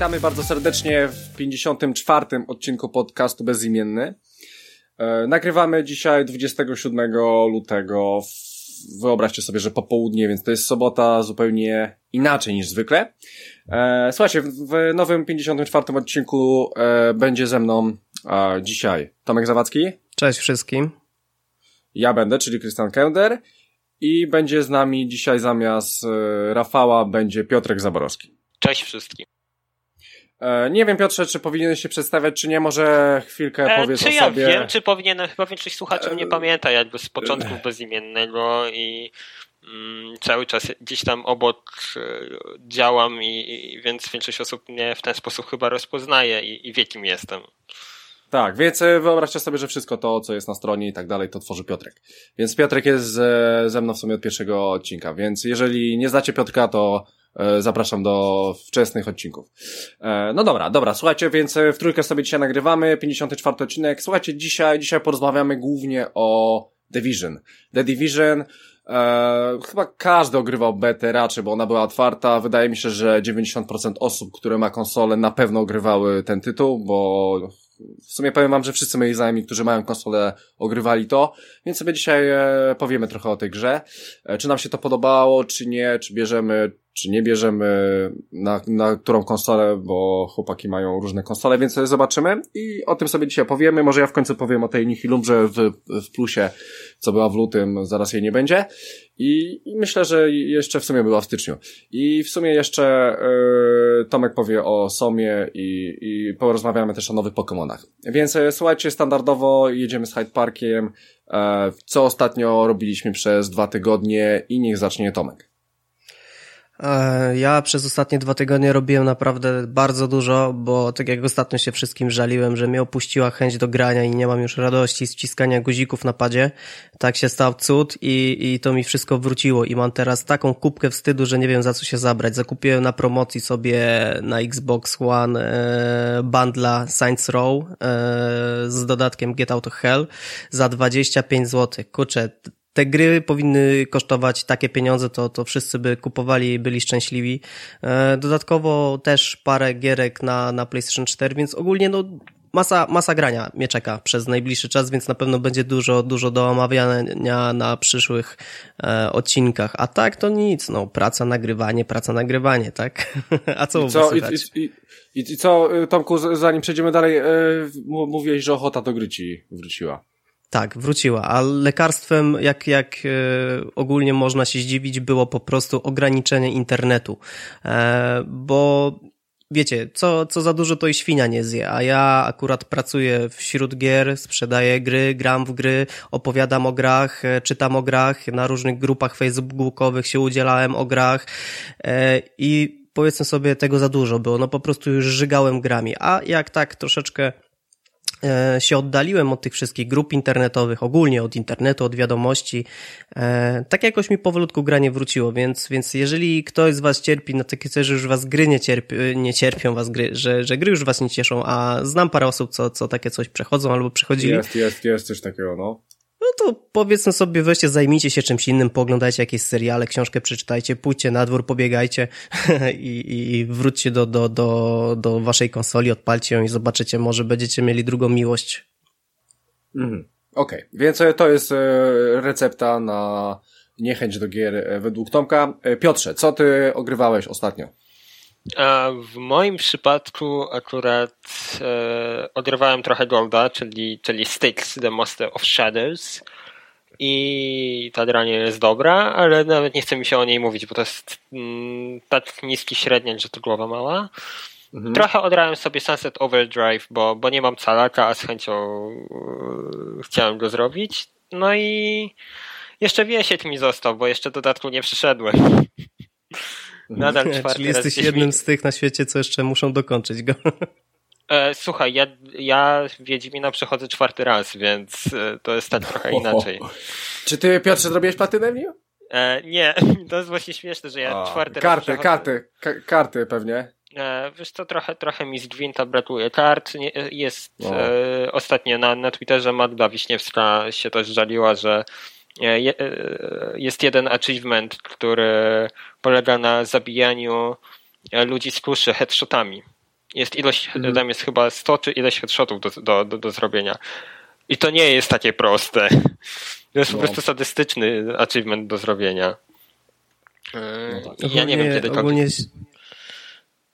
Witamy bardzo serdecznie w 54. odcinku podcastu Bezimienny. E, nagrywamy dzisiaj 27 lutego. Wyobraźcie sobie, że popołudnie, więc to jest sobota zupełnie inaczej niż zwykle. E, słuchajcie, w nowym 54. odcinku e, będzie ze mną dzisiaj Tomek Zawadzki. Cześć wszystkim. Ja będę, czyli Krystian Kender. I będzie z nami dzisiaj zamiast Rafała będzie Piotrek Zaborowski. Cześć wszystkim. E, nie wiem, Piotrze, czy powinieneś się przedstawiać, czy nie, może chwilkę e, powiedz czy o ja sobie. wiem, czy powinienem, chyba większość słuchaczy mnie pamięta jakby z początków e. bezimiennego i mm, cały czas gdzieś tam obok działam i, i, więc większość osób mnie w ten sposób chyba rozpoznaje i, i wie kim jestem. Tak, więc wyobraźcie sobie, że wszystko to, co jest na stronie i tak dalej, to tworzy Piotrek. Więc Piotrek jest ze mną w sumie od pierwszego odcinka, więc jeżeli nie znacie Piotrka, to E, zapraszam do wczesnych odcinków. E, no dobra, dobra, słuchajcie, więc e, w trójkę sobie dzisiaj nagrywamy, 54 odcinek. Słuchajcie, dzisiaj, dzisiaj porozmawiamy głównie o Division. The Division, e, chyba każdy ogrywał betę raczej, bo ona była otwarta. Wydaje mi się, że 90% osób, które ma konsolę, na pewno ogrywały ten tytuł, bo w sumie powiem wam, że wszyscy moi znajomi, którzy mają konsolę, ogrywali to, więc sobie dzisiaj e, powiemy trochę o tej grze. E, czy nam się to podobało, czy nie, czy bierzemy, czy nie bierzemy na, na którą konsolę, bo chłopaki mają różne konsole, więc sobie zobaczymy i o tym sobie dzisiaj powiemy. Może ja w końcu powiem o tej Nihilumbrze w, w plusie, co była w lutym, zaraz jej nie będzie. I, I, myślę, że jeszcze w sumie była w styczniu. I w sumie jeszcze yy, Tomek powie o Somie i, i porozmawiamy też o nowych Pokémonach. Więc yy, słuchajcie, standardowo jedziemy z Hyde Parkiem, yy, co ostatnio robiliśmy przez dwa tygodnie i niech zacznie Tomek. E, ja przez ostatnie dwa tygodnie robiłem naprawdę bardzo dużo, bo tak jak ostatnio się wszystkim żaliłem, że mnie opuściła chęć do grania i nie mam już radości z ciskania guzików na padzie. Tak się stał cud i, i to mi wszystko wróciło i mam teraz taką kubkę wstydu, że nie wiem za co się zabrać. Zakupiłem na promocji sobie na Xbox One e, bundla Saints Row e, z dodatkiem Get Out of Hell za 25 zł. Kurczę, te gry powinny kosztować takie pieniądze, to, to wszyscy by kupowali i byli szczęśliwi. E, dodatkowo też parę gierek na, na PlayStation 4, więc ogólnie no masa, masa grania mnie czeka przez najbliższy czas, więc na pewno będzie dużo, dużo do omawiania na przyszłych e, odcinkach. A tak to nic, no praca, nagrywanie, praca, nagrywanie, tak? A co, I co, i, i, i, i, co, Tomku, zanim przejdziemy dalej, e, mówiłeś, że ochota do gry ci wróciła. Tak, wróciła, a lekarstwem, jak, jak e, ogólnie można się zdziwić, było po prostu ograniczenie internetu. E, bo wiecie, co, co za dużo to i świnia nie zje, a ja akurat pracuję wśród gier, sprzedaję gry, gram w gry, opowiadam o grach, e, czytam o grach, na różnych grupach facebookowych się udzielałem o grach i powiedzmy sobie tego za dużo było, no po prostu już żygałem grami, a jak tak troszeczkę się oddaliłem od tych wszystkich grup internetowych, ogólnie od internetu, od wiadomości. E, tak jakoś mi powolutku granie wróciło, więc, więc jeżeli ktoś z was cierpi na takie coś, że już was gry nie, cierpi, nie cierpią was gry, że, że gry już was nie cieszą, a znam parę osób, co, co takie coś przechodzą albo przechodzili. Jest, jest, jest coś takiego, no. No to powiedzmy sobie, weźcie, zajmijcie się czymś innym, poglądajcie jakieś seriale, książkę przeczytajcie, pójdźcie na dwór, pobiegajcie i, i wróćcie do, do, do, do waszej konsoli, odpalcie ją i zobaczycie, może będziecie mieli drugą miłość. Mhm. Okej, okay. więc to jest e, recepta na niechęć do gier e, według Tomka. E, Piotrze, co ty ogrywałeś ostatnio? W moim przypadku akurat e, odrywałem trochę Golda, czyli, czyli Styx, The Master of Shadows. I ta gra nie jest dobra, ale nawet nie chce mi się o niej mówić, bo to jest mm, tak niski średniak, że to głowa mała. Mhm. Trochę odrałem sobie Sunset Overdrive, bo, bo nie mam calaka, a z chęcią e, chciałem go zrobić. No i jeszcze wiesieć mi został, bo jeszcze dodatku nie przyszedłem. Nadal czwarty Czyli jesteś jednym z tych na świecie, co jeszcze muszą dokończyć go. E, słuchaj, ja, ja Wiedźmina przechodzę czwarty raz, więc e, to jest tak trochę inaczej. Czy ty, Piotrze, zrobiłeś platynę w nim? E, nie, to jest właśnie śmieszne, że ja A, czwarty karty, raz... Karty, karty, karty pewnie. E, wiesz co, trochę, trochę mi z Gwinta brakuje kart. Nie, jest No. e, ostatnio na, na Twitterze Magda Wiśniewska się też żaliła, że e, e, jest jeden achievement, który polega na zabijaniu e, ludzi z kuszy headshotami. Jest ilość, Mhm. tam jest chyba 100 czy ileś headshotów do, do, do, do zrobienia. I to nie jest takie proste. To jest No. po prostu sadystyczny achievement do zrobienia. E, No tak. i Ja nie wiem, kiedy to ogólnie,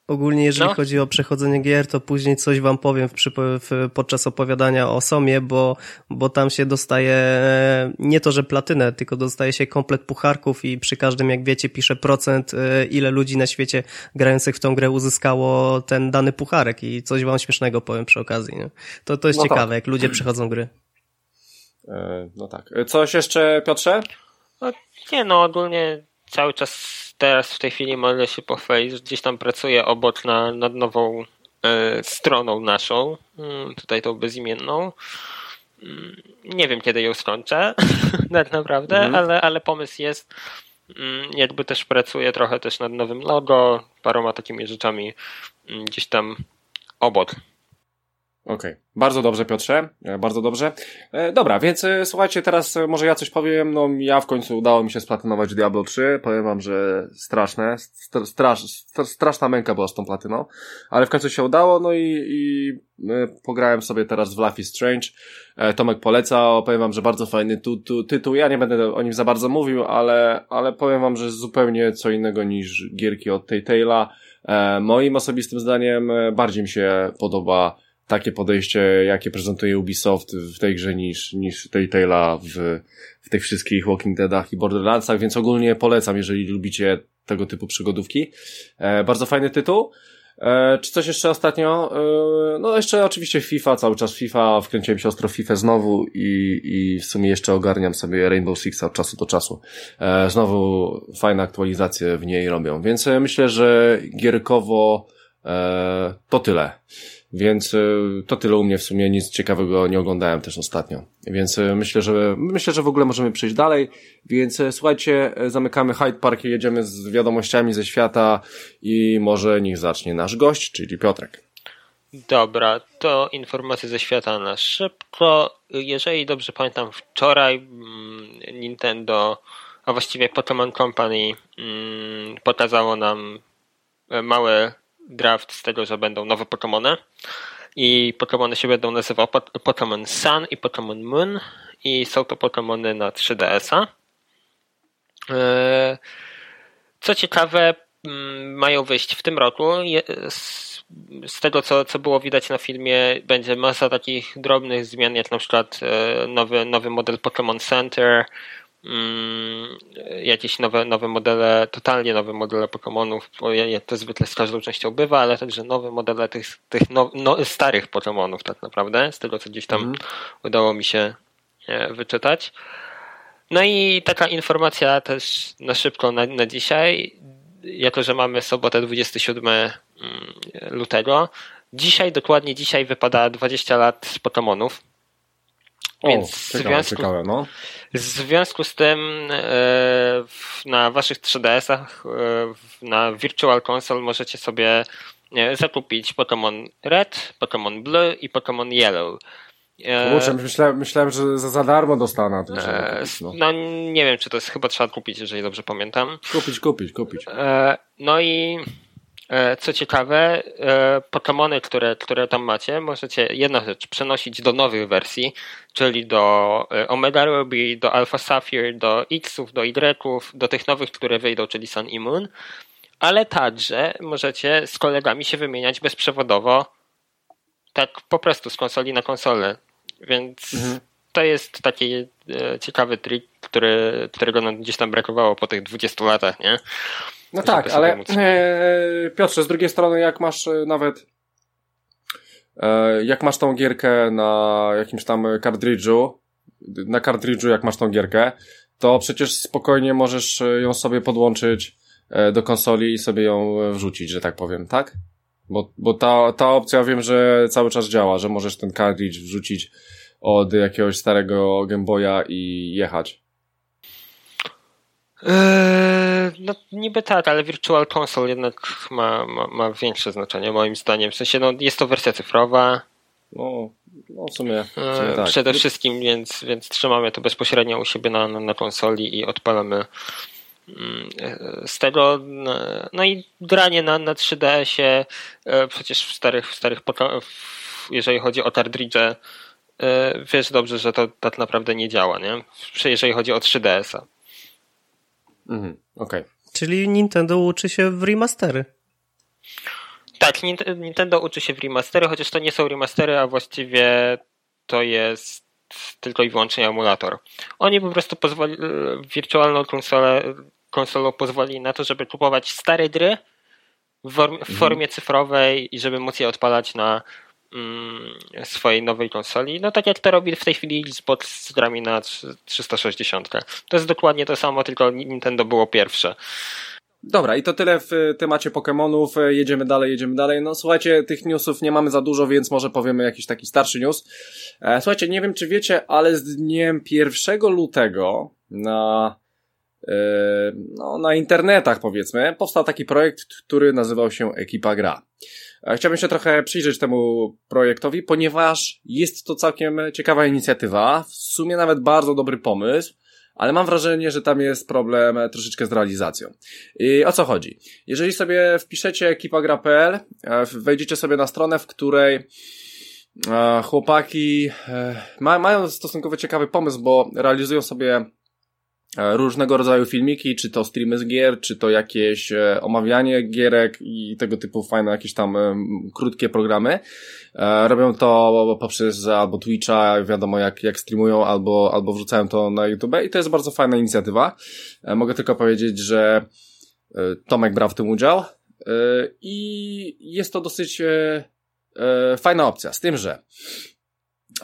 ogólnie jeżeli No. chodzi o przechodzenie gier, to później coś wam powiem w, w, podczas opowiadania o Somie, bo, bo tam się dostaje e, nie to, że platynę, tylko dostaje się komplet pucharków i przy każdym, jak wiecie, pisze procent, e, ile ludzi na świecie grających w tą grę uzyskało ten dany pucharek i coś wam śmiesznego powiem przy okazji. Nie? To, to jest No tak. ciekawe, jak ludzie przechodzą gry. E, No tak. Coś jeszcze, Piotrze? No, nie no, ogólnie cały czas teraz w tej chwili mogę się pochwalić, że gdzieś tam pracuję obok na, nad nową e, stroną naszą, mm, tutaj tą bezimienną. Mm, Nie wiem, kiedy ją skończę, tak naprawdę, Mhm. ale, ale pomysł jest. Mm, Jakby też pracuję trochę też nad nowym logo, paroma takimi rzeczami mm, gdzieś tam obok. Okej, bardzo dobrze Piotrze, e, bardzo dobrze. E, dobra, więc e, słuchajcie, teraz e, może ja coś powiem, no ja w końcu udało mi się splatynować Diablo 3, powiem wam, że straszne, st- strasz, st- straszna męka była z tą platyną, ale w końcu się udało, no i, i e, pograłem sobie teraz w Life is Strange, e, Tomek poleca, powiem wam, że bardzo fajny tu, tu, tytuł, ja nie będę o nim za bardzo mówił, ale, ale powiem wam, że zupełnie co innego niż gierki od Telltale'a, moim osobistym zdaniem bardziej mi się podoba takie podejście, jakie prezentuje Ubisoft w tej grze niż, niż Telltale'a w, w tych wszystkich Walking Deadach i Borderlandsach, więc ogólnie polecam, jeżeli lubicie tego typu przygodówki. E, bardzo fajny tytuł. E, czy coś jeszcze ostatnio? E, no jeszcze oczywiście FIFA, cały czas FIFA, wkręciłem się ostro w FIFA znowu i, i w sumie jeszcze ogarniam sobie Rainbow Sixa od czasu do czasu. E, znowu fajne aktualizacje w niej robią, więc myślę, że gierkowo e, to tyle. Więc y, to tyle u mnie w sumie, nic ciekawego nie oglądałem też ostatnio. Więc y, myślę, że myślę, że w ogóle możemy przejść dalej. Więc y, słuchajcie, zamykamy Hyde Park i jedziemy z wiadomościami ze świata i może niech zacznie nasz gość, czyli Piotrek. Dobra, to informacje ze świata na szybko. Jeżeli dobrze pamiętam, wczoraj mm, Nintendo, a właściwie Pokémon Company mm, pokazało nam e, mały draft z tego, że będą nowe Pokémony. I Pokémony się będą nazywały Pokémon Sun i Pokémon Moon. I są to Pokémony na 3DS-a. E, Co ciekawe, mm, mają wyjść w tym roku. Z- tego, co, co było widać na filmie, będzie masa takich drobnych zmian, jak na przykład e, nowy, nowy model Pokémon Center, jakieś nowe, nowe modele, totalnie nowe modele Pokémonów, bo ja- ja- to zwykle z każdą częścią bywa, ale także nowe modele tych, tych no, no, starych Pokémonów tak naprawdę, z tego co gdzieś tam Mhm. udało mi się e, wyczytać. No i taka informacja też na szybko na, na dzisiaj, jako że mamy sobotę 27 mm, lutego. Dzisiaj, dokładnie dzisiaj wypada 20 lat z Pokémonów. O, Więc w ciekawe, związku, ciekawe, no. w związku z tym e, na waszych 3DS-ach e, na Virtual Console możecie sobie zakupić Pokémon Red, Pokémon Blue i Pokémon Yellow. E, Kurczę, myślałem, myślałem, że za, za darmo dostanę. To kupić, no. no nie wiem, czy to jest chyba trzeba kupić, jeżeli dobrze pamiętam. kupić, kupić, kupić. No i co ciekawe, e, Pokémony, które, które tam macie, możecie jedna rzecz przenosić do nowych wersji, czyli do e, Omega Ruby, do Alpha Sapphire, do Xów, do Y, do tych nowych, które wyjdą, czyli Sun i Moon, ale także możecie z kolegami się wymieniać bezprzewodowo, tak po prostu z konsoli na konsolę. Więc Mhm. to jest taki e, ciekawy trik, który, którego nam gdzieś tam brakowało po tych 20 latach, nie? No tak, ale móc. e, Piotrze, z drugiej strony, jak masz e, nawet e, jak masz tą gierkę na jakimś tam kartridżu, na kartridżu jak masz tą gierkę, to przecież spokojnie możesz e, ją sobie podłączyć e, do konsoli i sobie ją wrzucić, że tak powiem, tak? Bo, bo ta, ta opcja wiem, że cały czas działa, że możesz ten kartridż wrzucić od jakiegoś starego Game Boya i jechać. Eee, no niby tak, ale Virtual Console jednak ma, ma, ma większe znaczenie moim zdaniem. W sensie no, jest to wersja cyfrowa. No, no w sumie, w eee, sumie tak. Przede wszystkim, więc, więc trzymamy to bezpośrednio u siebie na, na, na konsoli i odpalamy mm, z tego, no i granie na, na 3DS-ie, e, przecież w starych, w starych jeżeli chodzi o cartridge, wiesz dobrze, że to tak naprawdę nie działa, nie? Jeżeli chodzi o 3DS-a. Mhm, okej. Okay. Czyli Nintendo uczy się w remastery. Tak, Nintendo uczy się w remastery, chociaż to nie są remastery, a właściwie to jest tylko i wyłącznie emulator. Oni po prostu pozwoli, wirtualną konsolę, konsolą pozwoli na to, żeby kupować stare gry w, formie, w mhm. formie cyfrowej i żeby móc je odpalać na swojej nowej konsoli. No tak jak to robi w tej chwili Xbox z grami na 360. To jest dokładnie to samo, tylko Nintendo było pierwsze. Dobra, i to tyle w temacie Pokémonów. Jedziemy dalej, jedziemy dalej. No słuchajcie, tych newsów nie mamy za dużo, więc może powiemy jakiś taki starszy news. E, słuchajcie, nie wiem czy wiecie, ale z dniem 1 lutego na e, no, na internetach powiedzmy, powstał taki projekt, który nazywał się Ekipa Gra. E, chciałbym się trochę przyjrzeć temu projektowi, ponieważ jest to całkiem ciekawa inicjatywa, w sumie nawet bardzo dobry pomysł, ale mam wrażenie, że tam jest problem troszeczkę z realizacją. I o co chodzi? Jeżeli sobie wpiszecie ekipagra.pl, e, wejdziecie sobie na stronę, w której e, chłopaki mają stosunkowo ciekawy pomysł, bo realizują sobie różnego rodzaju filmiki, czy to streamy z gier, czy to jakieś e, omawianie gierek i tego typu fajne jakieś tam e, krótkie programy. Robią to poprzez albo Twitcha, wiadomo jak, jak streamują, albo, albo wrzucają to na YouTube i to jest bardzo fajna inicjatywa. Mogę tylko powiedzieć, że Tomek brał w tym udział i jest to dosyć fajna opcja, z tym, że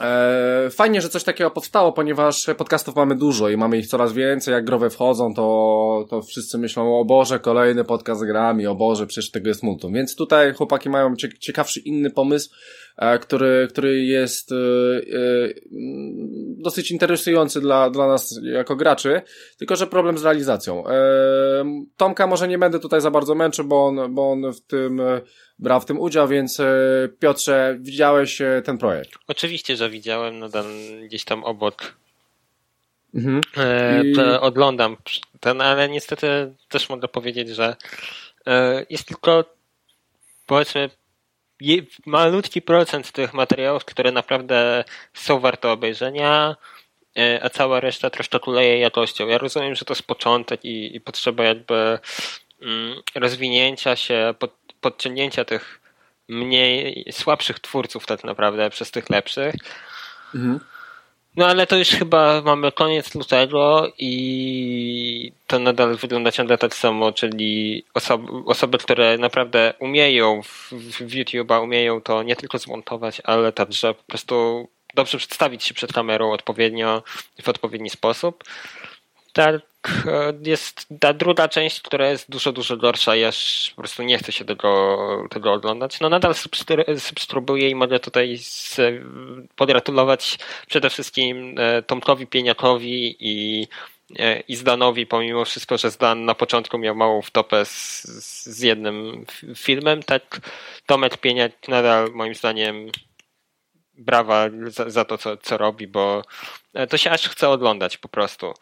E, fajnie, że coś takiego powstało, ponieważ podcastów mamy dużo i mamy ich coraz więcej. Jak growe wchodzą, to, to wszyscy myślą, o Boże, kolejny podcast z grami, o Boże, przecież tego jest multum. Więc tutaj chłopaki mają ciekawszy inny pomysł, który, który jest e, dosyć interesujący dla, dla nas jako graczy, tylko że problem z realizacją. Tomka może nie będę tutaj za bardzo męczył, bo on, bo on w tym brał w tym udział, więc e, Piotrze, widziałeś e, ten projekt? Oczywiście, że widziałem, no tam gdzieś tam obok mhm. E, I... oglądam ten, ale niestety też mogę powiedzieć, że jest tylko powiedzmy malutki procent tych materiałów, które naprawdę są warte obejrzenia, a cała reszta troszkę kuleje jakością. Ja rozumiem, że to jest początek i, i potrzeba jakby mm, rozwinięcia się, pod, podciągnięcia tych mniej słabszych twórców tak naprawdę przez tych lepszych. Mhm. No ale to już chyba mamy koniec lutego i to nadal wygląda ciągle tak samo, czyli osoby, osoby które naprawdę umieją w, w YouTube'a, umieją to nie tylko zmontować, ale także po prostu dobrze przedstawić się przed kamerą odpowiednio w odpowiedni sposób. Tak jest ta druga część, która jest dużo, dużo gorsza. Ja po prostu nie chcę się tego, tego oglądać. No nadal subskrybuję i mogę tutaj pogratulować przede wszystkim e, Tomkowi Pieniakowi i e, i Zdanowi, pomimo wszystko, że Zdan na początku miał małą wtopę z, z jednym filmem, tak Tomek Pieniak nadal moim zdaniem brawa za, za to, co, co robi, bo to się aż chce oglądać po prostu.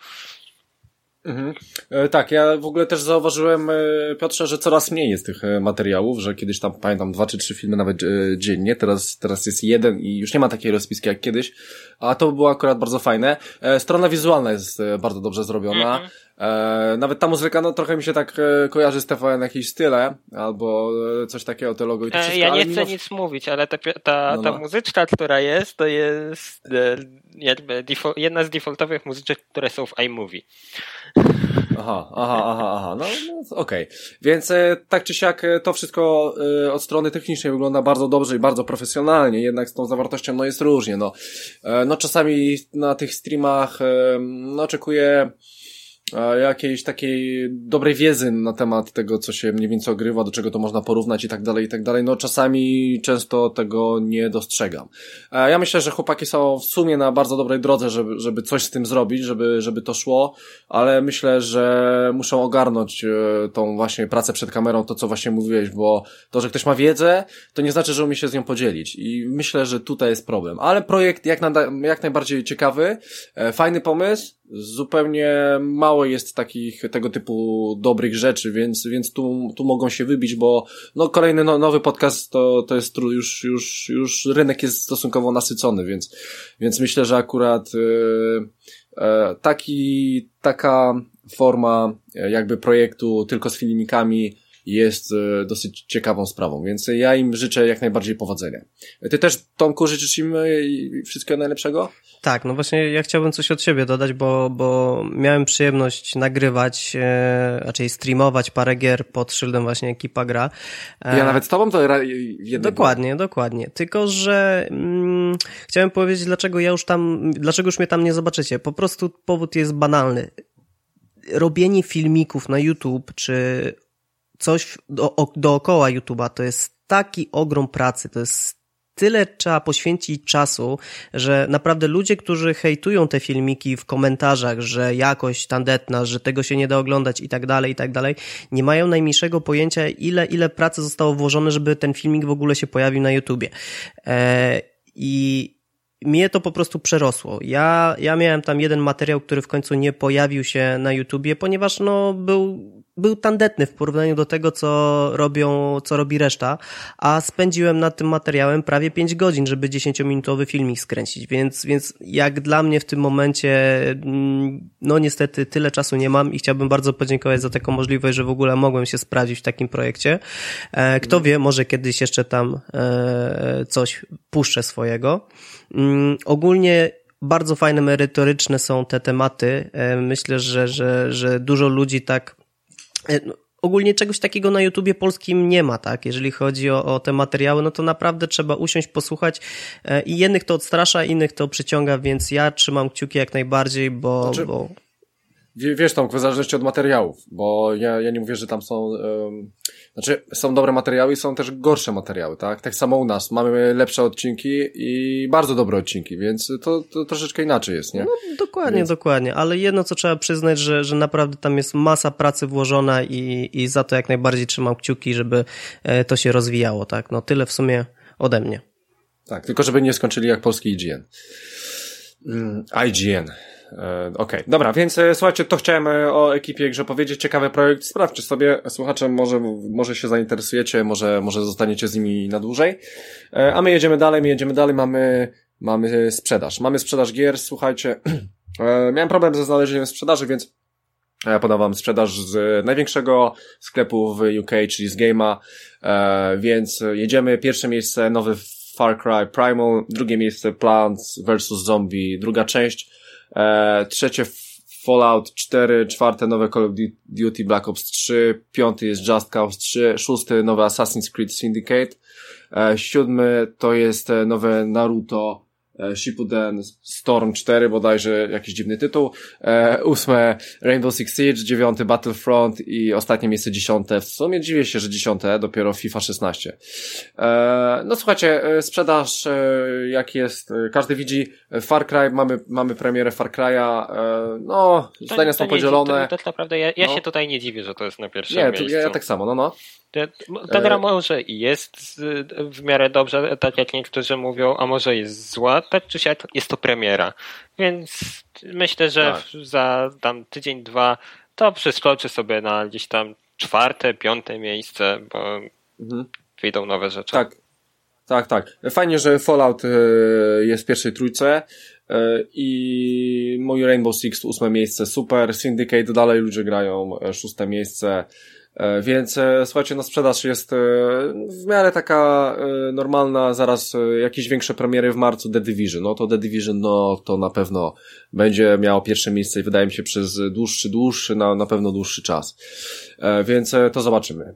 Mhm. E, tak, ja w ogóle też zauważyłem, e, Piotrze, że coraz mniej jest tych e, materiałów, że kiedyś tam pamiętam dwa czy trzy filmy nawet dziennie, teraz, teraz jest jeden i już nie ma takiej rozpiski jak kiedyś, a to było akurat bardzo fajne. Strona wizualna jest bardzo dobrze zrobiona. Mhm. E, nawet ta muzyka, no trochę mi się tak e, kojarzy z TVN jakieś style, albo e, coś takiego, te logo i to wszystko. Ja nie chcę mimo... nic mówić, ale ta, ta, no, no. ta muzyczka, która jest, to jest jakby default, jedna z defaultowych muzyczek, które są w iMovie. Aha, aha, aha, aha, no, no okej. Okay. Więc tak czy siak to wszystko od strony technicznej wygląda bardzo dobrze i bardzo profesjonalnie, jednak z tą zawartością no jest różnie, no. No czasami na tych streamach no oczekuję jakiejś takiej dobrej wiedzy na temat tego, co się mniej więcej ogrywa, do czego to można porównać i tak dalej, i tak dalej. No czasami często tego nie dostrzegam. Ja myślę, że chłopaki są w sumie na bardzo dobrej drodze, żeby, żeby coś z tym zrobić, żeby, żeby to szło, ale myślę, że muszą ogarnąć e, tą właśnie pracę przed kamerą, to co właśnie mówiłeś, bo to, że ktoś ma wiedzę, to nie znaczy, że umie się z nią podzielić i myślę, że tutaj jest problem. Ale projekt jak, na, jak najbardziej ciekawy, e, fajny pomysł, zupełnie mało jest takich tego typu dobrych rzeczy, więc, więc tu, tu mogą się wybić, bo no kolejny no, nowy podcast to, to jest już, już, już rynek jest stosunkowo nasycony, więc, więc myślę, że akurat yy, yy, taki, taka forma jakby projektu tylko z filmikami jest e, dosyć ciekawą sprawą, więc ja im życzę jak najbardziej powodzenia. Ty też, Tomku, życzysz im e, wszystkiego najlepszego? Tak, no właśnie ja chciałbym coś od siebie dodać, bo, bo miałem przyjemność nagrywać, e, raczej streamować parę gier pod szyldem właśnie Ekipa Gra. E, ja nawet z tobą to Dokładnie, dokładnie. Tylko, że mm, chciałem powiedzieć, dlaczego ja już tam, dlaczego już mnie tam nie zobaczycie. Po prostu powód jest banalny. Robienie filmików na YouTube, czy coś do, dookoła YouTube'a to jest taki ogrom pracy, to jest tyle trzeba poświęcić czasu, że naprawdę ludzie, którzy hejtują te filmiki w komentarzach, że jakość tandetna, że tego się nie da oglądać i tak dalej, i tak dalej, nie mają najmniejszego pojęcia, ile, ile pracy zostało włożone, żeby ten filmik w ogóle się pojawił na YouTubie. E, I mnie to po prostu przerosło. Ja, ja miałem tam jeden materiał, który w końcu nie pojawił się na YouTubie, ponieważ no, był był tandetny w porównaniu do tego, co robią, co robi reszta, a spędziłem nad tym materiałem prawie 5 godzin, żeby 10-minutowy filmik skręcić, więc, więc jak dla mnie w tym momencie, mm, no niestety tyle czasu nie mam i chciałbym bardzo podziękować za taką możliwość, że w ogóle mogłem się sprawdzić w takim projekcie. E, kto wie, może kiedyś jeszcze tam e, coś puszczę swojego. Mm, ogólnie bardzo fajne, merytoryczne są te tematy. E, myślę, że, że, że dużo ludzi tak ogólnie czegoś takiego na YouTubie polskim nie ma, tak? Jeżeli chodzi o, o te materiały, no to naprawdę trzeba usiąść, posłuchać e, i jednych to odstrasza, innych to przyciąga, więc ja trzymam kciuki jak najbardziej, bo... Znaczy, bo... Wiesz tam, w zależności od materiałów, bo ja, ja nie mówię, że tam są... Um znaczy, są dobre materiały i są też gorsze materiały, tak? Tak samo u nas. Mamy lepsze odcinki i bardzo dobre odcinki, więc to, to troszeczkę inaczej jest, nie? No, dokładnie, więc... dokładnie. Ale jedno, co trzeba przyznać, że, że naprawdę tam jest masa pracy włożona i, i za to jak najbardziej trzymam kciuki, żeby e, to się rozwijało, tak? No, tyle w sumie ode mnie. Tak, tylko żeby nie skończyli jak polski IGN. Mm, IGN. E, okej, okay. dobra, więc e, słuchajcie, to chciałem e, o ekipie grze powiedzieć. Ciekawy projekt, sprawdźcie sobie, słuchacze, może, może się zainteresujecie, może, może zostaniecie z nimi na dłużej. A my jedziemy dalej, my jedziemy dalej, mamy, mamy sprzedaż. Mamy sprzedaż gier, słuchajcie. Miałem problem ze znalezieniem sprzedaży, więc ja podam wam sprzedaż z największego sklepu w UK, czyli z Game'a, więc jedziemy. Pierwsze miejsce, nowy Far Cry Primal, drugie miejsce Plants vs. Zombie, druga część, e, trzecie Fallout 4, czwarte nowe Call of Duty Black Ops 3, piąty jest Just Cause 3, szósty nowy Assassin's Creed Syndicate, e, siódmy to jest e, nowe Naruto Shippuden Storm 4 bodajże, jakiś dziwny tytuł, e, ósme Rainbow Six Siege, dziewiąty Battlefront i ostatnie miejsce dziesiąte. W sumie dziwię się, że dziesiąte, dopiero FIFA 16. E, no słuchajcie, e, sprzedaż e, jak jest, e, każdy widzi Far Cry, mamy, mamy premierę Far Cry'a, no, zdania są podzielone. To, to, to naprawdę, ja, ja no. się tutaj nie dziwię, że to jest na pierwszym nie, miejscu. Nie, ja, ja tak samo, no no. Ta gra może jest w miarę dobrze, tak jak niektórzy mówią, a może jest zła, tak czy siak jest to premiera. Więc myślę, że tak. za tam tydzień, dwa to przeskoczy sobie na gdzieś tam czwarte, piąte miejsce, bo mhm. wyjdą nowe rzeczy. Tak, tak, tak. Fajnie, że Fallout e, jest w pierwszej trójce e, i mój Rainbow Six ósme miejsce, super. Syndicate dalej ludzie grają, e, szóste miejsce. E, więc e, słuchajcie, no sprzedaż jest e, w miarę taka normalna, zaraz jakieś większe premiery w marcu The Division. No to The Division, no to na pewno będzie miało pierwsze miejsce i wydaje mi się przez dłuższy, dłuższy, na, na pewno dłuższy czas. Więc to zobaczymy.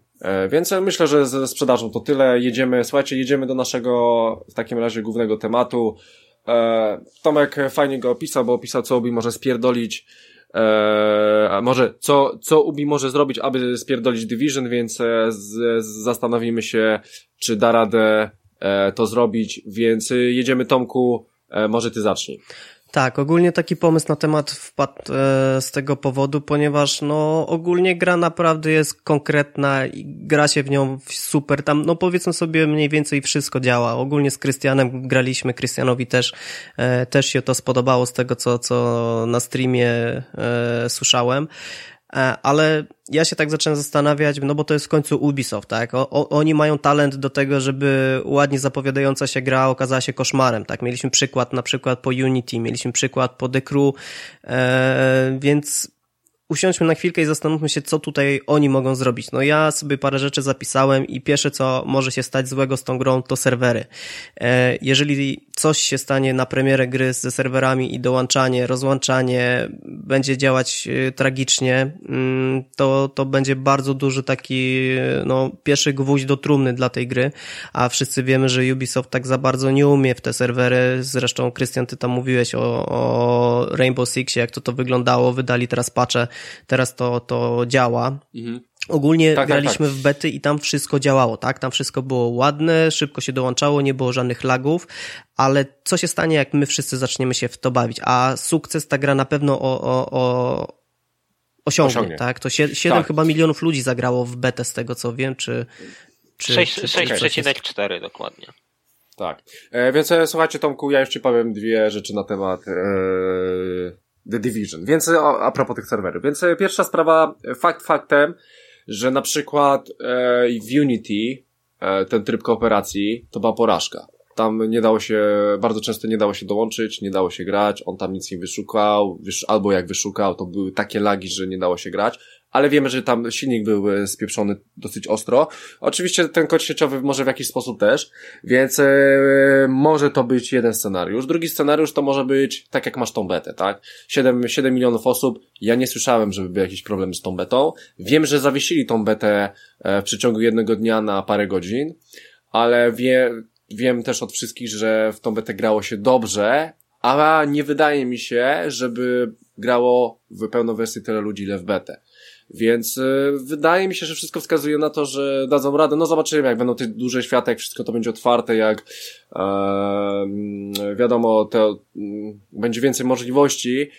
Więc myślę, że ze sprzedażą to tyle. Jedziemy, słuchajcie, jedziemy do naszego w takim razie głównego tematu. Tomek fajnie go opisał, bo opisał, co Obi może spierdolić e, a może co, co Ubi może zrobić, aby spierdolić Division, więc e, z, z, zastanowimy się, czy da radę e, to zrobić, więc e, jedziemy Tomku, e, może ty zacznij. Tak, ogólnie taki pomysł na temat wpadł e, z tego powodu, ponieważ no ogólnie gra naprawdę jest konkretna i gra się w nią super. Tam no powiedzmy sobie mniej więcej wszystko działa. Ogólnie z Krystianem graliśmy, Krystianowi też e, też się to spodobało z tego co co na streamie e, słyszałem. E, ale ja się tak zacząłem zastanawiać, no bo to jest w końcu Ubisoft, tak? O, o, oni mają talent do tego, żeby ładnie zapowiadająca się gra okazała się koszmarem, tak? Mieliśmy przykład na przykład po Unity, mieliśmy przykład po The Crew, e, więc usiądźmy na chwilkę i zastanówmy się, co tutaj oni mogą zrobić. No ja sobie parę rzeczy zapisałem i pierwsze, co może się stać złego z tą grą, to serwery. E, jeżeli coś się stanie na premierę gry ze serwerami i dołączanie, rozłączanie będzie działać e, tragicznie, mm, to, to będzie bardzo duży taki, no, pierwszy gwóźdź do trumny dla tej gry, a wszyscy wiemy, że Ubisoft tak za bardzo nie umie w te serwery. Zresztą, Krystian, ty tam mówiłeś o, o Rainbow Sixie, jak to to wyglądało, wydali teraz pacze teraz to, to działa. Mhm. Ogólnie tak, tak graliśmy tak, tak. w bety i tam wszystko działało, tak? Tam wszystko było ładne, szybko się dołączało, nie było żadnych lagów, ale co się stanie, jak my wszyscy zaczniemy się w to bawić? A sukces ta gra na pewno o, o, o osiągnie, osiągnie, tak? To 7 tak. chyba milionów ludzi zagrało w betę z tego co wiem, czy... czy 6,4 dokładnie. Tak. E, więc e, słuchajcie Tomku, ja ci powiem dwie rzeczy na temat e, The Division. Więc a, a propos tych serwerów. Więc e, pierwsza sprawa, fakt faktem, że na przykład e, w Unity e, ten tryb kooperacji to była porażka. Tam nie dało się, bardzo często nie dało się dołączyć, nie dało się grać, on tam nic nie wyszukał, albo jak wyszukał, to były takie lagi, że nie dało się grać ale wiemy, że tam silnik był e, spieprzony dosyć ostro. Oczywiście ten kod sieciowy może w jakiś sposób też, więc e, może to być jeden scenariusz. Drugi scenariusz to może być tak jak masz tą betę, tak? 7, 7 milionów osób, ja nie słyszałem, żeby były jakieś problemy z tą betą. Wiem, że zawiesili tą betę e, w przeciągu jednego dnia na parę godzin, ale wie, wiem też od wszystkich, że w tą betę grało się dobrze, a nie wydaje mi się, żeby grało w pełną wersję tyle ludzi, ile w betę. Więc y, wydaje mi się, że wszystko wskazuje na to, że dadzą radę. No zobaczymy, jak będą te duże światy, jak wszystko to będzie otwarte, jak e, wiadomo, mm, będzie więcej możliwości,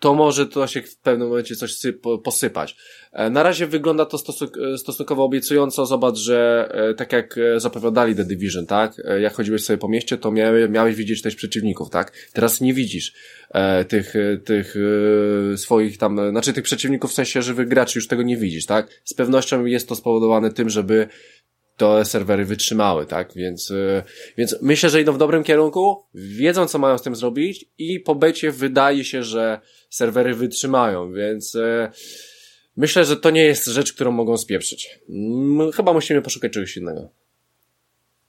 to może to się w pewnym momencie coś syp, posypać. E, na razie wygląda to stosunk stosunkowo obiecująco. Zobacz, że e, tak jak e, zapowiadali The Division, tak? Jak chodziłeś sobie po mieście, to miałeś, miałeś widzieć też przeciwników, tak? Teraz nie widzisz e, tych, tych e, swoich tam, znaczy tych przeciwników w sensie żywych graczy już tego nie widzisz, tak? Z pewnością jest to spowodowane tym, żeby te serwery wytrzymały, tak? Więc, więc myślę, że idą w dobrym kierunku, wiedzą co mają z tym zrobić i po becie wydaje się, że serwery wytrzymają, więc myślę, że to nie jest rzecz, którą mogą spieprzyć. Chyba musimy poszukać czegoś innego.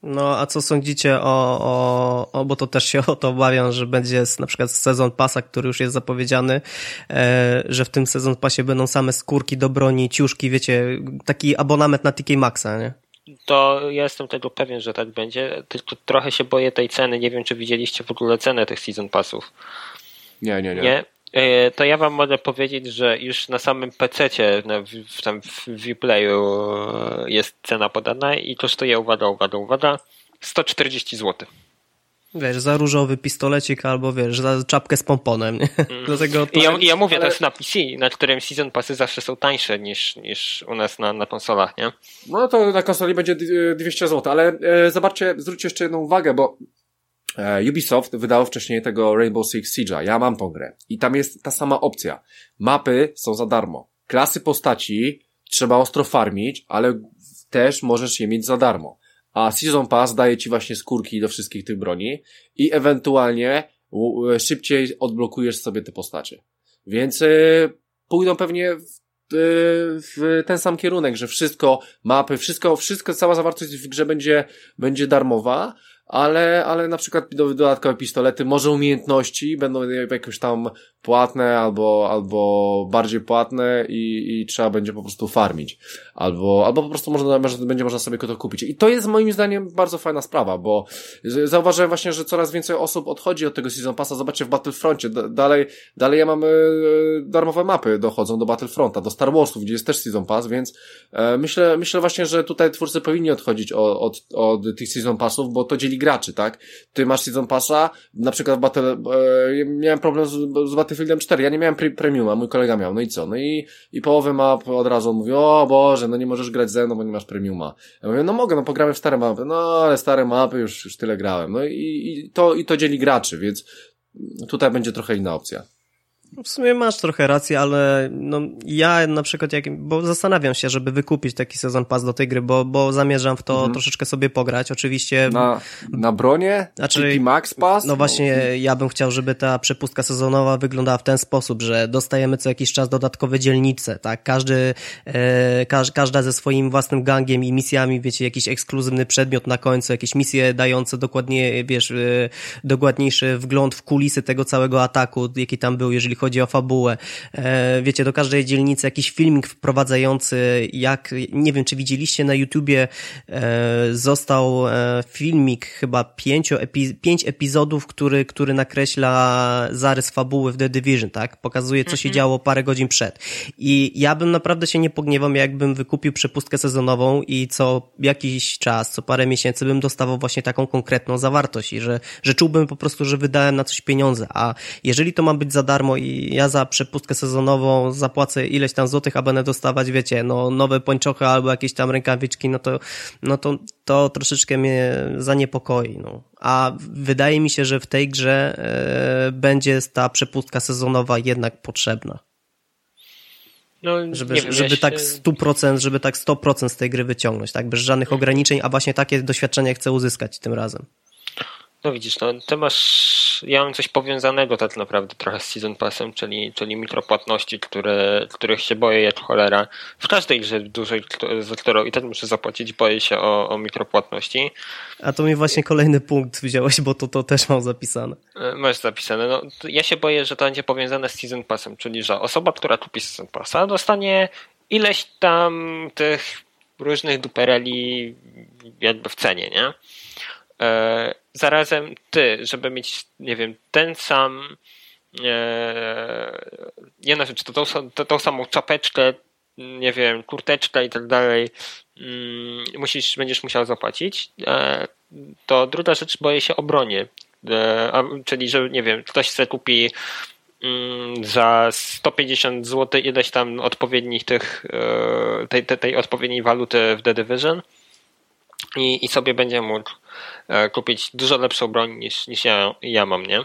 No, a co sądzicie o, o, o, bo to też się o to obawiam, że będzie na przykład sezon pasa, który już jest zapowiedziany, e, że w tym sezon pasie będą same skórki do broni, ciuszki, wiecie, taki abonament na TK Maxa, nie? To ja jestem tego pewien, że tak będzie, tylko trochę się boję tej ceny, nie wiem, czy widzieliście w ogóle cenę tych season passów. Nie, nie, nie. nie? E, to ja wam mogę powiedzieć, że już na samym PC-cie, w, tam w Viewplayu e, jest cena podana i kosztuje, uwaga, uwaga, uwaga, 140 zł. Wiesz, za różowy pistolecik albo wiesz, za czapkę z pomponem. Nie? Mm. Dlatego to... ja, ja mówię, ale... to jest na PC, na którym Season Passy zawsze są tańsze niż, niż u nas na, na konsolach, nie? No to na konsoli będzie 200 zł, ale e, zobaczcie, zwróćcie jeszcze jedną uwagę, bo E, Ubisoft wydało wcześniej tego Rainbow Six Siege'a. Ja mam tą grę. I tam jest ta sama opcja. Mapy są za darmo. Klasy postaci trzeba ostro farmić, ale też możesz je mieć za darmo. A Season Pass daje ci właśnie skórki do wszystkich tych broni i ewentualnie szybciej odblokujesz sobie te postacie. Więc yy, pójdą pewnie w, yy, w ten sam kierunek, że wszystko, mapy, wszystko, wszystko, cała zawartość w grze będzie, będzie darmowa, ale, ale na przykład dodatkowe pistolety, może umiejętności będą jakąś tam płatne albo, albo bardziej płatne i, i trzeba będzie po prostu farmić. Albo, albo po prostu można, będzie można sobie to kupić. I to jest moim zdaniem bardzo fajna sprawa, bo zauważyłem właśnie, że coraz więcej osób odchodzi od tego Season Passa. Zobaczcie w Battlefroncie. Dalej, dalej ja mamy e, darmowe mapy dochodzą do Battlefronta, do Star Warsów, gdzie jest też Season Pass, więc e, myślę, myślę właśnie, że tutaj twórcy powinni odchodzić od, od, od tych Season Passów, bo to dzieli graczy, tak? Ty masz Season Passa, na przykład w Battle, e, miałem problem z, z Battlefieldem 4, ja nie miałem pre premiuma, mój kolega miał, no i co? No i, i połowę map od razu mówi, o Boże, no nie możesz grać ze mną, bo nie masz premiuma. Ja mówię, no mogę, no pogramy w stare mapy, no ale stare mapy już, już tyle grałem. No i, i to, i to dzieli graczy, więc tutaj będzie trochę inna opcja. W sumie masz trochę rację, ale no, ja na przykład, jak, bo zastanawiam się, żeby wykupić taki sezon pass do tej gry, bo, bo zamierzam w to mhm. troszeczkę sobie pograć. Oczywiście. Na, na bronie? Znaczy, Max Pass? No właśnie, no. ja bym chciał, żeby ta przepustka sezonowa wyglądała w ten sposób, że dostajemy co jakiś czas dodatkowe dzielnice, tak? Każdy, e, każ, każda ze swoim własnym gangiem i misjami, wiecie, jakiś ekskluzywny przedmiot na końcu, jakieś misje dające dokładnie, wiesz, e, dokładniejszy wgląd w kulisy tego całego ataku, jaki tam był, jeżeli chodzi o fabułę. E, wiecie, do każdej dzielnicy jakiś filmik wprowadzający, jak, nie wiem, czy widzieliście na YouTubie, e, został e, filmik chyba pięcio, pięć epizodów, który, który nakreśla zarys fabuły w The Division, tak? Pokazuje, co się mhm. działo parę godzin przed. I ja bym naprawdę się nie pogniewał, jakbym wykupił przepustkę sezonową i co jakiś czas, co parę miesięcy bym dostawał właśnie taką konkretną zawartość i że, że czułbym po prostu, że wydałem na coś pieniądze, a jeżeli to ma być za darmo i ja za przepustkę sezonową zapłacę ileś tam złotych, a będę dostawać, wiecie, no nowe pończochy albo jakieś tam rękawiczki, no to, no to, to troszeczkę mnie zaniepokoi, no. A wydaje mi się, że w tej grze e, będzie ta przepustka sezonowa jednak potrzebna. No, żeby, wiem, żeby ja tak 100%, żeby tak 100% z tej gry wyciągnąć, tak, bez żadnych ograniczeń, a właśnie takie doświadczenie chcę uzyskać tym razem. No widzisz, no ty masz, ja mam coś powiązanego tak naprawdę trochę z Season Passem, czyli, czyli mikropłatności, które, których się boję jak cholera. W każdej grze dużej, za którą i tak muszę zapłacić, boję się o, o mikropłatności. A to mi właśnie kolejny punkt wziąłeś, bo to, to też mam zapisane. E, masz zapisane. No, ja się boję, że to będzie powiązane z Season Passem, czyli że osoba, która kupi Season Passa dostanie ileś tam tych różnych dupereli jakby w cenie, nie? E, zarazem ty, żeby mieć, nie wiem, ten sam e, jedna rzecz, to tą, to, tą samą czapeczkę, nie wiem, kurteczkę i tak dalej mm, musisz, będziesz musiał zapłacić, e, to druga rzecz, boję się obronie, czyli, że nie wiem, ktoś sobie kupi mm, za 150 zł ileś tam odpowiednich tych, tej, tej, tej odpowiedniej waluty w The Division i, i sobie będzie mógł e, kupić dużo lepszą broń niż, niż ja, ja mam, nie?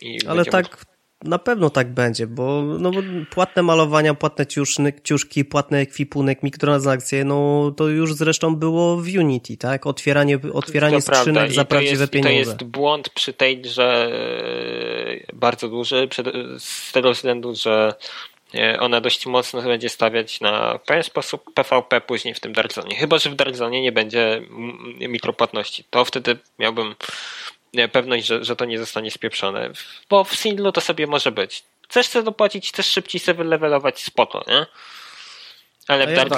I Ale tak, mógł... na pewno tak będzie, bo, no, bo płatne malowania, płatne ciuszny, ciuszki, płatny ekwipunek, mikrotransakcje, no to już zresztą było w Unity, tak? Otwieranie, otwieranie skrzynek za prawdziwe jest, pieniądze. to jest błąd przy tej że bardzo duży, z tego względu, że E, ona dość mocno będzie stawiać na pewien sposób PvP później w tym Darkzone. Chyba, że w Darkzone nie będzie mikropłatności. To wtedy miałbym e, pewność, że, że to nie zostanie spieprzone. Bo w singlu to sobie może być. Chcesz sobie dopłacić, chcesz szybciej sobie levelować, spoko, nie? Ale w Dark...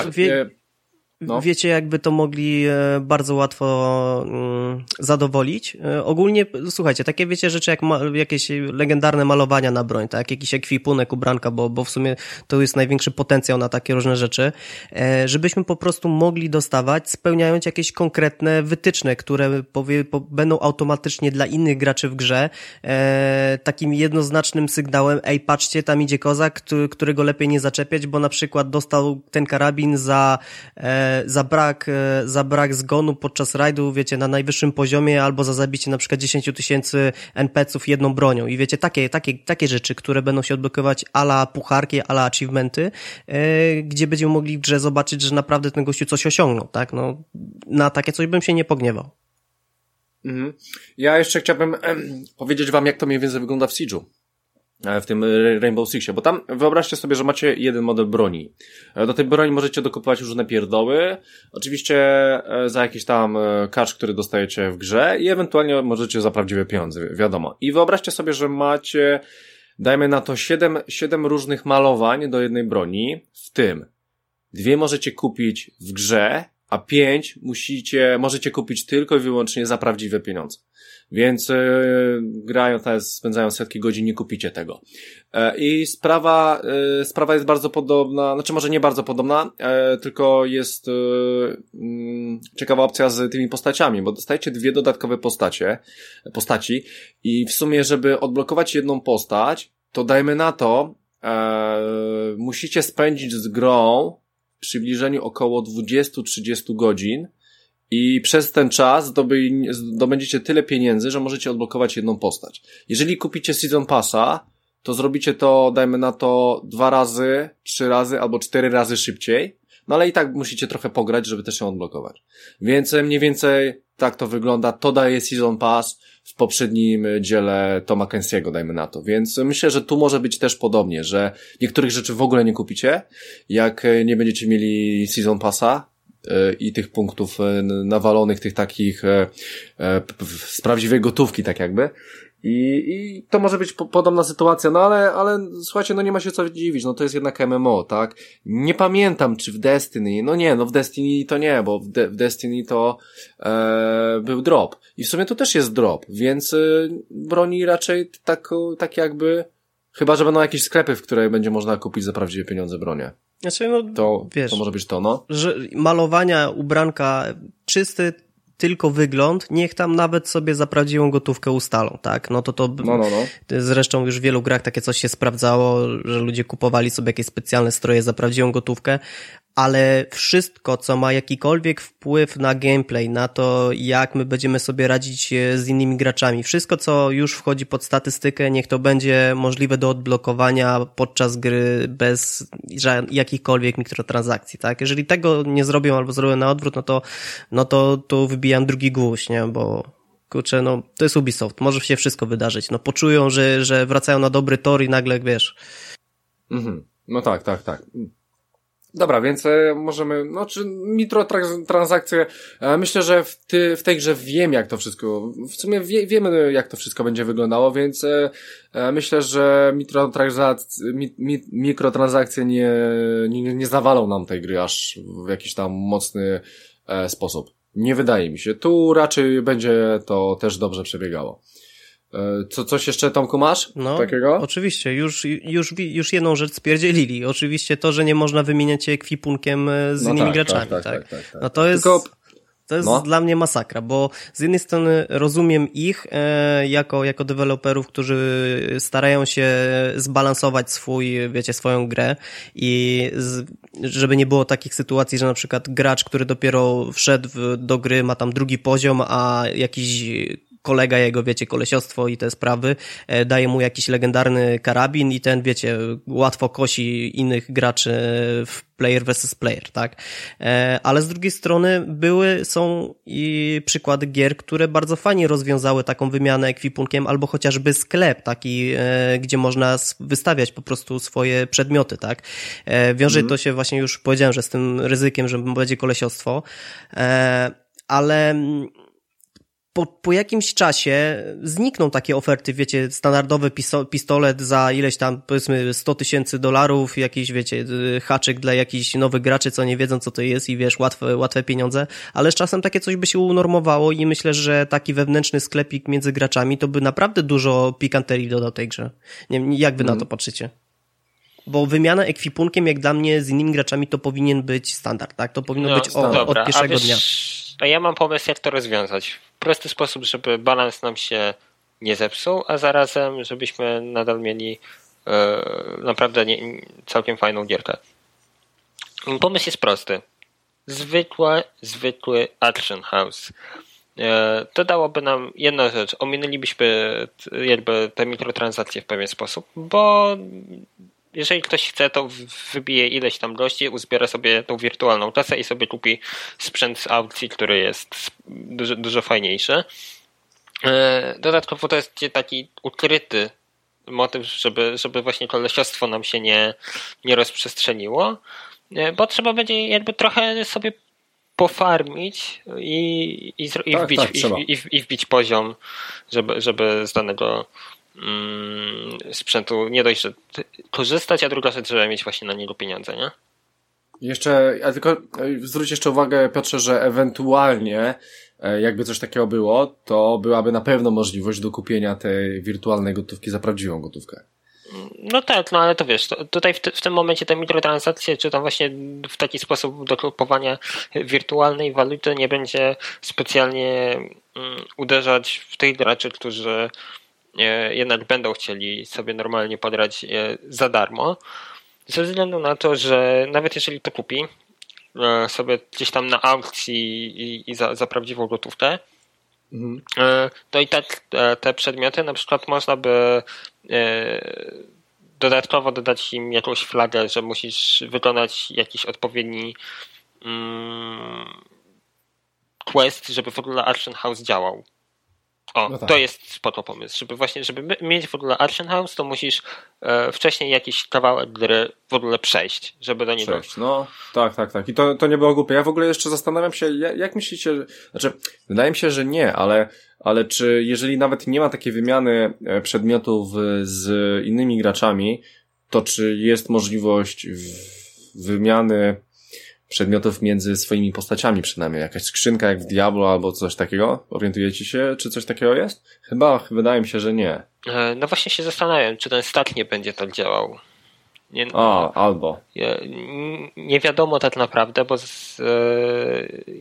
No. Wiecie, jakby to mogli e, bardzo łatwo mm, zadowolić. E, ogólnie, słuchajcie, takie wiecie rzeczy jak ma, jakieś legendarne malowania na broń, tak? Jakiś ekwipunek, ubranka, bo, bo w sumie to jest największy potencjał na takie różne rzeczy. E, żebyśmy po prostu mogli dostawać, spełniając jakieś konkretne wytyczne, które powie, po, będą automatycznie dla innych graczy w grze takim jednoznacznym sygnałem, ej, patrzcie, tam idzie kozak, którego lepiej nie zaczepiać, bo na przykład dostał ten karabin za za brak, e, za brak zgonu podczas rajdu, wiecie, na najwyższym poziomie albo za zabicie na przykład 10 tysięcy NPC-ów jedną bronią. I wiecie, takie, takie, takie rzeczy, które będą się odblokować ala pucharki, ala achievementy, e, gdzie będziemy mogli grze zobaczyć, że naprawdę ten gościu coś osiągnął, tak? No, na takie coś bym się nie pogniewał. Mhm. Ja jeszcze chciałbym powiedzieć wam, jak to mniej więcej wygląda w Siege'u. E, w tym Rainbow Sixie, bo tam wyobraźcie sobie, że macie jeden model broni. E, do tej broni możecie dokupować różne pierdoły, oczywiście e, za jakiś tam cash, który dostajecie w grze i ewentualnie możecie za prawdziwe pieniądze, wiadomo. I wyobraźcie sobie, że macie dajmy na to 7, 7 różnych malowań do jednej broni, w tym dwie możecie kupić w grze, a pięć musicie, możecie kupić tylko i wyłącznie za prawdziwe pieniądze. Więc e, grają, spędzają setki godzin, nie kupicie tego. E, I sprawa, e, sprawa jest bardzo podobna, znaczy może nie bardzo podobna, e, tylko jest e, mm, ciekawa opcja z tymi postaciami, bo dostajecie dwie dodatkowe postacie, postaci i w sumie, żeby odblokować jedną postać, to dajmy na to, e, musicie spędzić z grą w przybliżeniu około 20-30 godzin, i przez ten czas zdobędziecie tyle pieniędzy, że możecie odblokować jedną postać. Jeżeli kupicie Season Passa, to zrobicie to, dajmy na to, dwa razy, trzy razy albo cztery razy szybciej. No ale i tak musicie trochę pograć, żeby też ją odblokować. Więc mniej więcej tak to wygląda. To daje Season Pass w poprzednim dziele Toma Kensiego, dajmy na to. Więc myślę, że tu może być też podobnie, że niektórych rzeczy w ogóle nie kupicie, jak nie będziecie mieli Season Passa, i tych punktów e, nawalonych, tych takich e, z prawdziwej gotówki, tak jakby, i, I to może być po, podobna sytuacja, no ale, ale słuchajcie, no nie ma się co dziwić, no to jest jednak MMO, tak? Nie pamiętam, czy w Destiny, no nie, no w Destiny to nie, bo w, De w Destiny to e, był drop. I w sumie to też jest drop, więc e, broni raczej tak, tak jakby, chyba, że będą jakieś sklepy, w które będzie można kupić za prawdziwe pieniądze bronie. Znaczy, no, to, wiesz, to może być to, no. Że malowania ubranka czysty tylko wygląd, niech tam nawet sobie za prawdziwą gotówkę ustalą, tak? No to to, no, no, no. zresztą już w wielu grach takie coś się sprawdzało, że ludzie kupowali sobie jakieś specjalne stroje za prawdziwą gotówkę, ale wszystko, co ma jakikolwiek wpływ na gameplay, na to, jak my będziemy sobie radzić e, z innymi graczami, wszystko, co już wchodzi pod statystykę, niech to będzie możliwe do odblokowania podczas gry bez jakichkolwiek mikrotransakcji, tak? Jeżeli tego nie zrobią albo zrobią na odwrót, no to, no to, to wybijam drugi gwóźdź, nie? Bo, kurczę, no, to jest Ubisoft, może się wszystko wydarzyć. No, poczują, że, że wracają na dobry tor i nagle, wiesz... Mhm. No tak, tak, tak. Dobra, więc e, możemy, no czy mikrotransakcje, e, myślę, że w, ty, w tej grze wiem jak to wszystko, w sumie wie, wiemy jak to wszystko będzie wyglądało, więc e, myślę, że mikrotransakcje, mi, mikrotransakcje nie, nie, nie zawalą nam tej gry aż w jakiś tam mocny sposób. Nie wydaje mi się. Tu raczej będzie to też dobrze przebiegało. E, co, coś jeszcze, Tomku, masz? No, takiego? oczywiście. Już, już, już jedną rzecz spierdzielili. Oczywiście to, że nie można wymieniać się ekwipunkiem e, z no innymi tak, graczami, tak, tak? tak? tak, tak no to jest... Tylko... To jest no. dla mnie masakra, bo z jednej strony rozumiem ich e, jako, jako deweloperów, którzy starają się zbalansować swój, wiecie, swoją grę i z, żeby nie było takich sytuacji, że na przykład gracz, który dopiero wszedł do gry, ma tam drugi poziom, a jakiś kolega jego, wiecie, kolesiostwo i te sprawy, e, daje mu jakiś legendarny karabin i ten, wiecie, łatwo kosi innych graczy w player versus player, tak? E, ale z drugiej strony były, są i przykłady gier, które bardzo fajnie rozwiązały taką wymianę ekwipunkiem, albo chociażby sklep taki, e, gdzie można wystawiać po prostu swoje przedmioty, tak? Wiąże mm. to się właśnie już powiedziałem, że z tym ryzykiem, że będzie kolesiostwo, ale mm, po, po jakimś czasie znikną takie oferty, wiecie, standardowy pistolet za ileś tam, powiedzmy, 100 tysięcy dolarów, jakiś, wiecie, y, haczyk dla jakichś nowych graczy, co nie wiedzą, co to jest i wiesz, łatwe, łatwe pieniądze, ale z czasem takie coś by się unormowało i myślę, że taki wewnętrzny sklepik między graczami to by naprawdę dużo pikanterii dodał tej grze. Nie wiem, jak wy mm. na to mhm. patrzycie? Bo wymiana ekwipunkiem, jak dla mnie, z innymi graczami to powinien być standard, tak? To powinno no, być o, dobra, od pierwszego wiesz, dnia. A ja mam pomysł, jak to rozwiązać prosty sposób, żeby balans nam się nie zepsuł, a zarazem, żebyśmy nadal mieli e, naprawdę nie, całkiem fajną gierkę. Pomysł jest prosty. Zwykły, zwykły Action House. E, to dałoby nam jedną rzecz. Ominęlibyśmy jakby te mikrotransakcje w pewien sposób, bo jeżeli ktoś chce, to wybije ileś tam gości, uzbiera sobie tą wirtualną kasę i sobie kupi sprzęt z aukcji, który jest dużo, dużo fajniejszy. E, dodatkowo to jest taki ukryty motyw, żeby, żeby właśnie kolesiostwo nam się nie, nie rozprzestrzeniło, e, bo trzeba będzie jakby trochę sobie pofarmić i, i, i, tak, wbić, tak, i, i, wbić poziom, żeby, żeby z danego sprzętu nie dość, że korzystać, a druga rzecz, żeby mieć właśnie na niego pieniądze, nie? Jeszcze, ja tylko zwróć jeszcze uwagę, Piotrze, że ewentualnie e, jakby coś takiego było, to byłaby na pewno możliwość do kupienia tej wirtualnej gotówki za prawdziwą gotówkę. No tak, no ale to wiesz, to, tutaj w, w, tym momencie te mikrotransakcje, czy tam właśnie w taki sposób do kupowania wirtualnej waluty nie będzie specjalnie mm, uderzać w tych graczy, którzy e, jednak będą chcieli sobie normalnie podrać e, za darmo. Ze względu na to, że nawet jeżeli to kupi e, sobie gdzieś tam na aukcji i, za, za prawdziwą gotówkę, mhm. to i tak te przedmioty na przykład można by dodatkowo dodać im jakąś flagę, że musisz wykonać jakiś odpowiedni mm, quest, żeby w ogóle Action House działał. O, no tak. to jest spoko pomysł, żeby właśnie, żeby mieć w ogóle Action House, to musisz e, wcześniej jakiś kawałek gry w ogóle przejść, żeby do niego... Przejść, no, tak, tak, tak. I to, to nie było głupie. Ja w ogóle jeszcze zastanawiam się, jak, jak myślicie, znaczy, wydaje mi się, że nie, ale, ale czy jeżeli nawet nie ma takiej wymiany e, przedmiotów z innymi graczami, to czy jest możliwość wymiany przedmiotów między swoimi postaciami przynajmniej. Jakaś skrzynka jak w Diablo albo coś takiego? Orientujecie się, czy coś takiego jest? Chyba, wydaje mi się, że nie. E, no właśnie się zastanawiam, czy ten stat nie będzie tak działał. Nie, A, albo. Nie wiadomo tak naprawdę, bo z, e,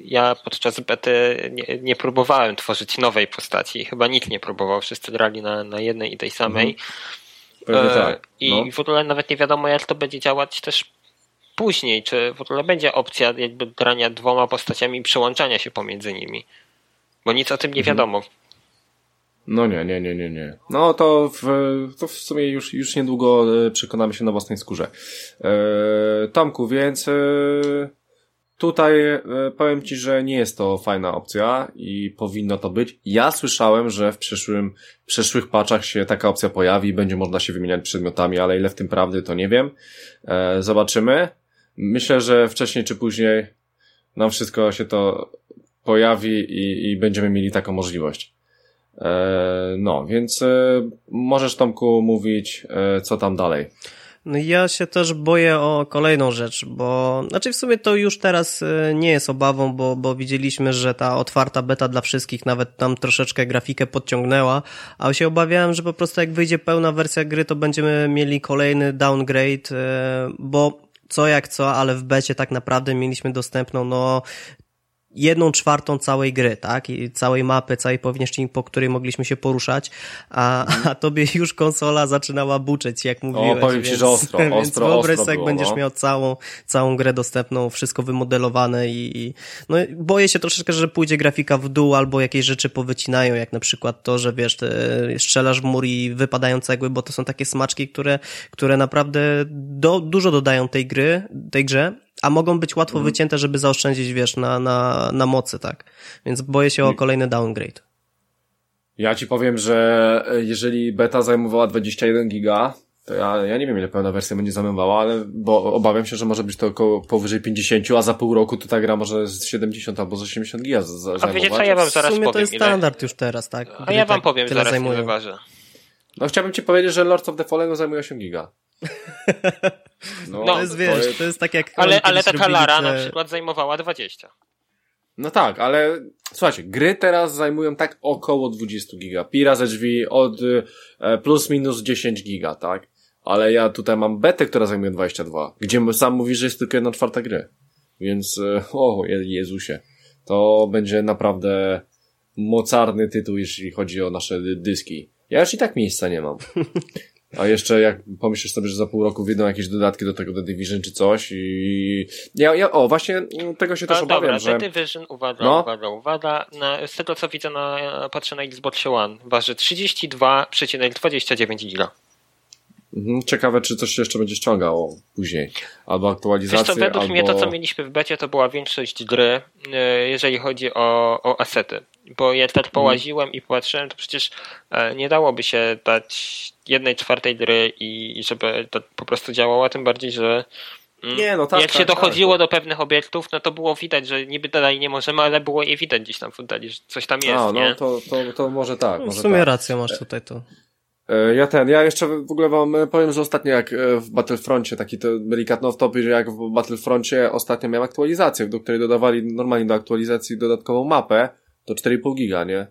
ja podczas bety nie, nie, próbowałem tworzyć nowej postaci. Chyba nikt nie próbował. Wszyscy grali na, na jednej i tej samej. Mhm. Pewnie e, tak. No. I w ogóle nawet nie wiadomo, jak to będzie działać też później, czy w ogóle będzie opcja jakby grania dwoma postaciami i przełączania się pomiędzy nimi. Bo nic o tym nie mhm. wiadomo. No nie, nie, nie, nie, nie. No to w, to w sumie już, już niedługo e, przekonamy się na własnej skórze. E, Tomku, więc e, tutaj e, powiem Ci, że nie jest to fajna opcja i powinno to być. Ja słyszałem, że w przyszłym, w przyszłych paczach się taka opcja pojawi i będzie można się wymieniać przedmiotami, ale ile w tym prawdy to nie wiem. E, zobaczymy. Myślę, że wcześniej czy później nam wszystko się to pojawi i, i będziemy mieli taką możliwość. E, no, więc e, możesz Tomku mówić, e, co tam dalej. No ja się też boję o kolejną rzecz, bo znaczy w sumie to już teraz e, nie jest obawą, bo, bo widzieliśmy, że ta otwarta beta dla wszystkich nawet tam troszeczkę grafikę podciągnęła, a się obawiałem, że po prostu jak wyjdzie pełna wersja gry, to będziemy mieli kolejny downgrade, e, bo co jak co, ale w becie tak naprawdę mieliśmy dostępną no jedną czwartą całej gry, tak? I całej mapy, całej powierzchni, po której mogliśmy się poruszać, a, a tobie już konsola zaczynała buczeć, jak mówiłeś. O, powiem więc, ci, że ostro, więc ostro, wyobraź ostro sobie, jak będziesz no. miał całą, całą grę dostępną, wszystko wymodelowane i, i no boję się troszeczkę, że pójdzie grafika w dół albo jakieś rzeczy powycinają, jak na przykład to, że wiesz, strzelasz w mur i wypadają cegły, bo to są takie smaczki, które, które naprawdę do, dużo dodają tej gry, tej grze, a mogą być łatwo mhm. wycięte, żeby zaoszczędzić, wiesz, na, na, na mocy, tak? Więc boję się o kolejny downgrade. Ja ci powiem, że jeżeli beta zajmowała 21 giga, to ja, ja nie wiem, ile pełna wersja będzie zajmowała, ale bo obawiam się, że może być to około powyżej 50, a za pół roku to ta gra może z 70 albo z 80 giga zajmować. A wiecie co, ja wam zaraz W sumie powiem, to jest standard już teraz, tak? A ja wam tak powiem zaraz, zajmują. ile waży. No chciałbym ci powiedzieć, że Lords of the Fallen zajmuje 8 giga. No, no to jest, wiesz, to jest, to jest tak jak... Ale, ale ta Lara te... na przykład zajmowała 20. No tak, ale słuchajcie, gry teraz zajmują tak około 20 giga. Pira ze drzwi od e, plus minus 10 giga, tak? Ale ja tutaj mam betę, która zajmuje 22, gdzie sam mówi, że jest tylko jedna czwarta gry. Więc, e, o Jezusie, to będzie naprawdę mocarny tytuł, jeśli chodzi o nasze dyski. Ja już i tak miejsca nie mam. A jeszcze jak pomyślisz sobie, że za pół roku wyjdą jakieś dodatki do tego The Division czy coś i... Ja, ja, o, właśnie tego się też no, obawiam, dobra, że... The Division, uwaga, no? uwaga, uwaga. Na, z tego co widzę, na, patrzę na Xbox One, waży 32,29 giga. Mhm, ciekawe, czy coś się jeszcze będzie ściągało później. Albo aktualizacje, Wiesz co, według albo... mnie to, co mieliśmy w becie, to była większość gry, e, jeżeli chodzi o, o asety. Bo ja tak połaziłem i patrzyłem, to przecież e, nie dałoby się dać jednej czwartej gry i żeby to po prostu działało, tym bardziej, że mm, nie, no tak, jak tak, się dochodziło tak. do pewnych obiektów, no to było widać, że niby dalej nie możemy, ale było je widać gdzieś tam w oddali, że coś tam jest, A, no, To, to, to może tak. No, może w sumie tak. rację masz tutaj to. E, ja ten, ja jeszcze w ogóle wam powiem, że ostatnio jak e, w Battlefroncie, taki to delikatny off-top, że jak w Battlefroncie ostatnio miałem aktualizację, do której dodawali normalnie do aktualizacji dodatkową mapę, to 4,5 giga, nie?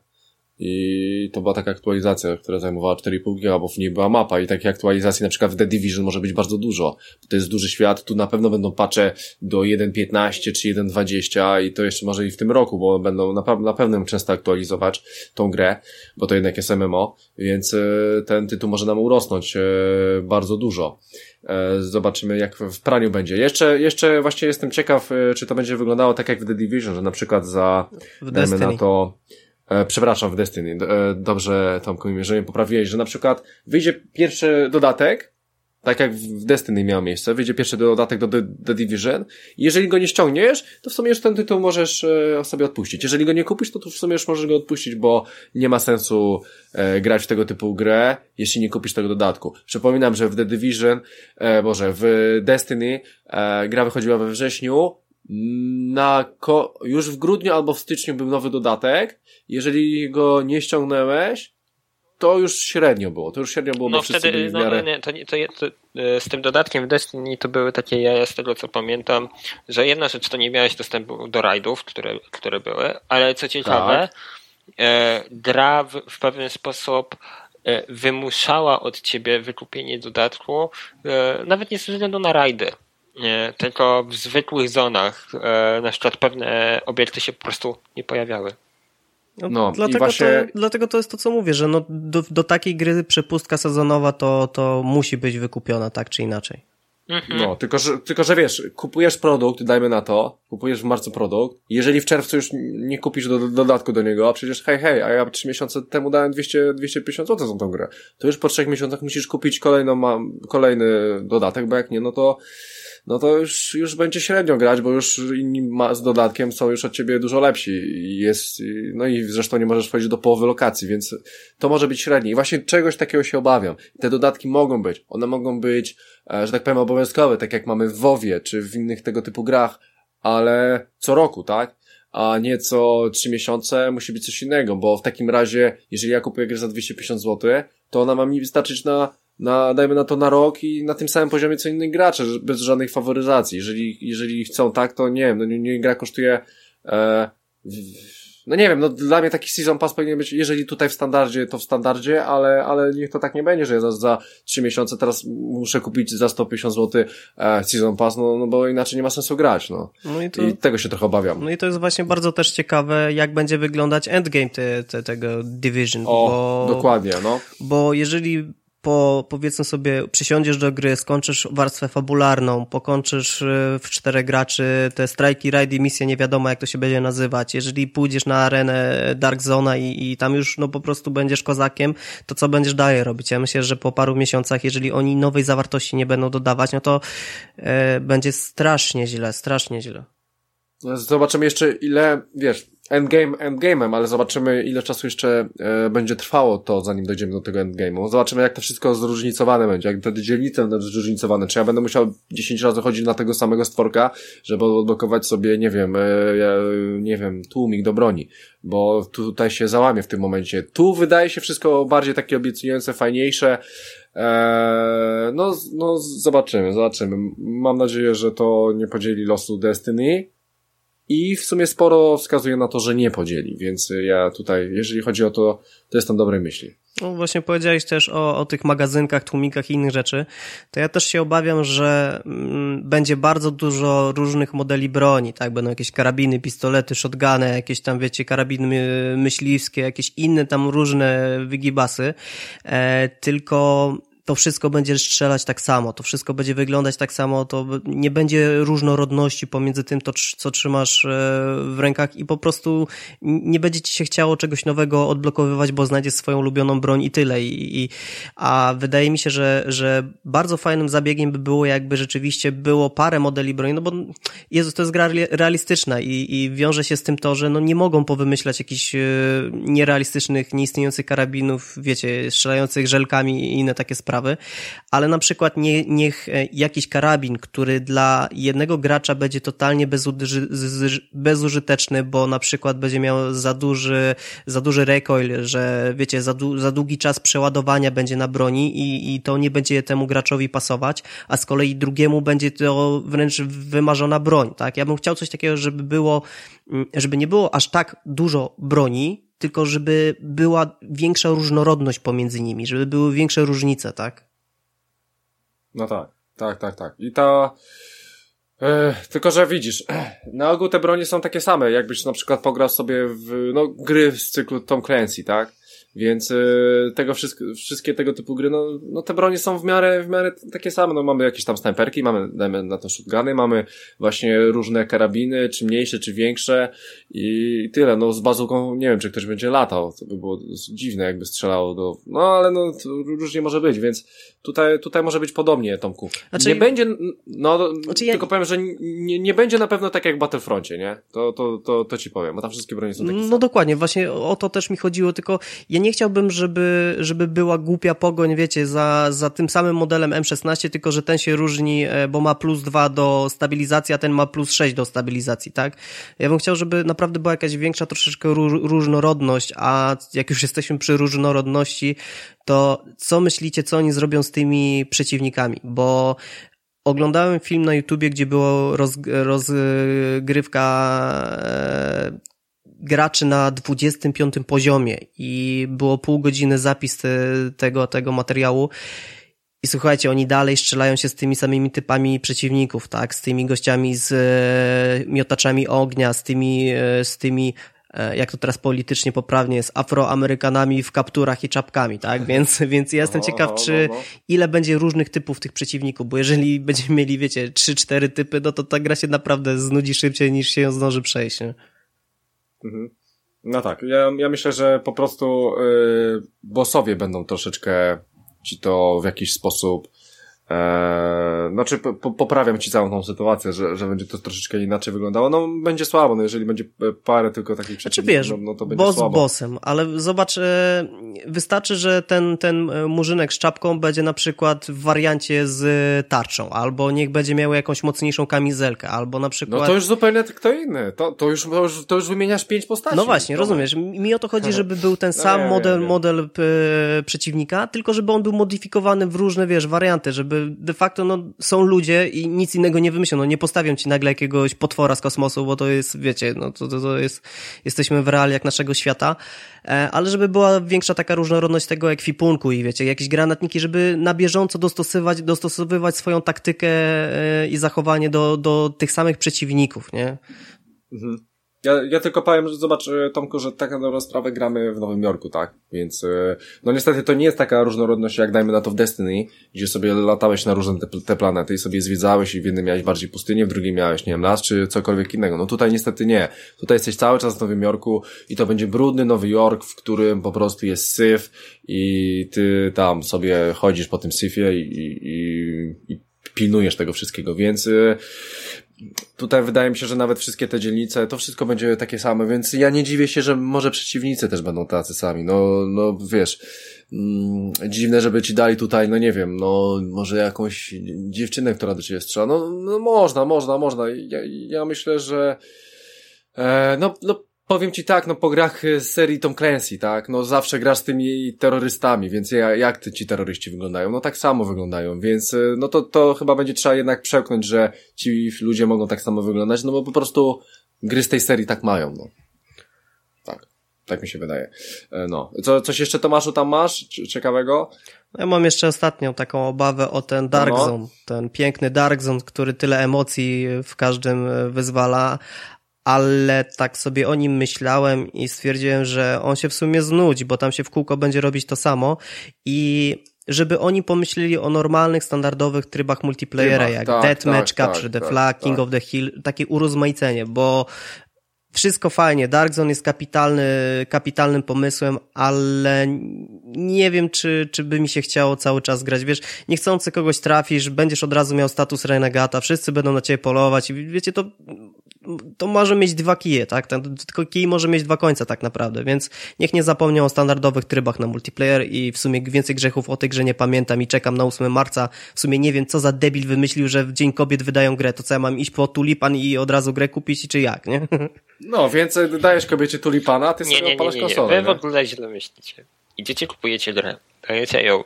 I to była taka aktualizacja, która zajmowała 4,5 giga, bo w niej była mapa i takiej aktualizacji na przykład w The Division może być bardzo dużo. To jest duży świat, tu na pewno będą patche do 1.15 czy 1.20 i to jeszcze może i w tym roku, bo będą na, na pewno często aktualizować tą grę, bo to jednak jest MMO, więc e, ten tytuł może nam urosnąć e, bardzo dużo. E, zobaczymy, jak w praniu będzie. Jeszcze, jeszcze właśnie jestem ciekaw, czy to będzie wyglądało tak jak w The Division, że na przykład za, W dajmy Destiny. na to, E, przepraszam, w Destiny. E, Dobrze, Tomku, że mnie poprawiłeś, że na przykład wyjdzie pierwszy dodatek, tak jak w Destiny miał miejsce, wyjdzie pierwszy dodatek do The, The Division i jeżeli go nie ściągniesz, to w sumie już ten tytuł możesz e, sobie odpuścić. Jeżeli go nie kupisz, to, to w sumie już możesz go odpuścić, bo nie ma sensu e, grać w tego typu grę, jeśli nie kupisz tego dodatku. Przypominam, że w The Division, e, Boże, w Destiny e, gra wychodziła we wrześniu, na ko- już w grudniu albo w styczniu był nowy dodatek. Jeżeli go nie ściągnęłeś, to już średnio było. To już średnio było, No wtedy, no, miarę... nie, to, to, to, e, z tym dodatkiem w Destiny to były takie jaja z tego co pamiętam, że jedna rzecz to nie miałeś dostępu do rajdów, które, które były, ale co ciekawe, e, gra w, w pewien sposób e, wymuszała od ciebie wykupienie dodatku, e, nawet nie ze względu na rajdy. Nie, tylko w zwykłych zonach, e, na przykład pewne obiekty się po prostu nie pojawiały. No, No, dlatego, właśnie- to, dlatego to jest to, co mówię, że no, do, do takiej gry przepustka sezonowa to, to musi być wykupiona tak czy inaczej. Mhm. No, tylko że, tylko że wiesz, kupujesz produkt, dajmy na to, kupujesz w marcu produkt, jeżeli w czerwcu już nie kupisz do, do, dodatku do niego, a przecież hej, hej, a ja trzy miesiące temu dałem 200, 250 zł za tą grę, to już po trzech miesiącach musisz kupić kolejną, kolejny dodatek, bo jak nie, no to no to już, już będzie średnio grać, bo już inni ma, z dodatkiem są już od ciebie dużo lepsi i jest, no i zresztą nie możesz wchodzić do połowy lokacji, więc to może być średnie. I właśnie czegoś takiego się obawiam. Te dodatki mogą być. One mogą być, e, że tak powiem, obowiązkowe, tak jak mamy w WoWie, czy w innych tego typu grach, ale co roku, tak? A nie co trzy miesiące musi być coś innego, bo w takim razie, jeżeli ja kupuję grę za 250 zł, to ona ma mi wystarczyć na, na, dajmy na to na rok i na tym samym poziomie co inni gracze, bez żadnej faworyzacji. Jeżeli, jeżeli chcą tak, to nie wiem, no nie, nie gra kosztuje, e, no nie wiem, no dla mnie taki season pass powinien być, jeżeli tutaj w standardzie, to w standardzie, ale, ale niech to tak nie będzie, że ja za, za 3 miesiące teraz muszę kupić za 150 zł e, season pass, no, no bo inaczej nie ma sensu grać, no. No i to, I tego się trochę obawiam. no i to jest właśnie bardzo też ciekawe, jak będzie wyglądać endgame te, te, tego Division, O, bo, dokładnie, no. bo jeżeli po, powiedzmy sobie, przysiądziesz do gry, skończysz warstwę fabularną, pokończysz y, w czterech graczy te strajki, rajdy, misje, nie wiadomo jak to się będzie nazywać. Jeżeli pójdziesz na arenę Dark Zona i, i tam już no po prostu będziesz kozakiem, to co będziesz dalej robić? Ja myślę, że po paru miesiącach, jeżeli oni nowej zawartości nie będą dodawać, no to e, będzie strasznie źle, strasznie źle. Zobaczymy jeszcze ile, wiesz, endgame endgame'em, ale zobaczymy ile czasu jeszcze e, będzie trwało to, zanim dojdziemy do tego endgame'u. Zobaczymy jak to wszystko zróżnicowane będzie, jak te dzielnice będą zróżnicowane. Czy ja będę musiał 10 razy chodzić na tego samego stworka, żeby odblokować sobie, nie wiem, e, nie wiem, tłumik do broni, bo tutaj się załamie w tym momencie. Tu wydaje się wszystko bardziej takie obiecujące, fajniejsze, Eee, no, no, zobaczymy, zobaczymy. Mam nadzieję, że to nie podzieli losu Destiny. I w sumie sporo wskazuje na to, że nie podzieli, więc ja tutaj, jeżeli chodzi o to, to jestem dobrej myśli. No właśnie powiedziałeś też o, o tych magazynkach, tłumikach i innych rzeczy, to ja też się obawiam, że mm, będzie bardzo dużo różnych modeli broni, tak? Będą jakieś karabiny, pistolety, shotguny, jakieś tam, wiecie, karabiny y, myśliwskie, jakieś inne tam różne wygibasy, e, tylko to wszystko będzie strzelać tak samo, to wszystko będzie wyglądać tak samo, to nie będzie różnorodności pomiędzy tym, to, co trzymasz e, w rękach i po prostu nie będzie ci się chciało czegoś nowego odblokowywać, bo znajdziesz swoją ulubioną broń i tyle. I, i, a wydaje mi się, że, że bardzo fajnym zabiegiem by było, jakby rzeczywiście było parę modeli broni, no bo Jezus, to jest gra reali- realistyczna i, i wiąże się z tym to, że no nie mogą powymyślać jakichś e, nierealistycznych, nieistniejących karabinów, wiecie, strzelających żelkami i inne takie sprawy, ale na przykład nie, niech e, jakiś karabin, który dla jednego gracza będzie totalnie bezuży, bezużyteczny, bo na przykład będzie miał za duży, za duży recoil, że wiecie, za, du, za długi czas przeładowania będzie na broni i, i to nie będzie temu graczowi pasować, a z kolei drugiemu będzie to wręcz wymarzona broń, tak? Ja bym chciał coś takiego, żeby było, mm, żeby nie było aż tak dużo broni, tylko żeby była większa różnorodność pomiędzy nimi, żeby były większe różnice, tak? No tak, tak, tak, tak. I ta... E, tylko, że widzisz, na ogół te bronie są takie same, jakbyś na przykład pograł sobie w, no, gry z cyklu Tom Clancy, tak? Więc y, tego wszystko, wszystkie tego typu gry, no, no te bronie są w miarę, w miarę takie same. No mamy jakieś tam snajperki, mamy, dajmy na to shotguny, mamy właśnie różne karabiny, czy mniejsze, czy większe i tyle. No z bazuką nie wiem, czy ktoś będzie latał. To by było dziwne, jakby strzelało do, no ale no różnie może być, więc tutaj, tutaj może być podobnie, Tomku. Znaczy, nie będzie, no, znaczy tylko ja... powiem, że nie, nie będzie na pewno tak jak w Battlefroncie, nie? To, to, to, to ci powiem, bo tam wszystkie bronie są takie No same. dokładnie, właśnie o to też mi chodziło, tylko ja nie chciałbym, żeby, żeby była głupia pogoń, wiecie, za, za tym samym modelem M16, tylko że ten się różni, e, bo ma plus 2 do stabilizacji, a ten ma plus 6 do stabilizacji, tak? Ja bym chciał, żeby naprawdę była jakaś większa troszeczkę różnorodność, a jak już jesteśmy przy różnorodności, to co myślicie, co oni zrobią z tymi przeciwnikami? Bo oglądałem film na YouTubie, gdzie było roz, rozgrywka e, graczy na 25 poziomie i było pół godziny zapis tego, tego materiału. I słuchajcie, oni dalej strzelają się z tymi samymi typami przeciwników, tak? Z tymi gościami z e, miotaczami ognia, z tymi, e, z tymi e, jak to teraz politycznie poprawnie jest, afroamerykanami w kapturach i czapkami, tak? Więc, więc ja jestem ciekaw, czy ile będzie różnych typów tych przeciwników, bo jeżeli będziemy mieli, wiecie, 3-4 typy, no to ta gra się naprawdę znudzi szybciej niż się ją zdąży przejść, nie? Mhm. No tak, ja, ja myślę, że po prostu yy, bossowie będą troszeczkę ci to w jakiś sposób Eee, znaczy po, poprawiam ci całą tą sytuację, że, że będzie to troszeczkę inaczej wyglądało. No będzie słabo, no jeżeli będzie parę tylko takich znaczy, przeciwników, no, no to będzie boss słabo. bossem, ale zobacz, e, wystarczy, że ten, ten e, murzynek z czapką będzie na przykład w wariancie z tarczą, albo niech będzie miał jakąś mocniejszą kamizelkę, albo na przykład... No to już zupełnie kto inny, to, to, już, to, już, to już wymieniasz pięć postaci. No właśnie, rozumiesz, mi o to chodzi, żeby był ten no sam no, nie, model, nie, nie. model e, przeciwnika, tylko żeby on był modyfikowany w różne, wiesz, warianty, żeby de facto, no, są ludzie i nic innego nie wymyślą. No, nie postawią ci nagle jakiegoś potwora z kosmosu, bo to jest, wiecie, no, to, to, jest, jesteśmy w realiach naszego świata, e, ale żeby była większa taka różnorodność tego ekwipunku i wiecie, jakieś granatniki, żeby na bieżąco dostosowywać, dostosowywać swoją taktykę e, i zachowanie do, do tych samych przeciwników, nie? Mhm. Ja, ja tylko powiem, że zobacz, e, Tomku, że tak rozprawę gramy w Nowym Jorku, tak? Więc, e, no niestety to nie jest taka różnorodność, jak dajmy na to w Destiny, gdzie sobie latałeś na różne te, te planety i sobie zwiedzałeś i w jednym miałeś bardziej pustynię, w drugim miałeś, nie wiem, las czy cokolwiek innego. No tutaj niestety nie. Tutaj jesteś cały czas w Nowym Jorku i to będzie brudny Nowy Jork, w którym po prostu jest syf i ty tam sobie chodzisz po tym syfie i, i, i pilnujesz tego wszystkiego, więc e, tutaj wydaje mi się, że nawet wszystkie te dzielnice, to wszystko będzie takie same, więc ja nie dziwię się, że może przeciwnicy też będą tacy sami. No, no wiesz, mm, dziwne, żeby ci dali tutaj, no nie wiem, no może jakąś dziewczynę, która do ciebie strzela. No, no można, można, można. Ja, ja myślę, że e, no, no powiem ci tak, no po grach z serii Tom Clancy, tak, no zawsze grasz z tymi terrorystami, więc ja, jak ty, ci terroryści wyglądają? No tak samo wyglądają, więc y, no to, to chyba będzie trzeba jednak przełknąć, że ci ludzie mogą tak samo wyglądać, no bo po prostu gry z tej serii tak mają, no. Tak. Tak mi się wydaje. E, no. Co, coś jeszcze Tomaszu tam masz ciekawego? No ja mam jeszcze ostatnią taką obawę o ten Dark no. Zone, ten piękny Dark Zone, który tyle emocji w każdym e, wyzwala, ale tak sobie o nim myślałem i stwierdziłem, że on się w sumie znudzi, bo tam się w kółko będzie robić to samo i żeby oni pomyśleli o normalnych, standardowych trybach multiplayera, jak tak, Deathmatch, tak, Capture tak, the Flag, tak, King of the Hill, takie urozmaicenie, bo wszystko fajnie, Dark Zone jest kapitalny, kapitalnym pomysłem, ale nie wiem, czy, czy by mi się chciało cały czas grać. Wiesz, niechcący kogoś trafisz, będziesz od razu miał status renegata, wszyscy będą na ciebie polować i wiecie, to to może mieć dwa kije, tak? Tylko kij może mieć dwa końce tak naprawdę, więc niech nie zapomniał o standardowych trybach na multiplayer i w sumie więcej grzechów o tej grze nie pamiętam i czekam na 8 marca. W sumie nie wiem, co za debil wymyślił, że w Dzień Kobiet wydają grę, to co ja mam iść po tulipan i od razu grę kupić, czy jak, nie? No, więc dajesz kobiecie tulipana, a ty nie, sobie nie, odpalasz nie, nie, nie. konsolę. Wy w ogóle źle myślicie. Idziecie, kupujecie grę, dajecie ją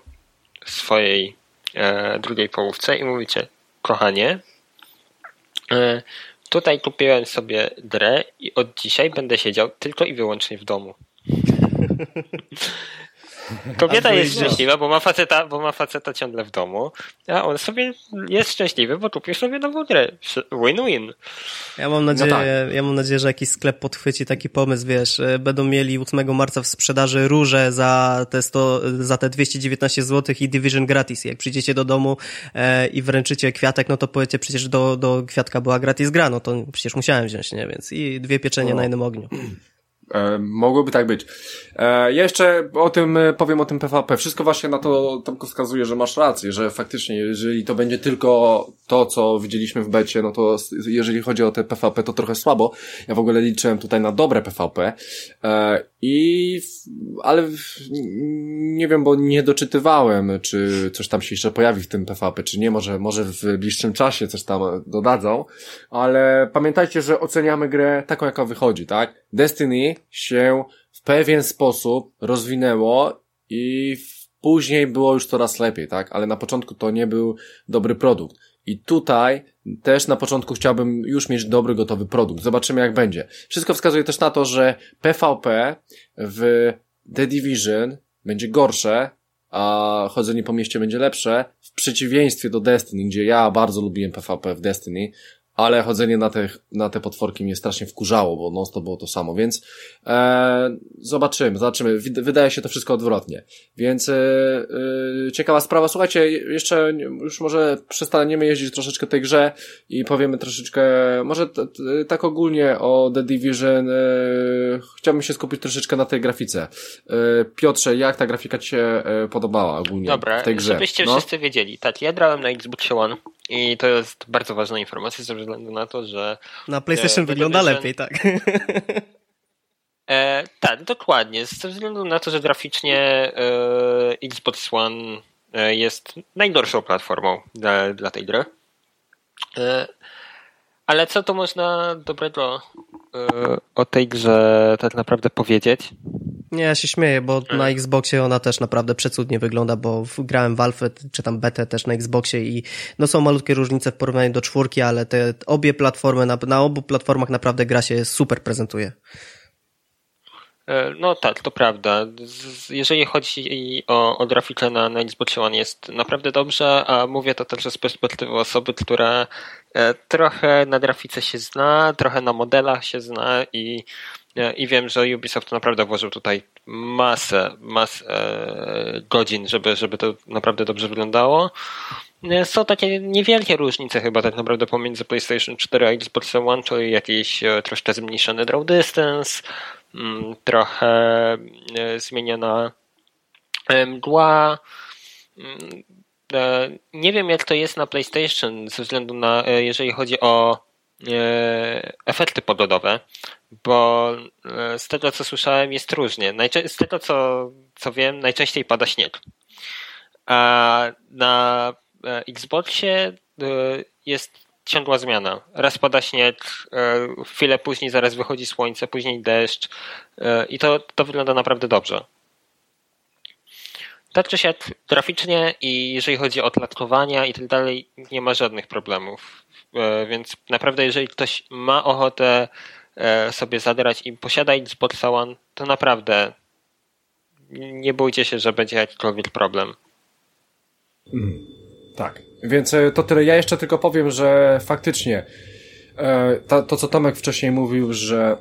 swojej e, drugiej połówce i mówicie, kochanie, e, tutaj kupiłem sobie grę i od dzisiaj będę siedział tylko i wyłącznie w domu. Kobieta jest szczęśliwa, bo ma, faceta, bo ma faceta ciągle w domu, a on sobie jest szczęśliwy, bo kupił sobie nową grę. Win-win. Ja mam nadzieję, no tak. ja mam nadzieję, że jakiś sklep podchwyci taki pomysł, wiesz, e, będą mieli 8 marca w sprzedaży róże za te 100, za te 219 zł i Division gratis. Jak przyjdziecie do domu e, i wręczycie kwiatek, no to powiecie przecież do, do kwiatka była gratis gra, no to przecież musiałem wziąć, nie? Więc i dwie pieczenie no. na jednym ogniu. E, mogłoby tak być. E, jeszcze o tym e, powiem o tym PvP. Wszystko właśnie na to Tomko wskazuje, że masz rację, że faktycznie, jeżeli to będzie tylko to, co widzieliśmy w becie, no to jeżeli chodzi o te PvP, to trochę słabo. Ja w ogóle liczyłem tutaj na dobre PvP. E, I, ale nie wiem, bo nie doczytywałem, czy coś tam się jeszcze pojawi w tym PvP, czy nie, może, może w bliższym czasie coś tam dodadzą, ale pamiętajcie, że oceniamy grę taką, jaka wychodzi, tak? Destiny się w pewien sposób rozwinęło i później było już coraz lepiej, tak? Ale na początku to nie był dobry produkt. I tutaj też na początku chciałbym już mieć dobry, gotowy produkt. Zobaczymy jak będzie. Wszystko wskazuje też na to, że PvP w The Division będzie gorsze, a chodzenie po mieście będzie lepsze, w przeciwieństwie do Destiny, gdzie ja bardzo lubiłem PvP w Destiny, ale chodzenie na te, na te potworki mnie strasznie wkurzało, bo non to było to samo, więc e, zobaczymy, zobaczymy. Wydaje się to wszystko odwrotnie. Więc e, e, ciekawa sprawa. Słuchajcie, jeszcze już może przestaniemy jeździć troszeczkę tej grze i powiemy troszeczkę, może t, t, tak ogólnie o The Division. E, chciałbym się skupić troszeczkę na tej grafice. E, Piotrze, jak ta grafika Ci się e, podobała ogólnie Dobra, w tej grze? żebyście no? wszyscy wiedzieli. Tak, ja grałem na Xbox One i to jest bardzo ważna informacja ze względu na to, że. Na PlayStation e, wygląda Division... lepiej, tak. E, tak, dokładnie. Ze względu na to, że graficznie e, Xbox One e, jest najgorszą platformą dla, dla tej gry. E, ale co to można dobrego o tej grze tak naprawdę powiedzieć? Nie, ja się śmieję, bo na. Xboxie ona też naprawdę przecudnie wygląda, bo grałem w Alpha, czy tam betę też na Xboxie i no są malutkie różnice w porównaniu do czwórki, ale te obie platformy, na, na obu platformach naprawdę gra się super prezentuje. E, no tak, to prawda. Jeżeli chodzi o, o grafikę na, na Xbox One jest naprawdę dobrze, a mówię to także z perspektywy osoby, która e, trochę na grafice się zna, trochę na modelach się zna i i wiem, że Ubisoft naprawdę włożył tutaj masę, masę e, godzin, żeby, żeby to naprawdę dobrze wyglądało. E, są takie niewielkie różnice chyba tak naprawdę pomiędzy PlayStation 4 a Xbox One, czyli jakiś e, troszkę zmniejszony draw distance, mm, trochę zmieniona mgła. Mm, nie wiem jak to jest na PlayStation ze względu na, jeżeli chodzi o efekty pogodowe, bo e, z tego co słyszałem jest różnie. z tego co, co wiem, najczęściej pada śnieg. A na e, Xboxie e, jest ciągła zmiana. Raz pada śnieg, chwilę później zaraz wychodzi słońce, później deszcz i to, to wygląda naprawdę dobrze. Tak czy siak graficznie i jeżeli chodzi o tlatkowania i tak dalej, nie ma żadnych problemów. Więc naprawdę jeżeli ktoś ma ochotę E, sobie zadrać i posiada Xbox One, to naprawdę nie bójcie się, że będzie jakikolwiek problem. Mm, tak, więc e, to tyle. Ja jeszcze tylko powiem, że faktycznie e, to, to co Tomek wcześniej mówił, że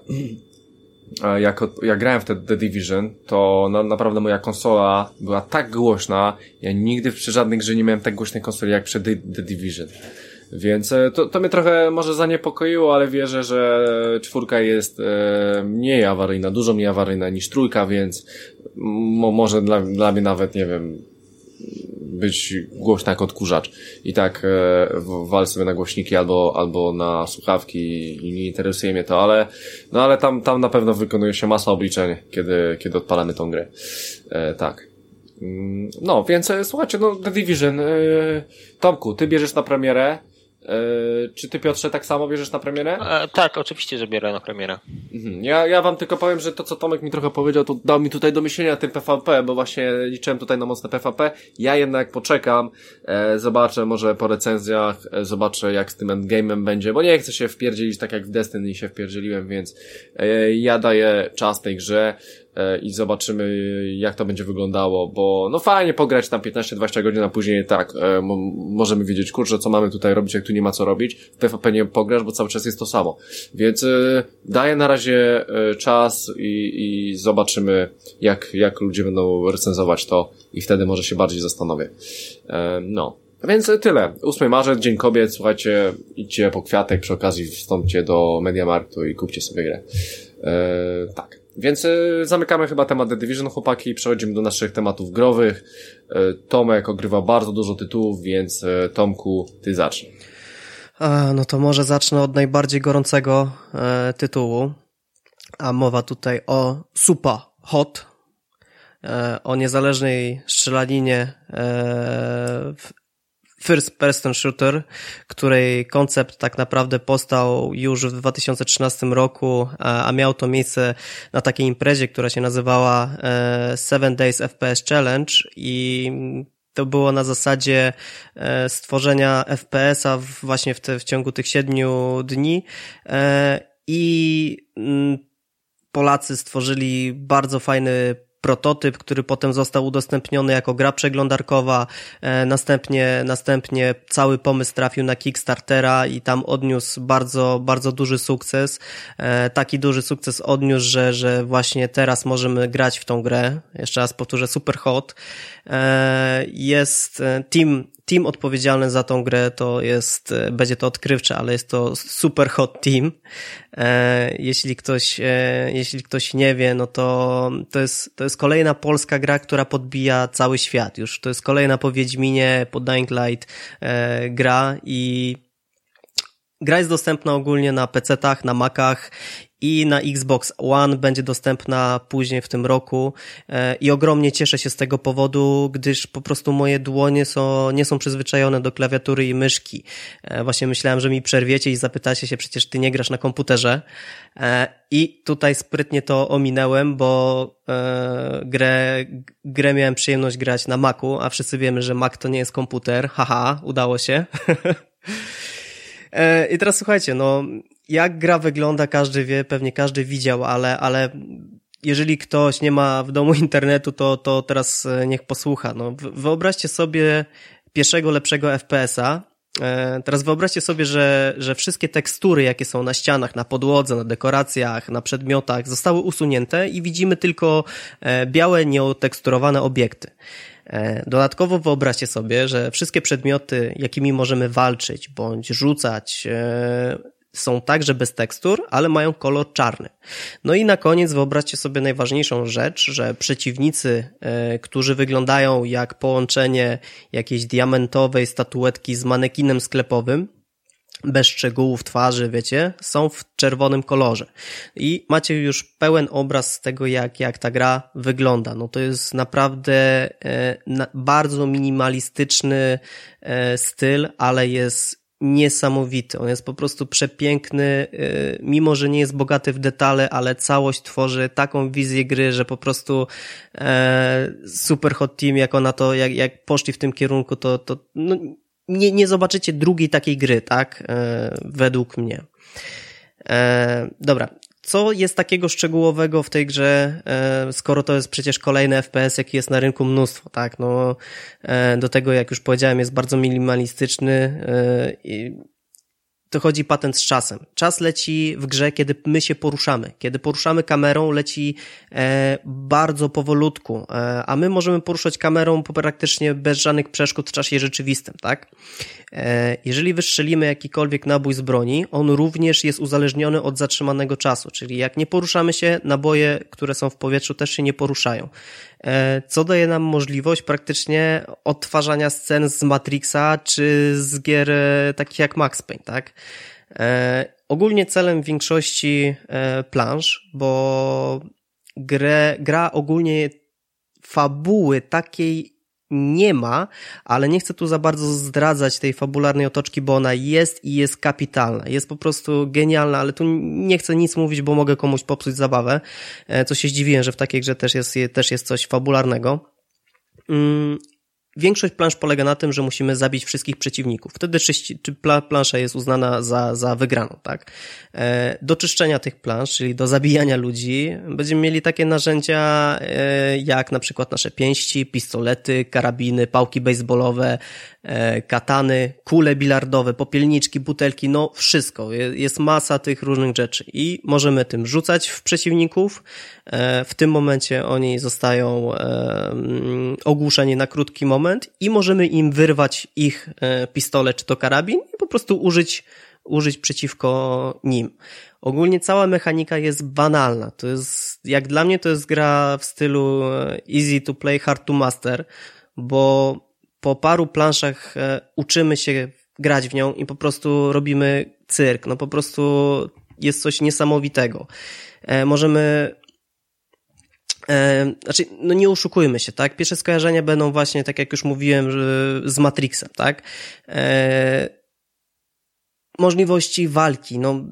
jak, jak grałem w The Division, to na, naprawdę moja konsola była tak głośna, ja nigdy przy żadnej grze nie miałem tak głośnej konsoli jak przy The, The Division. Więc e, to, to mnie trochę może zaniepokoiło, ale wierzę, że czwórka jest e, mniej awaryjna, dużo mniej awaryjna niż trójka, więc mo, może dla, dla mnie nawet, nie wiem, być głośna jak odkurzacz. I tak e, wal sobie na głośniki albo, albo na słuchawki i nie interesuje mnie to, ale, no ale tam, tam na pewno wykonuje się masa obliczeń, kiedy, kiedy odpalamy tą grę. E, tak. Mm, no, więc e, słuchajcie, no The Division, e, Tomku, ty bierzesz na premierę, czy ty Piotrze tak samo bierzesz na premierę? E, tak, oczywiście, że bierę na premierę. Mhm. Ja, ja wam tylko powiem, że to co Tomek mi trochę powiedział, to dał mi tutaj do myślenia tym PvP, bo właśnie liczyłem tutaj na mocne PvP. Ja jednak poczekam, e, zobaczę może po recenzjach, e, zobaczę jak z tym endgame'em będzie, bo nie chcę się wpierdzielić tak jak w Destiny się wpierdzieliłem, więc e, ja daję czas tej grze. E, i zobaczymy, jak to będzie wyglądało, bo no fajnie pograć tam 15-20 godzin, a później tak, e, możemy wiedzieć, kurczę, co mamy tutaj robić, jak tu nie ma co robić. W PvP nie pograsz, bo cały czas jest to samo. Więc e, daję na razie czas i, i zobaczymy, jak, jak ludzie będą recenzować to i wtedy może się bardziej zastanowię. No. Więc tyle. 8 marzec, Dzień Kobiet, słuchajcie, idźcie po kwiatek, przy okazji wstąpcie do Mediamarktu i kupcie sobie grę. Tak. Więc y, zamykamy chyba temat The Division, chłopaki, przechodzimy do naszych tematów growych. Y, Tomek ogrywa bardzo dużo tytułów, więc y, Tomku, ty zacznij. No to może zacznę od najbardziej gorącego e, tytułu. A mowa tutaj o Supa Hot, e, o niezależnej strzelaninie e, first person shooter, której koncept tak naprawdę powstał już w 2013 roku, a miał to miejsce na takiej imprezie, która się nazywała e, Seven Days FPS Challenge i to było na zasadzie e, stworzenia FPS-a właśnie w, te, w ciągu tych siedmiu dni e, i mm, Polacy stworzyli bardzo fajny prototyp, który potem został udostępniony jako gra przeglądarkowa, e, następnie, następnie cały pomysł trafił na Kickstartera i tam odniósł bardzo, bardzo duży sukces. E, taki duży sukces odniósł, że, że właśnie teraz możemy grać w tą grę. Jeszcze raz powtórzę, super hot. E, jest team, team odpowiedzialny za tą grę to jest, będzie to odkrywcze, ale jest to super hot team. E, jeśli ktoś, e, jeśli ktoś nie wie, no to to jest, to jest kolejna polska gra, która podbija cały świat już. To jest kolejna po Wiedźminie, po Dying Light e, gra i Gra jest dostępna ogólnie na PC-tach, na Macach i na Xbox One będzie dostępna później w tym roku e, i ogromnie cieszę się z tego powodu, gdyż po prostu moje dłonie są, nie są przyzwyczajone do klawiatury i myszki. E, właśnie myślałem, że mi przerwiecie i zapytacie się, przecież ty nie grasz na komputerze. E, I tutaj sprytnie to ominęłem, bo grę, grę miałem przyjemność grać na Macu, a wszyscy wiemy, że Mac to nie jest komputer. Haha, udało się. I teraz słuchajcie, no jak gra wygląda, każdy wie, pewnie każdy widział, ale, ale jeżeli ktoś nie ma w domu internetu, to, to teraz e, niech posłucha. No, wyobraźcie sobie pierwszego lepszego FPS-a. E, teraz wyobraźcie sobie, że, że wszystkie tekstury, jakie są na ścianach, na podłodze, na dekoracjach, na przedmiotach, zostały usunięte i widzimy tylko e, białe, nieoteksturowane obiekty. Dodatkowo wyobraźcie sobie, że wszystkie przedmioty, jakimi możemy walczyć bądź rzucać, są także bez tekstur, ale mają kolor czarny. No i na koniec wyobraźcie sobie najważniejszą rzecz, że przeciwnicy, e, którzy wyglądają jak połączenie jakiejś diamentowej statuetki z manekinem sklepowym, bez szczegółów twarzy, wiecie, są w czerwonym kolorze. I macie już pełen obraz z tego, jak, jak ta gra wygląda. No to jest naprawdę e, na, bardzo minimalistyczny e, styl, ale jest niesamowity. On jest po prostu przepiękny, y, mimo że nie jest bogaty w detale, ale całość tworzy taką wizję gry, że po prostu e, Super Hot Team, jak ona to, jak, jak poszli w tym kierunku, to, to no, nie, nie zobaczycie drugiej takiej gry, tak? E, według mnie. E, dobra, co jest takiego szczegółowego w tej grze, e, skoro to jest przecież kolejny FPS, jaki jest na rynku mnóstwo, tak? No, e, do tego, jak już powiedziałem, jest bardzo minimalistyczny e, i dochodzi patent z czasem. Czas leci w grze, kiedy my się poruszamy. Kiedy poruszamy kamerą, leci e, bardzo powolutku, e, a my możemy poruszać kamerą praktycznie bez żadnych przeszkód w czasie rzeczywistym, tak? E, jeżeli wystrzelimy jakikolwiek nabój z broni, on również jest uzależniony od zatrzymanego czasu, czyli jak nie poruszamy się, naboje, które są w powietrzu też się nie poruszają. E, co daje nam możliwość praktycznie odtwarzania scen z Matrixa czy z gier e, takich jak Max Payne, tak? E, ogólnie celem większości planż, bo grę, gra ogólnie fabuły takiej nie ma, ale nie chcę tu za bardzo zdradzać tej fabularnej otoczki, bo ona jest i jest kapitalna. Jest po prostu genialna, ale tu nie chcę nic mówić, bo mogę komuś popsuć zabawę. E, co się zdziwiłem, że w takiej grze też jest, też jest coś fabularnego. Większość plansz polega na tym, że musimy zabić wszystkich przeciwników. Wtedy czy plansza jest uznana za, za wygraną, tak? E, do czyszczenia tych plansz, czyli do zabijania ludzi, będziemy mieli takie narzędzia e, jak na przykład nasze pięści, pistolety, karabiny, pałki baseballowe, e, katany, kule bilardowe, popielniczki, butelki, no wszystko. Jest masa tych różnych rzeczy i możemy tym rzucać w przeciwników. W tym momencie oni zostają ogłuszeni na krótki moment, moment i możemy im wyrwać ich e, pistolet czy to karabin i po prostu użyć, użyć przeciwko nim. Ogólnie cała mechanika jest banalna. To jest, jak dla mnie to jest gra w stylu e, easy to play, hard to master, bo po paru planszach e, uczymy się grać w nią i po prostu robimy cyrk. No po prostu jest coś niesamowitego. Możemy znaczy, no nie oszukujmy się, tak? Pierwsze skojarzenia będą właśnie, tak jak już mówiłem, z Matrixem, tak? E, możliwości walki, no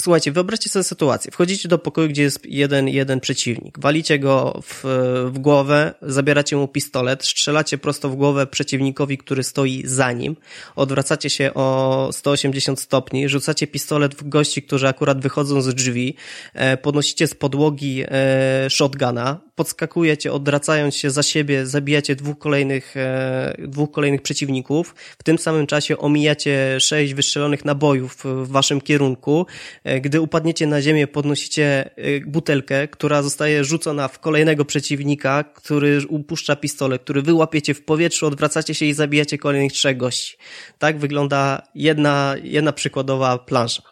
Słuchajcie, wyobraźcie sobie sytuację. Wchodzicie do pokoju, gdzie jest jeden, jeden przeciwnik. Walicie go w, w głowę, zabieracie mu pistolet, strzelacie prosto w głowę przeciwnikowi, który stoi za nim. Odwracacie się o 180 stopni, rzucacie pistolet w gości, którzy akurat wychodzą z drzwi, e, podnosicie z podłogi e, shotguna, podskakujecie, odracając się za siebie, zabijacie dwóch kolejnych, e, dwóch kolejnych przeciwników. W tym samym czasie omijacie sześć wystrzelonych nabojów w waszym kierunku. E, gdy upadniecie na ziemię, podnosicie e, butelkę, która zostaje rzucona w kolejnego przeciwnika, który upuszcza pistolet, który wyłapiecie w powietrzu, odwracacie się i zabijacie kolejnych trzech gości. Tak wygląda jedna, jedna przykładowa plansza.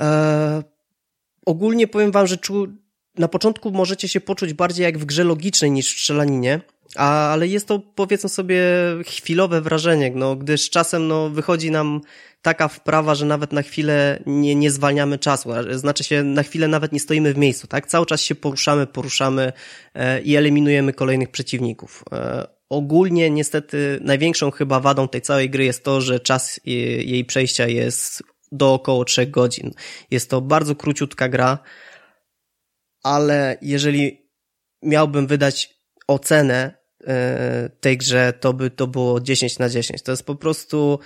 Eee, ogólnie powiem wam, że czu, na początku możecie się poczuć bardziej jak w grze logicznej niż w strzelaninie, ale jest to powiedzmy sobie chwilowe wrażenie, no, gdyż czasem no, wychodzi nam taka wprawa, że nawet na chwilę nie, nie zwalniamy czasu, znaczy się na chwilę nawet nie stoimy w miejscu, tak? Cały czas się poruszamy, poruszamy e, i eliminujemy kolejnych przeciwników. E, ogólnie niestety największą chyba wadą tej całej gry jest to, że czas jej przejścia jest do około 3 godzin. Jest to bardzo króciutka gra, ale jeżeli miałbym wydać ocenę tej grze, to by to było 10 na 10. To jest po prostu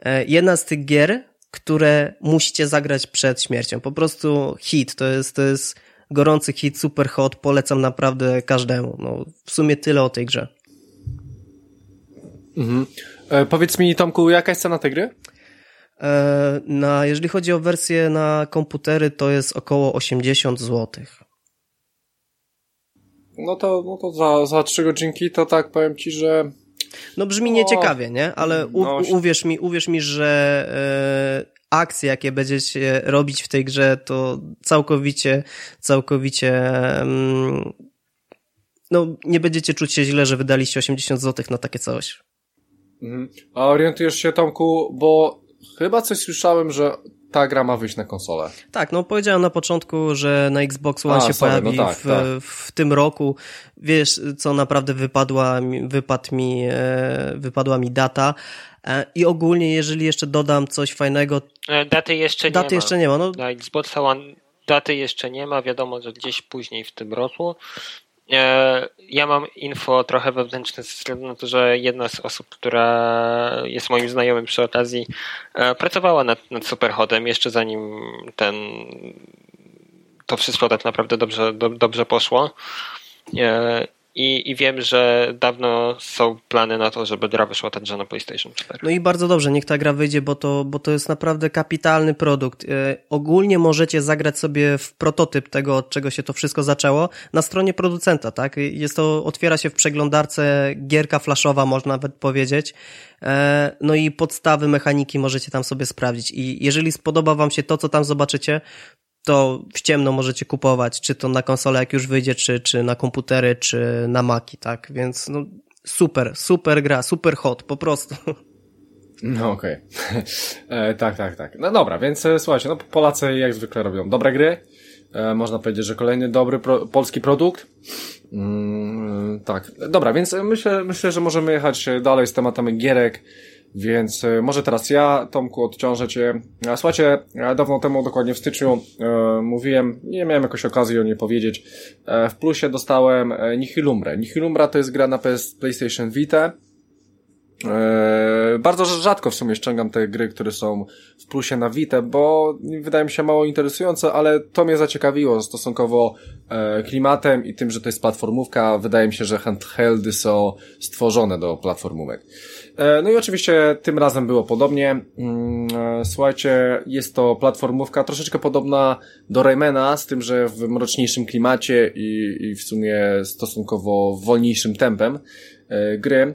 e, jedna z tych gier, które musicie zagrać przed śmiercią. Po prostu hit, to jest, to jest gorący hit, super hot, polecam naprawdę każdemu. No, w sumie tyle o tej grze. Mhm. E, powiedz mi, Tomku, jaka jest cena tej gry? E, na, jeżeli chodzi o wersję na komputery, to jest około 80 złotych. No to, no to za, za trzy godzinki to tak powiem ci, że... No brzmi nieciekawie, nie? Ale u, no, uwierz mi, uwierz mi, że e, akcje, jakie będziecie robić w tej grze, to całkowicie, całkowicie mm, no nie będziecie czuć się źle, że wydaliście 80 zł na takie coś. Mhm. A orientujesz się, Tomku, bo chyba coś słyszałem, że ta gra ma wyjść na konsolę. Tak, no powiedziałem na początku, że na Xbox One A, się sorry, pojawi no tak, w, tak. w tym roku. Wiesz, co naprawdę wypadła, wypadł mi, e, wypadła mi data. E, I ogólnie, jeżeli jeszcze dodam coś fajnego. E, daty jeszcze daty nie jeszcze ma. nie ma. No. Na Xbox One daty jeszcze nie ma. Wiadomo, że gdzieś później w tym roku. E, ja mam info trochę wewnętrzne ze względu na to, że jedna z osób, która jest moim znajomym przy okazji, e, pracowała nad, nad jeszcze zanim ten to wszystko tak naprawdę dobrze, do, dobrze poszło. I, I wiem, że dawno są plany na to, żeby gra wyszła także na PlayStation 4. No i bardzo dobrze, niech ta gra wyjdzie, bo to, bo to jest naprawdę kapitalny produkt. E, ogólnie możecie zagrać sobie w prototyp tego, od czego się to wszystko zaczęło, na stronie producenta, tak? Jest to, otwiera się w przeglądarce gierka flashowa, można nawet powiedzieć. E, no i podstawy mechaniki możecie tam sobie sprawdzić. I jeżeli spodoba wam się to, co tam zobaczycie, to w ciemno możecie kupować, czy to na konsolę jak już wyjdzie, czy, czy na komputery, czy na Maki, tak? Więc no super, super gra, super hot, po prostu. No okej. Okay. E, tak, tak, tak. No dobra, więc e, słuchajcie, no Polacy jak zwykle robią dobre gry. E, można powiedzieć, że kolejny dobry pro, polski produkt. Mm, tak. Dobra, więc myślę, myślę, że możemy jechać dalej z tematami gierek. Więc e, może teraz ja, Tomku, odciążę Cię. Słuchajcie, dawno temu, dokładnie w styczniu, e, mówiłem, nie miałem jakoś okazji o niej powiedzieć, e, w plusie dostałem e, Nihilumbrę. Nihilumbra to jest gra na PS, PlayStation Vita. E, bardzo rzadko w sumie ściągam te gry, które są w plusie na Vita, bo wydaje mi się mało interesujące, ale to mnie zaciekawiło stosunkowo e, klimatem i tym, że to jest platformówka. Wydaje mi się, że handheldy są stworzone do platformówek. E, no i oczywiście tym razem było podobnie. Mm, e, słuchajcie, jest to platformówka troszeczkę podobna do Raymana, z tym, że w mroczniejszym klimacie i, i w sumie stosunkowo wolniejszym tempem e, gry.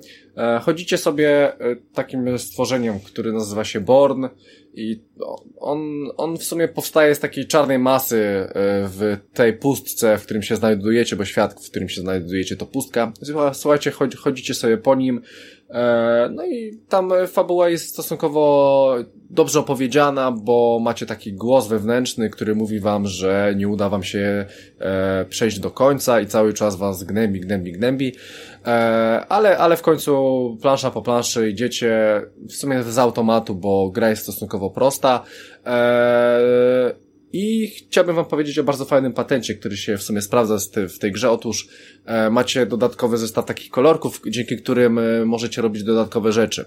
Chodzicie sobie takim stworzeniem, który nazywa się Born i on, on w sumie powstaje z takiej czarnej masy w tej pustce, w którym się znajdujecie, bo świat, w którym się znajdujecie to pustka. Słuchajcie, chodzicie sobie po nim, no i tam fabuła jest stosunkowo dobrze opowiedziana, bo macie taki głos wewnętrzny, który mówi wam, że nie uda wam się e, przejść do końca i cały czas was gnębi, gnębi, gnębi. E, ale, ale w końcu plansza po planszy idziecie w sumie z automatu, bo gra jest stosunkowo prosta. I chciałbym wam powiedzieć o bardzo fajnym patencie, który się w sumie sprawdza w tej grze. Otóż e, macie dodatkowy zestaw takich kolorków, dzięki którym e, możecie robić dodatkowe rzeczy.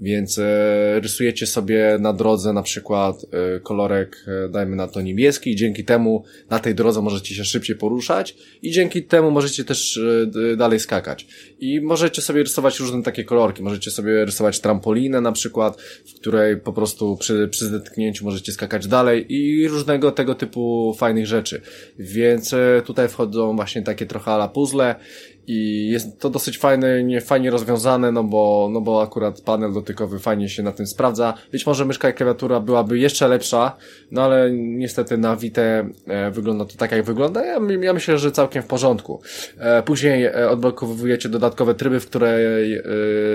Więc e, rysujecie sobie na drodze na przykład kolorek, dajmy na to niebieski i dzięki temu na tej drodze możecie się szybciej poruszać i dzięki temu możecie też dalej skakać. I możecie sobie rysować różne takie kolorki. Możecie sobie rysować trampolinę na przykład, w której po prostu przy, przy zetknięciu możecie skakać dalej i różnego tego, typu fajnych rzeczy. Więc e, tutaj wchodzą właśnie takie trochę ala puzzle i jest to dosyć fajne, nie, fajnie rozwiązane, no bo, no bo akurat panel dotykowy fajnie się na tym sprawdza. Być może myszka i klawiatura byłaby jeszcze lepsza, no ale niestety na Vite e, wygląda to tak jak wygląda. Ja, ja myślę, że całkiem w porządku. E, później e, odblokowujecie dodatkowe tryby, w której e,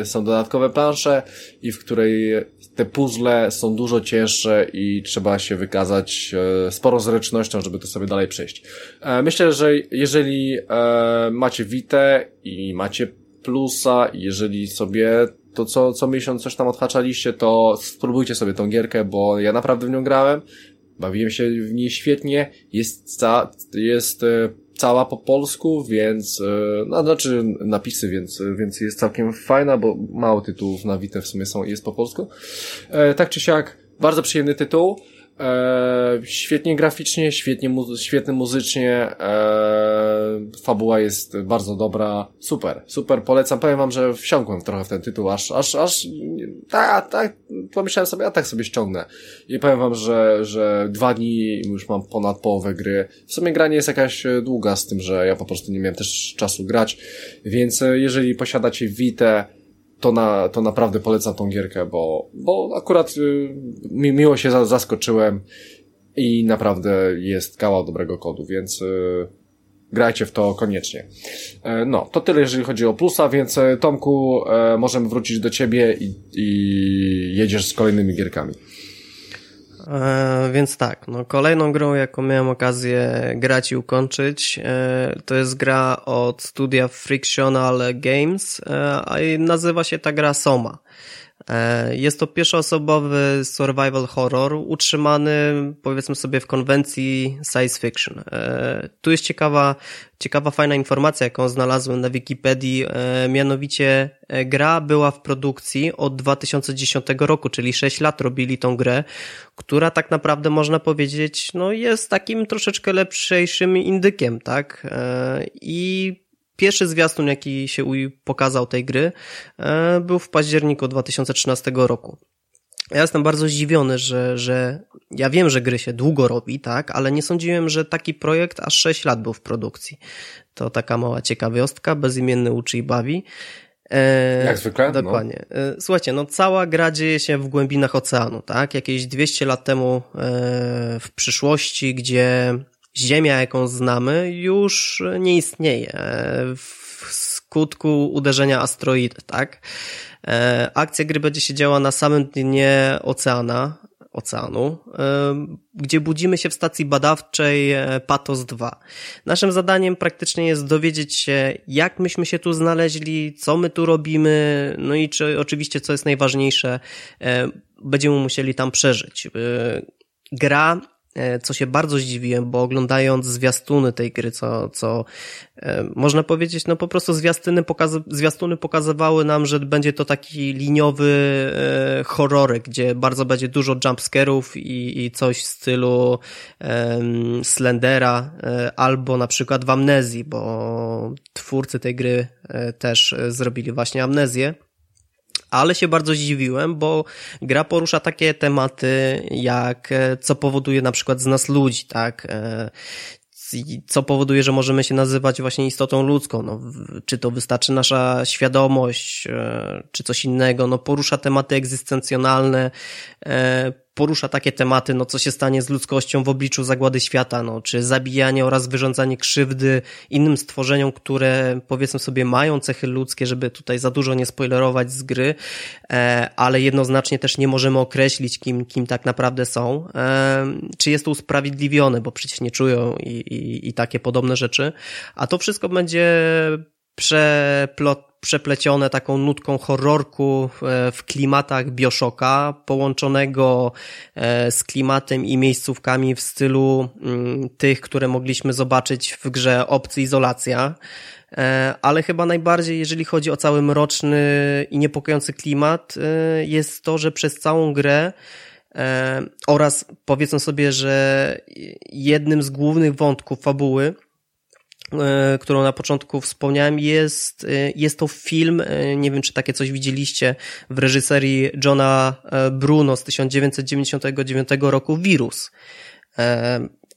są dodatkowe plansze i w której te puzzle są dużo cięższe i trzeba się wykazać e, sporo zręcznością, żeby to sobie dalej przejść. E, myślę, że jeżeli e, macie Vite i macie plusa, jeżeli sobie to co, co miesiąc coś tam odhaczaliście, to spróbujcie sobie tą gierkę, bo ja naprawdę w nią grałem, bawiłem się w niej świetnie, jest, ca, jest e, cała po polsku, więc, e, no, znaczy napisy, więc, więc jest całkiem fajna, bo mało tytułów na Vita w sumie są, jest po polsku. E, tak czy siak, bardzo przyjemny tytuł. E, świetnie graficznie, świetnie, mu świetnie muzycznie, e, fabuła jest bardzo dobra, super, super, polecam, powiem wam, że wsiąkłem trochę w ten tytuł, aż, aż, aż, tak, tak, pomyślałem sobie, a tak sobie ściągnę. I powiem wam, że, że dwa dni już mam ponad połowę gry. W sumie gra nie jest jakaś długa z tym, że ja po prostu nie miałem też czasu grać, więc e, jeżeli posiadacie Vita, to, na, to naprawdę polecam tą gierkę, bo, bo akurat y, mi, miło się zaskoczyłem i naprawdę jest kawał dobrego kodu, więc y, grajcie w to koniecznie. E, no, to tyle jeżeli chodzi o plusa, więc e, Tomku, e, możemy wrócić do ciebie i, i jedziesz z kolejnymi gierkami. E, więc tak, no kolejną grą, jaką miałem okazję grać i ukończyć, e, to jest gra od studia Frictional Games, e, a nazywa się ta gra Soma. E, jest to pierwszoosobowy survival horror utrzymany powiedzmy sobie w konwencji science fiction. E, tu jest ciekawa, ciekawa fajna informacja, jaką znalazłem na Wikipedii, e, mianowicie gra była w produkcji od 2010 roku, czyli 6 lat robili tą grę, która tak naprawdę można powiedzieć, no jest takim troszeczkę lepszym indykiem, tak? I pierwszy zwiastun, jaki się pokazał tej gry, e, był w październiku 2013 roku. Ja jestem bardzo zdziwiony, że, że ja wiem, że gry się długo robi, tak, ale nie sądziłem, że taki projekt aż 6 lat był w produkcji. To taka mała ciekawostka, bezimienny uczy i bawi. E, Jak zwykle. No. Dokładnie. No. Słuchajcie, no cała gra dzieje się w głębinach oceanu, tak? Jakieś 200 lat temu e, w przyszłości, gdzie Ziemia, jaką znamy, już nie istnieje w skutku uderzenia asteroidy, tak? E, akcja gry będzie się działa na samym dnie oceana, oceanu, e, gdzie budzimy się w stacji badawczej e, Patos 2. Naszym zadaniem praktycznie jest dowiedzieć się, jak myśmy się tu znaleźli, co my tu robimy, no i czy oczywiście, co jest najważniejsze, będziemy musieli tam przeżyć. Gra co się bardzo zdziwiłem, bo oglądając zwiastuny tej gry, co, co e, można powiedzieć, no po prostu zwiastuny, pokaz zwiastuny pokazywały nam, że będzie to taki liniowy e, horror, gdzie bardzo będzie dużo jumpscarów i, i coś w stylu e, Slendera e, albo na przykład w Amnezji, bo twórcy tej gry e, też zrobili właśnie Amnezję ale się bardzo zdziwiłem, bo gra porusza takie tematy, jak e, co powoduje na przykład z nas ludzi, tak? E, co powoduje, że możemy się nazywać właśnie istotą ludzką. No, czy to wystarczy nasza świadomość, e, czy coś innego. No, porusza tematy egzystencjonalne, porusza takie tematy, no co się stanie z ludzkością w obliczu zagłady świata, no czy zabijanie oraz wyrządzanie krzywdy innym stworzeniom, które powiedzmy sobie mają cechy ludzkie, żeby tutaj za dużo nie spoilerować z gry, e, ale jednoznacznie też nie możemy określić, kim, kim tak naprawdę są. E, czy jest to usprawiedliwione, bo przecież nie czują i, i, i takie podobne rzeczy. A to wszystko będzie przeplot przeplecione taką nutką horrorku e, w klimatach Bioshocka, połączonego e, z klimatem i miejscówkami w stylu mm, tych, które mogliśmy zobaczyć w grze Obcy Izolacja. E, ale chyba najbardziej, jeżeli chodzi o cały mroczny i niepokojący klimat, jest to, że przez całą grę oraz powiedzmy sobie, że jednym z głównych wątków fabuły którą na początku wspomniałem, jest, e, jest to film, e, nie wiem czy takie coś widzieliście, w reżyserii Johna Bruno z 1999 roku, Wirus.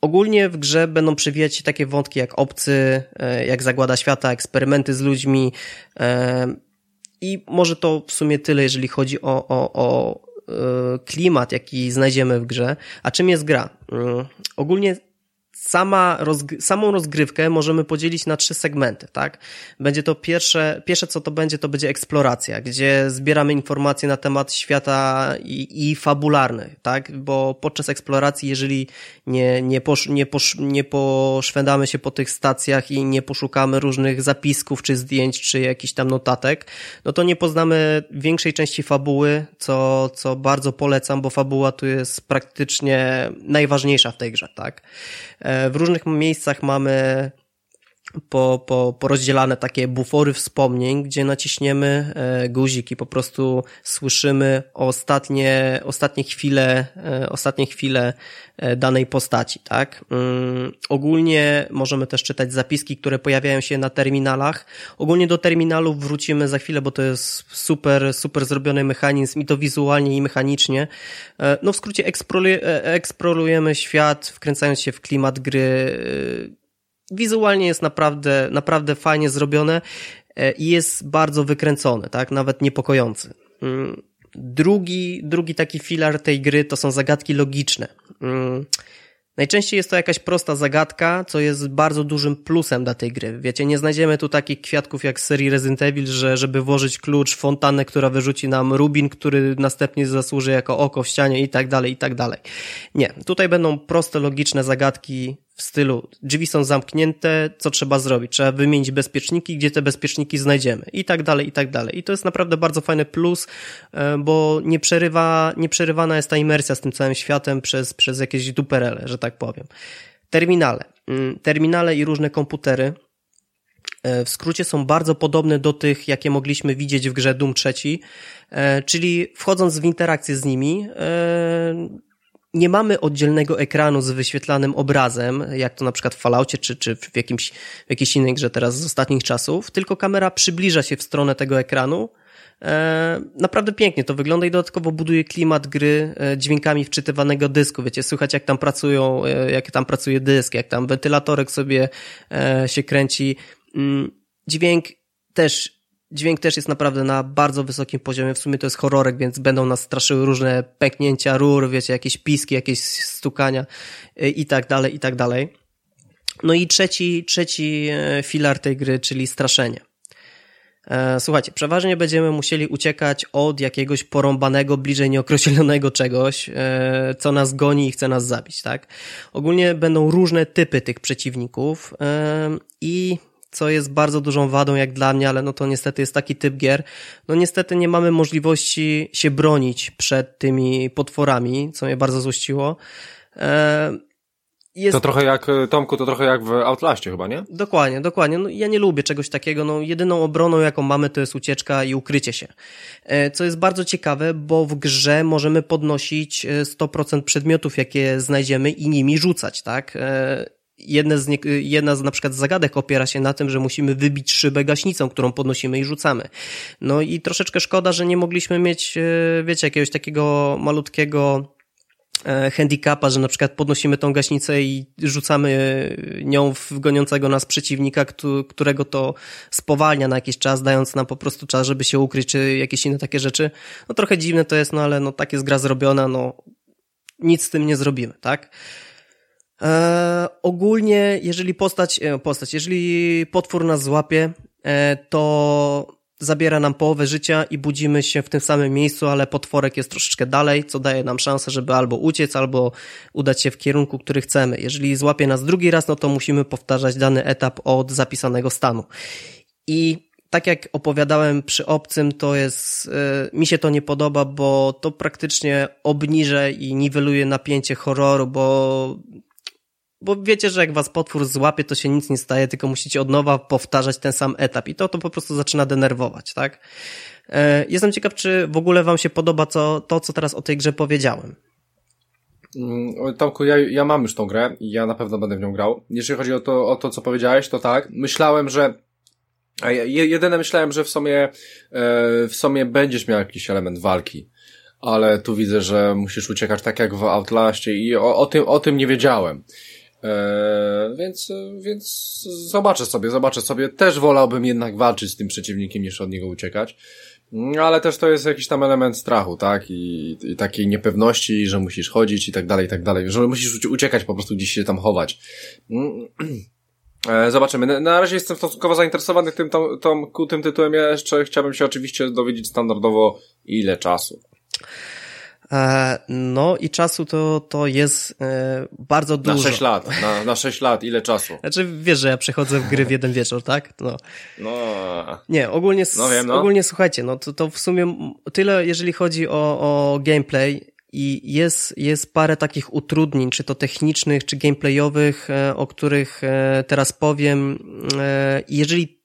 Ogólnie w grze będą przewijać się takie wątki jak obcy, jak zagłada świata, eksperymenty z ludźmi i może to w sumie tyle, jeżeli chodzi o, o, o klimat, jaki znajdziemy w grze. A czym jest gra? Ogólnie sama rozg samą rozgrywkę możemy podzielić na trzy segmenty, tak? Będzie to pierwsze, pierwsze co to będzie, to będzie eksploracja, gdzie zbieramy informacje na temat świata i, i fabularny, tak? Bo podczas eksploracji, jeżeli nie, nie, posz, nie, posz, nie poszwędamy się po tych stacjach i nie poszukamy różnych zapisków, czy zdjęć, czy jakichś tam notatek, no to nie poznamy większej części fabuły, co, co bardzo polecam, bo fabuła tu jest praktycznie najważniejsza w tej grze, tak? E, w różnych miejscach mamy po, po, porozdzielane takie bufory wspomnień, gdzie naciśniemy e, guzik i po prostu słyszymy ostatnie, ostatnie chwile, e, ostatnie chwile danej postaci, tak? Um, ogólnie możemy też czytać zapiski, które pojawiają się na terminalach. Ogólnie do terminalów wrócimy za chwilę, bo to jest super, super zrobiony mechanizm i to wizualnie i mechanicznie. No w skrócie eksplorujemy świat, wkręcając się w klimat gry, wizualnie jest naprawdę, naprawdę fajnie zrobione e, i jest bardzo wykręcony, tak? Nawet niepokojący. Mm, drugi, drugi taki filar tej gry to są zagadki logiczne. Mm, najczęściej jest to jakaś prosta zagadka, co jest bardzo dużym plusem dla tej gry. Wiecie, nie znajdziemy tu takich kwiatków jak z serii Resident Evil, że żeby włożyć klucz, fontannę, która wyrzuci nam rubin, który następnie zasłuży jako oko w ścianie i tak dalej, i tak dalej. Nie, tutaj będą proste, logiczne zagadki, stylu drzwi są zamknięte, co trzeba zrobić? Trzeba wymienić bezpieczniki, gdzie te bezpieczniki znajdziemy i tak dalej, i tak dalej. I to jest naprawdę bardzo fajny plus, e, bo nie przerywa, nie przerywana jest ta imersja z tym całym światem przez, przez jakieś duperele, że tak powiem. Terminale. Mm, terminale i różne komputery e, w skrócie są bardzo podobne do tych, jakie mogliśmy widzieć w grze Doom 3, e, czyli wchodząc w interakcję z nimi, nie mamy oddzielnego ekranu z wyświetlanym obrazem, jak to na przykład w Falloutie czy, czy w, jakimś, w jakiejś innej grze teraz z ostatnich czasów, tylko kamera przybliża się w stronę tego ekranu. E, naprawdę pięknie to wygląda i dodatkowo buduje klimat gry e, dźwiękami wczytywanego dysku. Wiecie, słychać jak tam pracują, e, jak tam pracuje dysk, jak tam wentylatorek sobie e, się kręci. Mm, dźwięk też Dźwięk też jest naprawdę na bardzo wysokim poziomie. W sumie to jest horrorek, więc będą nas straszyły różne pęknięcia rur, wiecie, jakieś piski, jakieś stukania y, i tak dalej, i tak dalej. No i trzeci, trzeci e, filar tej gry, czyli straszenie. E, słuchajcie, przeważnie będziemy musieli uciekać od jakiegoś porąbanego, bliżej nieokreślonego czegoś, e, co nas goni i chce nas zabić, tak? Ogólnie będą różne typy tych przeciwników i co jest bardzo dużą wadą jak dla mnie, ale no to niestety jest taki typ gier. No niestety nie mamy możliwości się bronić przed tymi potworami, co mnie bardzo złościło. E, jest... To trochę jak, Tomku, to trochę jak w Outlaście chyba, nie? Dokładnie, dokładnie. No, ja nie lubię czegoś takiego. No, jedyną obroną, jaką mamy, to jest ucieczka i ukrycie się. E, co jest bardzo ciekawe, bo w grze możemy podnosić 100% e, przedmiotów, jakie znajdziemy i nimi rzucać, tak? Jedne z nie, jedna z na przykład zagadek opiera się na tym, że musimy wybić szybę gaśnicą, którą podnosimy i rzucamy. No i troszeczkę szkoda, że nie mogliśmy mieć, e, wiecie, jakiegoś takiego malutkiego e, handicapa, że na przykład podnosimy tą gaśnicę i rzucamy nią w goniącego nas przeciwnika, którego to spowalnia na jakiś czas, dając nam po prostu czas, żeby się ukryć, czy jakieś inne takie rzeczy. No trochę dziwne to jest, no ale no tak jest gra zrobiona, no nic z tym nie zrobimy, tak? E, ogólnie, jeżeli postać, e, postać, jeżeli potwór nas złapie, e, to zabiera nam połowę życia i budzimy się w tym samym miejscu, ale potworek jest troszeczkę dalej, co daje nam szansę, żeby albo uciec, albo udać się w kierunku, który chcemy. Jeżeli złapie nas drugi raz, no to musimy powtarzać dany etap od zapisanego stanu. I tak jak opowiadałem przy obcym, to jest, y, mi się to nie podoba, bo to praktycznie obniża i niweluje napięcie horroru, bo bo wiecie, że jak was potwór złapie, to się nic nie staje, tylko musicie od nowa powtarzać ten sam etap i to to po prostu zaczyna denerwować, tak? E, jestem ciekaw, czy w ogóle wam się podoba co, to, co teraz o tej grze powiedziałem. Mm, Tomku, ja, ja mam już tą grę i ja na pewno będę w nią grał. Jeżeli chodzi o to, o to co powiedziałeś, to tak. Myślałem, że a jedyne myślałem, że w sumie, e, w sumie będziesz miał jakiś element walki. Ale tu widzę, że musisz uciekać tak jak w Outlaście i o, o tym, o tym nie wiedziałem. Eee, więc, więc zobaczę sobie, zobaczę sobie. Też wolałbym jednak walczyć z tym przeciwnikiem niż od niego uciekać. Mm, ale też to jest jakiś tam element strachu, tak? I, i takiej niepewności, że musisz chodzić i tak dalej, i tak dalej. Że musisz uciekać po prostu gdzieś się tam chować. Mm, eee, zobaczymy. Na razie jestem stosunkowo zainteresowany tym, tom, tom, tym tytułem. Ja jeszcze chciałbym się oczywiście dowiedzieć standardowo ile czasu. E, no i czasu to, to jest e, bardzo dużo. Na 6 lat, na, na 6 lat, ile czasu? Znaczy wiesz, że ja przechodzę w gry w jeden wieczór, tak? No. no. Nie, ogólnie, no wiem, no. ogólnie słuchajcie, no to, to w sumie tyle, jeżeli chodzi o, o gameplay i jest, jest parę takich utrudnień, czy to technicznych, czy gameplayowych, e, o których teraz powiem. Jeżeli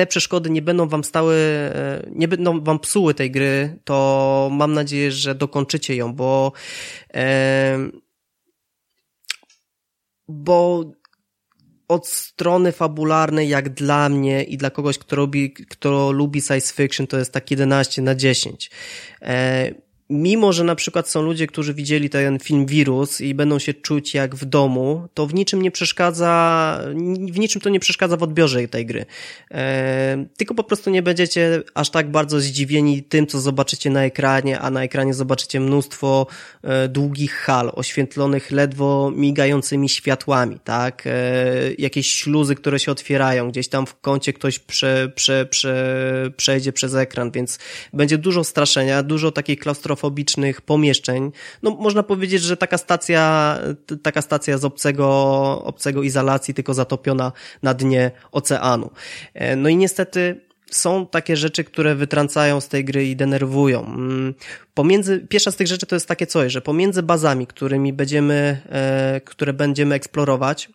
te przeszkody nie będą wam stały, e, nie będą wam psuły tej gry, to mam nadzieję, że dokończycie ją, bo e, bo od strony fabularnej, jak dla mnie i dla kogoś, kto lubi, kto lubi science fiction, to jest tak 11 na 10 mimo, że na przykład są ludzie, którzy widzieli ten film Wirus i będą się czuć jak w domu, to w niczym nie przeszkadza, w niczym to nie przeszkadza w odbiorze tej gry. E, tylko po prostu nie będziecie aż tak bardzo zdziwieni tym, co zobaczycie na ekranie, a na ekranie zobaczycie mnóstwo e, długich hal, oświetlonych ledwo migającymi światłami, tak? E, jakieś śluzy, które się otwierają, gdzieś tam w kącie ktoś prze, prze, prze, przejdzie przez ekran, więc będzie dużo straszenia, dużo takiej klaustrofobii klaustrofobicznych pomieszczeń. No, można powiedzieć, że taka stacja, taka stacja z obcego, obcego izolacji, tylko zatopiona na dnie oceanu. E, no i niestety są takie rzeczy, które wytrącają z tej gry i denerwują. Mm, pomiędzy, pierwsza z tych rzeczy to jest takie coś, że pomiędzy bazami, którymi będziemy, e, które będziemy eksplorować,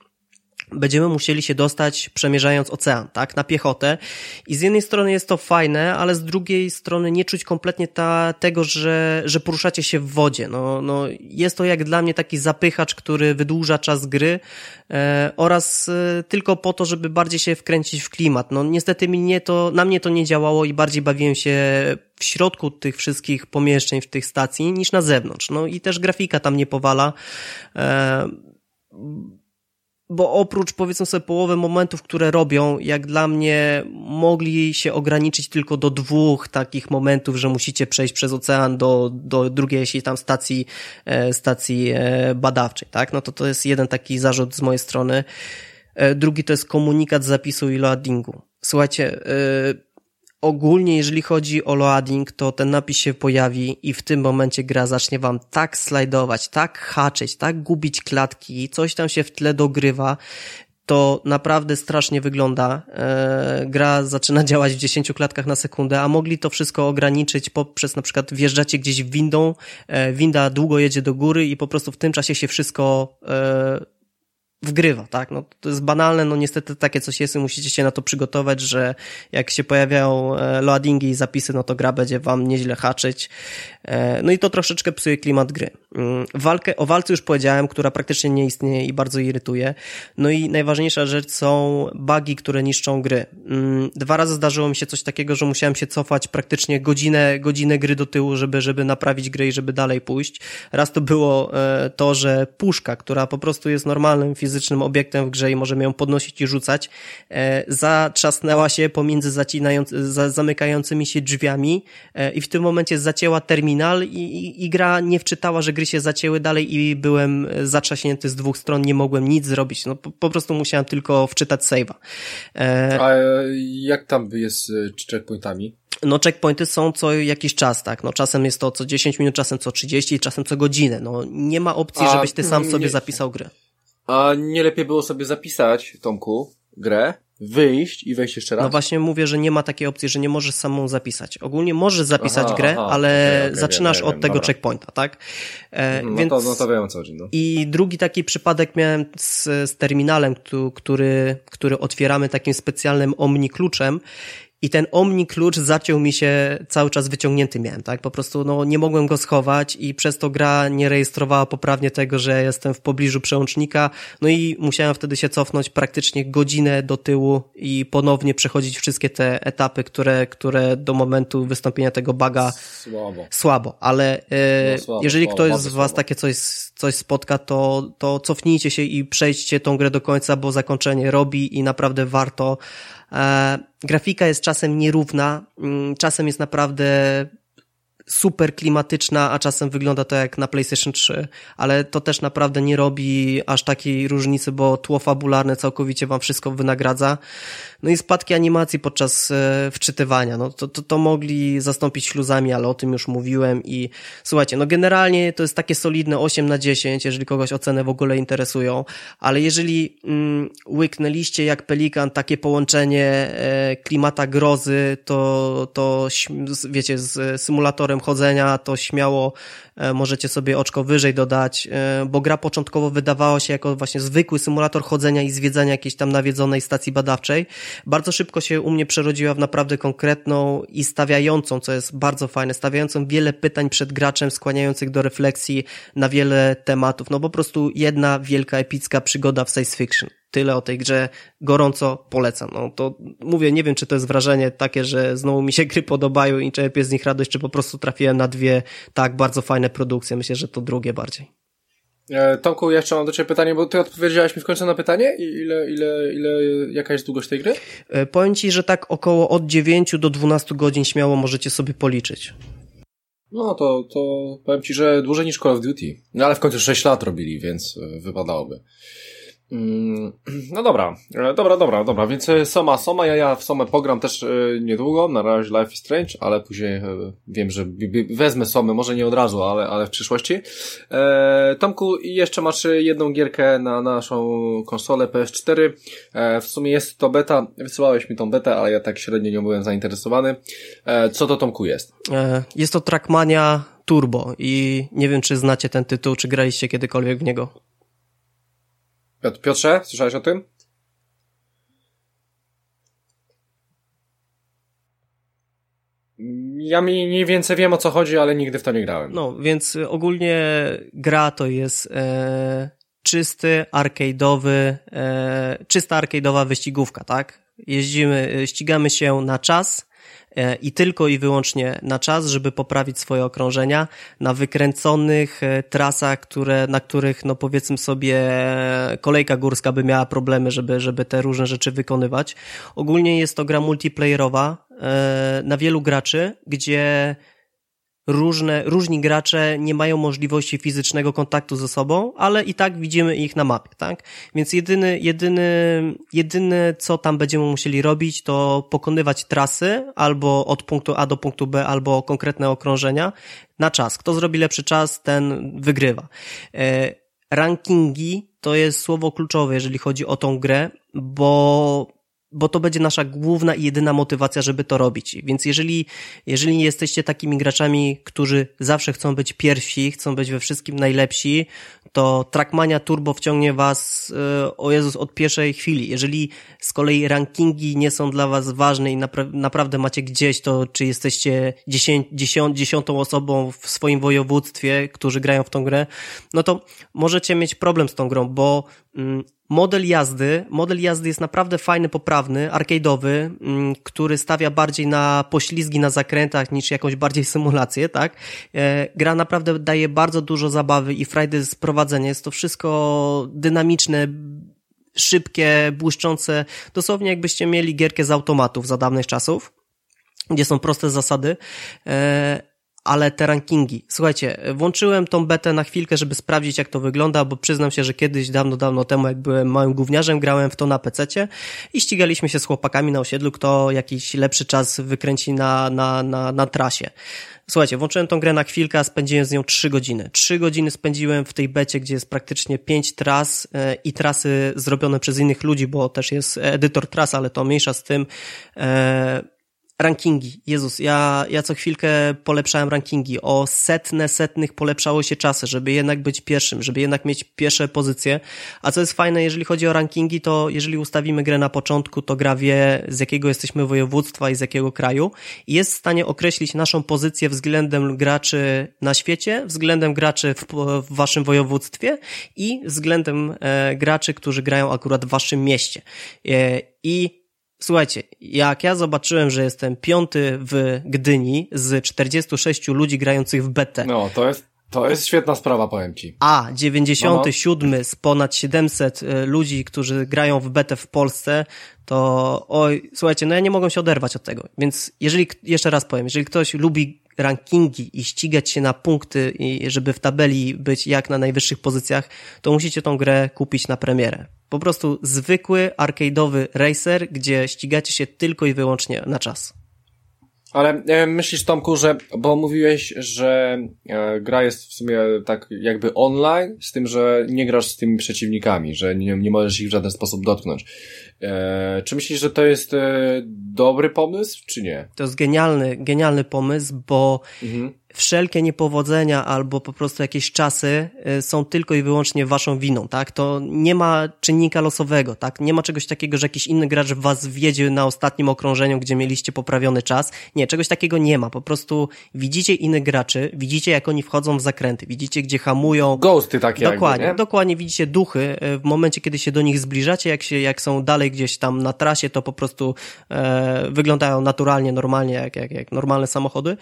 będziemy musieli się dostać przemierzając ocean, tak, na piechotę. I z jednej strony jest to fajne, ale z drugiej strony nie czuć kompletnie ta, tego, że, że poruszacie się w wodzie. No, no, jest to jak dla mnie taki zapychacz, który wydłuża czas gry e, oraz e, tylko po to, żeby bardziej się wkręcić w klimat. No niestety mnie to, na mnie to nie działało i bardziej bawiłem się w środku tych wszystkich pomieszczeń, w tych stacji, niż na zewnątrz. No i też grafika tam nie powala. E, bo oprócz powiedzmy sobie połowy momentów, które robią, jak dla mnie mogli się ograniczyć tylko do dwóch takich momentów, że musicie przejść przez ocean do, do drugiej, jeśli tam stacji, e, stacji e, badawczej, tak? No to to jest jeden taki zarzut z mojej strony. E, drugi to jest komunikat zapisu i loadingu. Słuchajcie, ogólnie jeżeli chodzi o loading, to ten napis się pojawi i w tym momencie gra zacznie wam tak slajdować, tak haczyć, tak gubić klatki, coś tam się w tle dogrywa, to naprawdę strasznie wygląda. E, gra zaczyna działać w 10 klatkach na sekundę, a mogli to wszystko ograniczyć poprzez na przykład wjeżdżacie gdzieś windą, e, winda długo jedzie do góry i po prostu w tym czasie się wszystko e, wgrywa, tak? No, to jest banalne, no niestety takie coś jest i musicie się na to przygotować, że jak się pojawiają e, loadingi i zapisy, no to gra będzie wam nieźle haczyć. E, no i to troszeczkę psuje klimat gry. Mm, walkę, o walce już powiedziałem, która praktycznie nie istnieje i bardzo irytuje. No i najważniejsza rzecz są bugi, które niszczą gry. Mm, dwa razy zdarzyło mi się coś takiego, że musiałem się cofać praktycznie godzinę, godzinę gry do tyłu, żeby, żeby naprawić grę i żeby dalej pójść. Raz to było e, to, że puszka, która po prostu jest normalnym fizycznym obiektem w grze i możemy ją podnosić i rzucać, e, zatrzasnęła się pomiędzy zacinając, zamykającymi się drzwiami i w tym momencie zacięła terminal i, i, i gra nie wczytała, że gry się zacięły dalej i byłem zatrzaśnięty z dwóch stron, nie mogłem nic zrobić. No po, po prostu musiałem tylko wczytać save'a. E... A jak tam jest z checkpointami? No checkpointy są co jakiś czas, tak. No czasem jest to co 10 minut, czasem co 30, czasem co godzinę. No nie ma opcji, A, żebyś ty sam sobie nie, zapisał grę. A nie lepiej było sobie zapisać, Tomku, grę wyjść i wejść jeszcze raz? No właśnie mówię, że nie ma takiej opcji, że nie możesz samą zapisać. Ogólnie możesz zapisać aha, grę, aha, ale okay, okay, zaczynasz wiem, od wiem, tego dobra. checkpointa, tak? E, no, więc... to, no to wiem co chodzi. No. I drugi taki przypadek miałem z, z terminalem, który, który otwieramy takim specjalnym omni kluczem i ten omni klucz zaciął mi się cały czas wyciągnięty miałem, tak? Po prostu no, nie mogłem go schować i przez to gra nie rejestrowała poprawnie tego, że jestem w pobliżu przełącznika, no i musiałem wtedy się cofnąć praktycznie godzinę do tyłu i ponownie przechodzić wszystkie te etapy, które, które do momentu wystąpienia tego baga słabo, słabo. ale e, no, słabo, jeżeli słabo, ktoś z was takie coś, coś spotka, to, to cofnijcie się i przejdźcie tą grę do końca, bo zakończenie robi i naprawdę warto grafika jest czasem nierówna, mm, czasem jest naprawdę super klimatyczna, a czasem wygląda to jak na PlayStation 3, ale to też naprawdę nie robi aż takiej różnicy, bo tło fabularne całkowicie wam wszystko wynagradza. No i spadki animacji podczas e, wczytywania, no to, to, to mogli zastąpić śluzami, ale o tym już mówiłem i słuchajcie, no generalnie to jest takie solidne 8 na 10, jeżeli kogoś oceny w ogóle interesują, ale jeżeli mm, łyknęliście jak pelikan takie połączenie e, klimata grozy, to, to wiecie, z symulatorem chodzenia, to śmiało możecie sobie oczko wyżej dodać, e, bo gra początkowo wydawała się jako właśnie zwykły symulator chodzenia i zwiedzania jakiejś tam nawiedzonej stacji badawczej. Bardzo szybko się u mnie przerodziła w naprawdę konkretną i stawiającą, co jest bardzo fajne, stawiającą wiele pytań przed graczem, skłaniających do refleksji na wiele tematów. No po prostu jedna wielka, epicka przygoda w science fiction tyle o tej grze, gorąco polecam. No to mówię, nie wiem, czy to jest wrażenie takie, że znowu mi się gry podobają i czerpię z nich radość, czy po prostu trafiłem na dwie tak bardzo fajne produkcje. Myślę, że to drugie bardziej. E, Tomku, ja jeszcze mam do Ciebie pytanie, bo Ty odpowiedziałeś mi w końcu na pytanie? Ile, ile, ile, jaka jest długość tej gry? E, powiem Ci, że tak około od 9 do 12 godzin śmiało możecie sobie policzyć. No to, to powiem Ci, że dłużej niż Call of Duty. No ale w końcu 6 lat robili, więc e, wypadałoby. Mm, no dobra, e, dobra, dobra, dobra, więc e, Soma, Soma, ja, ja w Somę pogram też e, niedługo, na razie Life is Strange, ale później wiem, że wezmę Somę, może nie od razu, ale, ale w przyszłości. E, Tomku, jeszcze masz jedną gierkę na naszą konsolę PS4, e, w sumie jest to beta, wysyłałeś mi tą betę, ale ja tak średnio nie byłem zainteresowany. E, co to Tomku jest? Jest to Trackmania Turbo i nie wiem, czy znacie ten tytuł, czy graliście kiedykolwiek w niego. Piotrze, słyszałeś o tym? Ja mniej więcej wiem o co chodzi, ale nigdy w to nie grałem. No, więc ogólnie gra to jest e, czysty, arcade'owy, e, czysta arcade'owa wyścigówka, tak? Jeździmy, e, ścigamy się na czas, i tylko i wyłącznie na czas, żeby poprawić swoje okrążenia na wykręconych e, trasach, które, na których, no powiedzmy sobie, kolejka górska by miała problemy, żeby, żeby te różne rzeczy wykonywać. Ogólnie jest to gra multiplayerowa e, na wielu graczy, gdzie różne, różni gracze nie mają możliwości fizycznego kontaktu ze sobą, ale i tak widzimy ich na mapie, tak? Więc jedyny, jedyny, jedyne co tam będziemy musieli robić, to pokonywać trasy albo od punktu A do punktu B, albo konkretne okrążenia na czas. Kto zrobi lepszy czas, ten wygrywa. E, rankingi to jest słowo kluczowe, jeżeli chodzi o tą grę, bo bo to będzie nasza główna i jedyna motywacja, żeby to robić. Więc jeżeli, jeżeli jesteście takimi graczami, którzy zawsze chcą być pierwsi, chcą być we wszystkim najlepsi, to Trackmania Turbo wciągnie was, e, o Jezus, od pierwszej chwili. Jeżeli z kolei rankingi nie są dla was ważne i napra naprawdę macie gdzieś to, czy jesteście dziesię dziesią dziesiątą osobą w swoim województwie, którzy grają w tą grę, no to możecie mieć problem z tą grą, bo mm, model jazdy, model jazdy jest naprawdę fajny, poprawny, arcade'owy, mm, który stawia bardziej na poślizgi na zakrętach niż jakąś bardziej symulację, tak? E, gra naprawdę daje bardzo dużo zabawy i frajdy z prowadzenia. Jest to wszystko dynamiczne, szybkie, błyszczące, dosłownie jakbyście mieli gierkę z automatów za dawnych czasów, gdzie są proste zasady. E, ale te rankingi. Słuchajcie, włączyłem tą betę na chwilkę, żeby sprawdzić, jak to wygląda, bo przyznam się, że kiedyś, dawno, dawno temu, jak byłem małym gówniarzem, grałem w to na pececie i ścigaliśmy się z chłopakami na osiedlu, kto jakiś lepszy czas wykręci na, na, na, na trasie. Słuchajcie, włączyłem tą grę na chwilkę, a spędziłem z nią trzy godziny. Trzy godziny spędziłem w tej becie, gdzie jest praktycznie pięć tras e, i trasy zrobione przez innych ludzi, bo też jest edytor tras, ale to mniejsza z tym. Rankingi. Jezus, ja, ja co chwilkę polepszałem rankingi. O setne, setnych polepszało się czasy, żeby jednak być pierwszym, żeby jednak mieć pierwsze pozycje. A co jest fajne, jeżeli chodzi o rankingi, to jeżeli ustawimy grę na początku, to gra wie, z jakiego jesteśmy województwa i z jakiego kraju i jest w stanie określić naszą pozycję względem graczy na świecie, względem graczy w, w waszym województwie i względem e, graczy, którzy grają akurat w waszym mieście. E, I Słuchajcie, jak ja zobaczyłem, że jestem piąty w Gdyni z 46 ludzi grających w betę. No, to jest, to jest świetna sprawa, powiem ci. A 97 no, no. z ponad 700 y, ludzi, którzy grają w betę w Polsce, to oj, słuchajcie, no ja nie mogę się oderwać od tego. Więc jeżeli, jeszcze raz powiem, jeżeli ktoś lubi rankingi i ścigać się na punkty żeby w tabeli być jak na najwyższych pozycjach, to musicie tą grę kupić na premierę. Po prostu zwykły, arcade'owy racer, gdzie ścigacie się tylko i wyłącznie na czas. Ale e, myślisz, Tomku, że, bo mówiłeś, że e, gra jest w sumie tak jakby online, z tym, że nie grasz z tymi przeciwnikami, że nie, nie możesz ich w żaden sposób dotknąć. E, czy myślisz, że to jest e, dobry pomysł, czy nie? To jest genialny, genialny pomysł, bo mhm wszelkie niepowodzenia albo po prostu jakieś czasy y, są tylko i wyłącznie waszą winą, tak? To nie ma czynnika losowego, tak? Nie ma czegoś takiego, że jakiś inny gracz was wiedzie na ostatnim okrążeniu, gdzie mieliście poprawiony czas. Nie, czegoś takiego nie ma. Po prostu widzicie innych graczy, widzicie jak oni wchodzą w zakręty, widzicie gdzie hamują. Ghosty takie Dokładnie, jakby, dokładnie widzicie duchy y, w momencie, kiedy się do nich zbliżacie, jak się, jak są dalej gdzieś tam na trasie, to po prostu e, wyglądają naturalnie, normalnie, jak, jak, jak normalne samochody.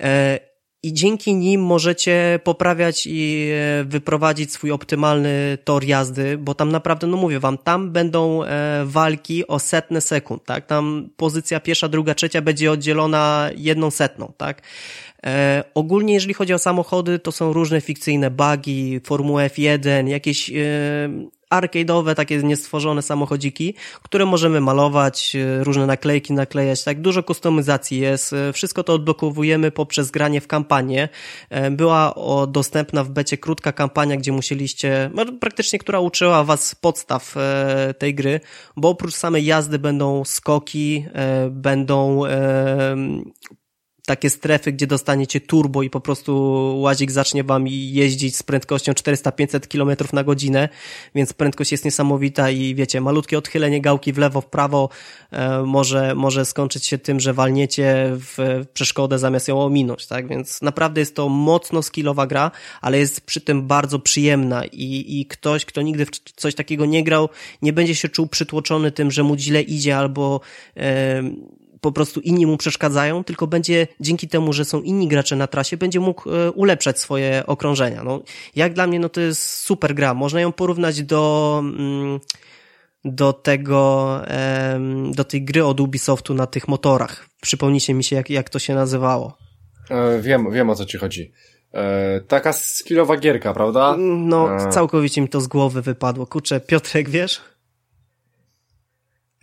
E, i dzięki nim możecie poprawiać i e, wyprowadzić swój optymalny tor jazdy, bo tam naprawdę, no mówię wam, tam będą e, walki o setne sekund, tak? Tam pozycja pierwsza, druga, trzecia będzie oddzielona jedną setną, tak? E, ogólnie, jeżeli chodzi o samochody, to są różne fikcyjne bugi, Formuła F1, jakieś arcade'owe, takie niestworzone samochodziki, które możemy malować, e, różne naklejki naklejać, tak dużo kustomizacji jest. E, wszystko to odblokowujemy poprzez granie w kampanię. E, była dostępna w becie krótka kampania, gdzie musieliście, no, praktycznie która uczyła was podstaw tej gry, bo oprócz samej jazdy będą skoki, będą takie strefy, gdzie dostaniecie turbo i po prostu łazik zacznie wam jeździć z prędkością 400-500 km na godzinę, więc prędkość jest niesamowita i wiecie, malutkie odchylenie gałki w lewo, w prawo e, może, może skończyć się tym, że walniecie w przeszkodę zamiast ją ominąć, tak? Więc naprawdę jest to mocno skillowa gra, ale jest przy tym bardzo przyjemna i, i ktoś, kto nigdy w coś takiego nie grał, nie będzie się czuł przytłoczony tym, że mu źle idzie albo e, po prostu inni mu przeszkadzają, tylko będzie dzięki temu, że są inni gracze na trasie, będzie mógł e, ulepszać swoje okrążenia. No, jak dla mnie, no to jest super gra. Można ją porównać do, mm, do tego, do tej gry od Ubisoftu na tych motorach. Przypomnijcie mi się, jak, jak to się nazywało. E, wiem, wiem o co ci chodzi. E, taka skillowa gierka, prawda? No, e. całkowicie mi to z głowy wypadło. Kurczę, Piotrek, wiesz?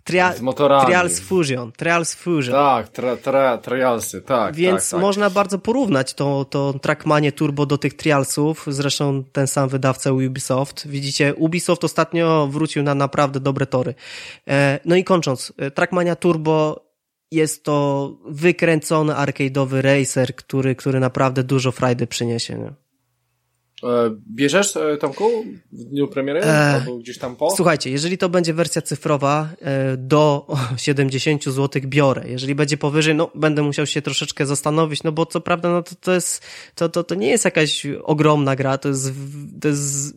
Tria z motorami. Trials Fusion, Trials Fusion. Tak, tra, tra, Trialsy, tak. Więc tak, tak. można bardzo porównać to, to Trackmanie Turbo do tych Trialsów, zresztą ten sam wydawca Ubisoft. Widzicie, Ubisoft ostatnio wrócił na naprawdę dobre tory. E, no i kończąc, e, Trackmania Turbo jest to wykręcony arcade'owy racer, który, który naprawdę dużo frajdy przyniesie. Nie? E, bierzesz, e, Tomku, w dniu premiery? E, albo gdzieś tam po? Słuchajcie, jeżeli to będzie wersja cyfrowa, do 70 zł biorę. Jeżeli będzie powyżej, no będę musiał się troszeczkę zastanowić, no bo co prawda, no to, to jest, to, to, to nie jest jakaś ogromna gra, to jest, to jest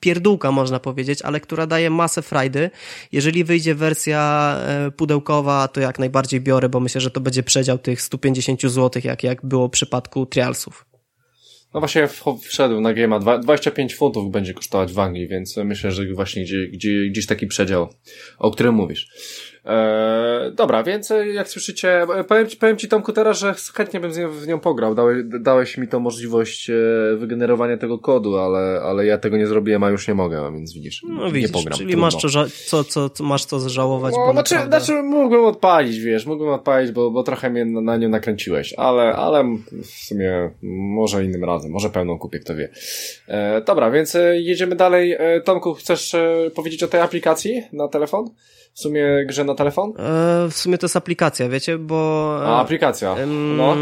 pierdółka, można powiedzieć, ale która daje masę frajdy. Jeżeli wyjdzie wersja pudełkowa, to jak najbardziej biorę, bo myślę, że to będzie przedział tych 150 zł, jak, jak było w przypadku Trialsów. No właśnie wszedł na Game'a, 25 funtów będzie kosztować w Anglii, więc myślę, że właśnie gdzie, gdzie, gdzieś taki przedział, o którym mówisz. Eee, dobra, więc jak słyszycie, powiem, powiem Ci Tomku teraz, że chętnie bym w nią pograł. Dałeś, dałeś mi to możliwość e, wygenerowania tego kodu, ale, ale ja tego nie zrobiłem, a już nie mogę, więc widzisz, no, widzisz, nie pogram. Czyli masz co, co, co, masz co zażałować, no, bo znaczy, naprawdę... znaczy mógłbym odpalić, wiesz, mógłbym odpalić, bo, bo trochę mnie na, na nią nakręciłeś, ale, ale w sumie może innym razem, może pełną kupię, kto wie. E, dobra, więc e, jedziemy dalej. E, Tomku, chcesz e, powiedzieć o tej aplikacji na telefon? W sumie grze na telefon? E, w sumie to jest aplikacja, wiecie, bo... A, aplikacja, no.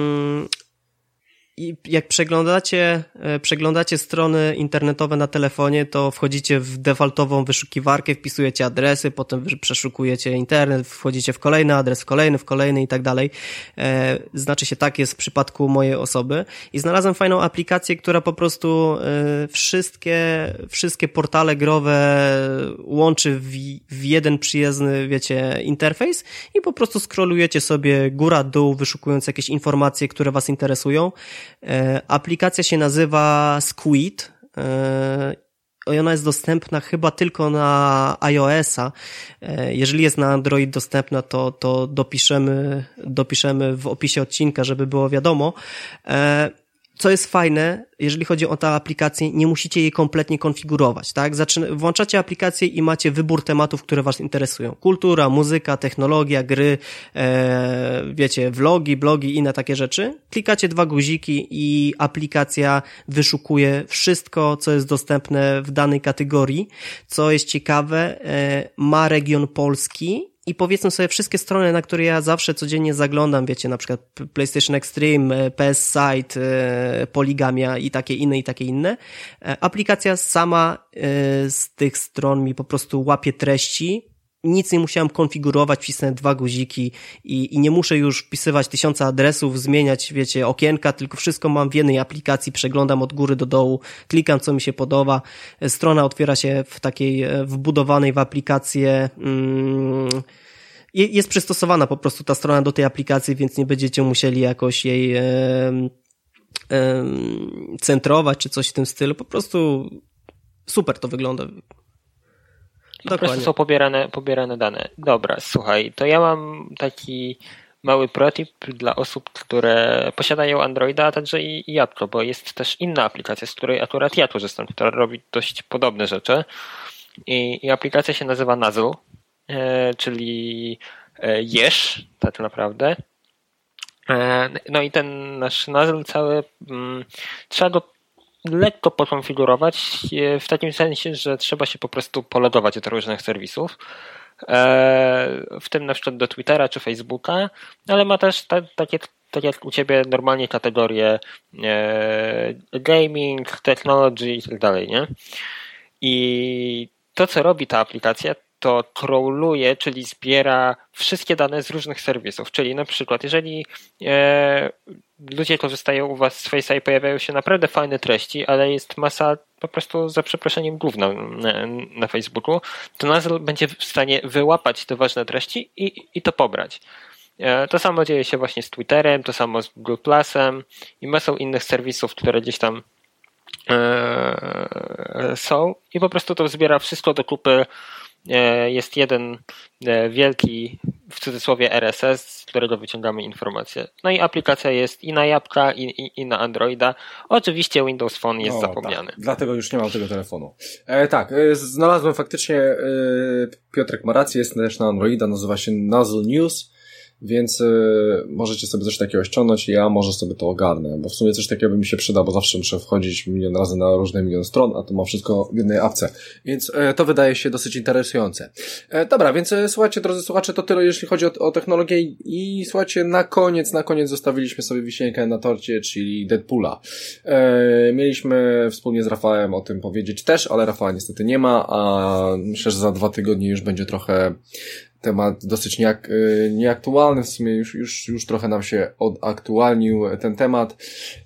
I jak przeglądacie, e, przeglądacie strony internetowe na telefonie, to wchodzicie w defaultową wyszukiwarkę, wpisujecie adresy, potem przeszukujecie internet, wchodzicie w kolejny adres, w kolejny, w kolejny i tak dalej. E, znaczy się tak jest w przypadku mojej osoby. I znalazłem fajną aplikację, która po prostu e, wszystkie, wszystkie portale growe łączy w, w jeden przyjazny, wiecie, interfejs i po prostu scrollujecie sobie góra, dół, wyszukując jakieś informacje, które was interesują. E, aplikacja się nazywa Squid. E, ona jest dostępna chyba tylko na iOS-a. E, jeżeli jest na Android dostępna, to, to dopiszemy, dopiszemy w opisie odcinka, żeby było wiadomo co jest fajne, jeżeli chodzi o tę aplikację, nie musicie jej kompletnie konfigurować, tak? Zaczyna, włączacie aplikację i macie wybór tematów, które was interesują. Kultura, muzyka, technologia, gry, e, wiecie, vlogi, blogi, inne takie rzeczy. Klikacie dwa guziki i aplikacja wyszukuje wszystko, co jest dostępne w danej kategorii. Co jest ciekawe, e, ma region polski i powiedzmy sobie wszystkie strony, na które ja zawsze codziennie zaglądam, wiecie, na przykład PlayStation Extreme, e, PS Site, e, Poligamia i takie inne i takie inne. E, aplikacja sama z tych stron mi po prostu łapie treści, nic nie musiałem konfigurować, wcisnąłem dwa guziki i, i nie muszę już wpisywać tysiąca adresów, zmieniać, wiecie, okienka, tylko wszystko mam w jednej aplikacji, przeglądam od góry do dołu, klikam co mi się podoba, strona otwiera się w takiej e, wbudowanej w aplikację, mm, jest przystosowana po prostu ta strona do tej aplikacji, więc nie będziecie musieli jakoś jej e, e, centrować czy coś w tym stylu, po prostu super to wygląda. Po prostu są pobierane, pobierane dane. Dobra, słuchaj, to ja mam taki mały protip dla osób, które posiadają Androida, a także i, i Apple, bo jest też inna aplikacja, z której akurat ja korzystam, która robi dość podobne rzeczy. I, i aplikacja się nazywa Nazzle, e, czyli e, Jesz, tak naprawdę. E, no i ten nasz Nazzle cały, mm, trzeba go lekko pokonfigurować w takim sensie, że trzeba się po prostu pologować do różnych serwisów. E, w tym na przykład do Twittera czy Facebooka, ale ma też ta, takie tak jak u ciebie normalnie kategorie e, gaming, technology i tak dalej, nie? I to, co robi ta aplikacja, to crawluje, czyli zbiera wszystkie dane z różnych serwisów. Czyli na przykład, jeżeli e, ludzie korzystają u was z Face'a i pojawiają się naprawdę fajne treści, ale jest masa po prostu za przeproszeniem gówna na, na Facebooku, to Nuzzle będzie w stanie wyłapać te ważne treści i, i to pobrać. E, to samo dzieje się właśnie z Twitterem, to samo z Google Plusem i masą innych serwisów, które gdzieś tam e, są i po prostu to zbiera wszystko do kupy E, jest jeden wielki, w cudzysłowie RSS, z którego wyciągamy informacje. No i aplikacja jest i na jabłka, i, i, i na Androida. Oczywiście Windows Phone jest o, zapomniany. Tak. Dlatego już nie mam tego telefonu. E, tak, e, znalazłem faktycznie, e, Piotrek ma rację, jest też na Androida, nazywa się Nuzzle News więc y, możecie sobie coś takiego ściągnąć i ja może sobie to ogarnę, bo w sumie coś takiego by mi się przyda, bo zawsze muszę wchodzić milion razy na różne milion stron, a to mam wszystko w jednej apce, więc y, to wydaje się dosyć interesujące. E, dobra, więc y, słuchajcie, drodzy słuchacze, to tyle jeśli chodzi o, o technologię i słuchajcie, na koniec, na koniec zostawiliśmy sobie wisienkę na torcie, czyli Deadpoola. E, mieliśmy wspólnie z Rafałem o tym powiedzieć też, ale Rafała niestety nie ma, a myślę, że za dwa tygodnie już będzie trochę temat dosyć nieak y, nieaktualny, w sumie już, już, już trochę nam się odaktualnił ten temat,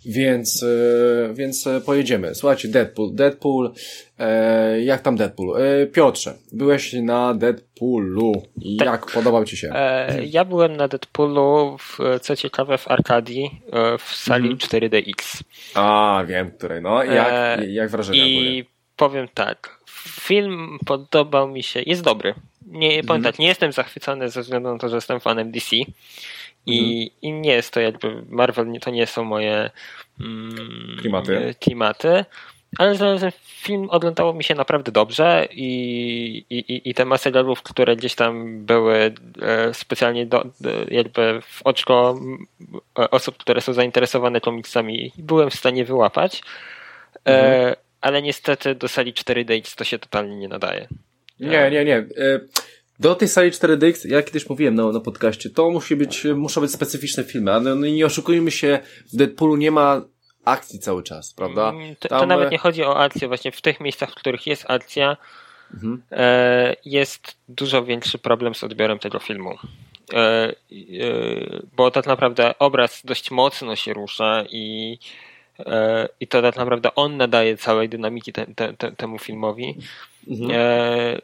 więc, y, więc pojedziemy. Słuchajcie, Deadpool, Deadpool, e, jak tam Deadpool? E, Piotrze, byłeś na Deadpoolu tak. jak podobał Ci się? E, ja byłem na Deadpoolu, w, co ciekawe w Arkadii, e, w sali mm. 4DX. A, wiem, której, no, jak, e, jak wrażenia I powiem tak, film podobał mi się, jest dobry, nie, mhm. powiem tak, nie jestem zachwycony ze względu na to, że jestem fanem DC i, mhm. i nie jest to jakby Marvel, to nie są moje mm, klimaty. E, klimaty. Ale znalazłem film, oglądało mi się naprawdę dobrze i, i, i te serialów, które gdzieś tam były e, specjalnie do, jakby w oczko e, osób, które są zainteresowane komiksami, byłem w stanie wyłapać. Mhm. Ale niestety do sali 4DX to się totalnie nie nadaje. Nie, nie, nie. E, do tej sali 4DX, ja kiedyś mówiłem na, na podcaście, to musi być, muszą być specyficzne filmy, ale no, nie oszukujmy się, w Deadpoolu nie ma akcji cały czas, prawda? Mm, to, Tam... to nawet nie chodzi o akcję, właśnie w tych miejscach, w których jest akcja, mhm. e, jest dużo większy problem z odbiorem tego filmu. E, e, bo tak naprawdę obraz dość mocno się rusza i e, i to tak naprawdę on nadaje całej dynamiki te, te, te, temu filmowi. Mhm. E,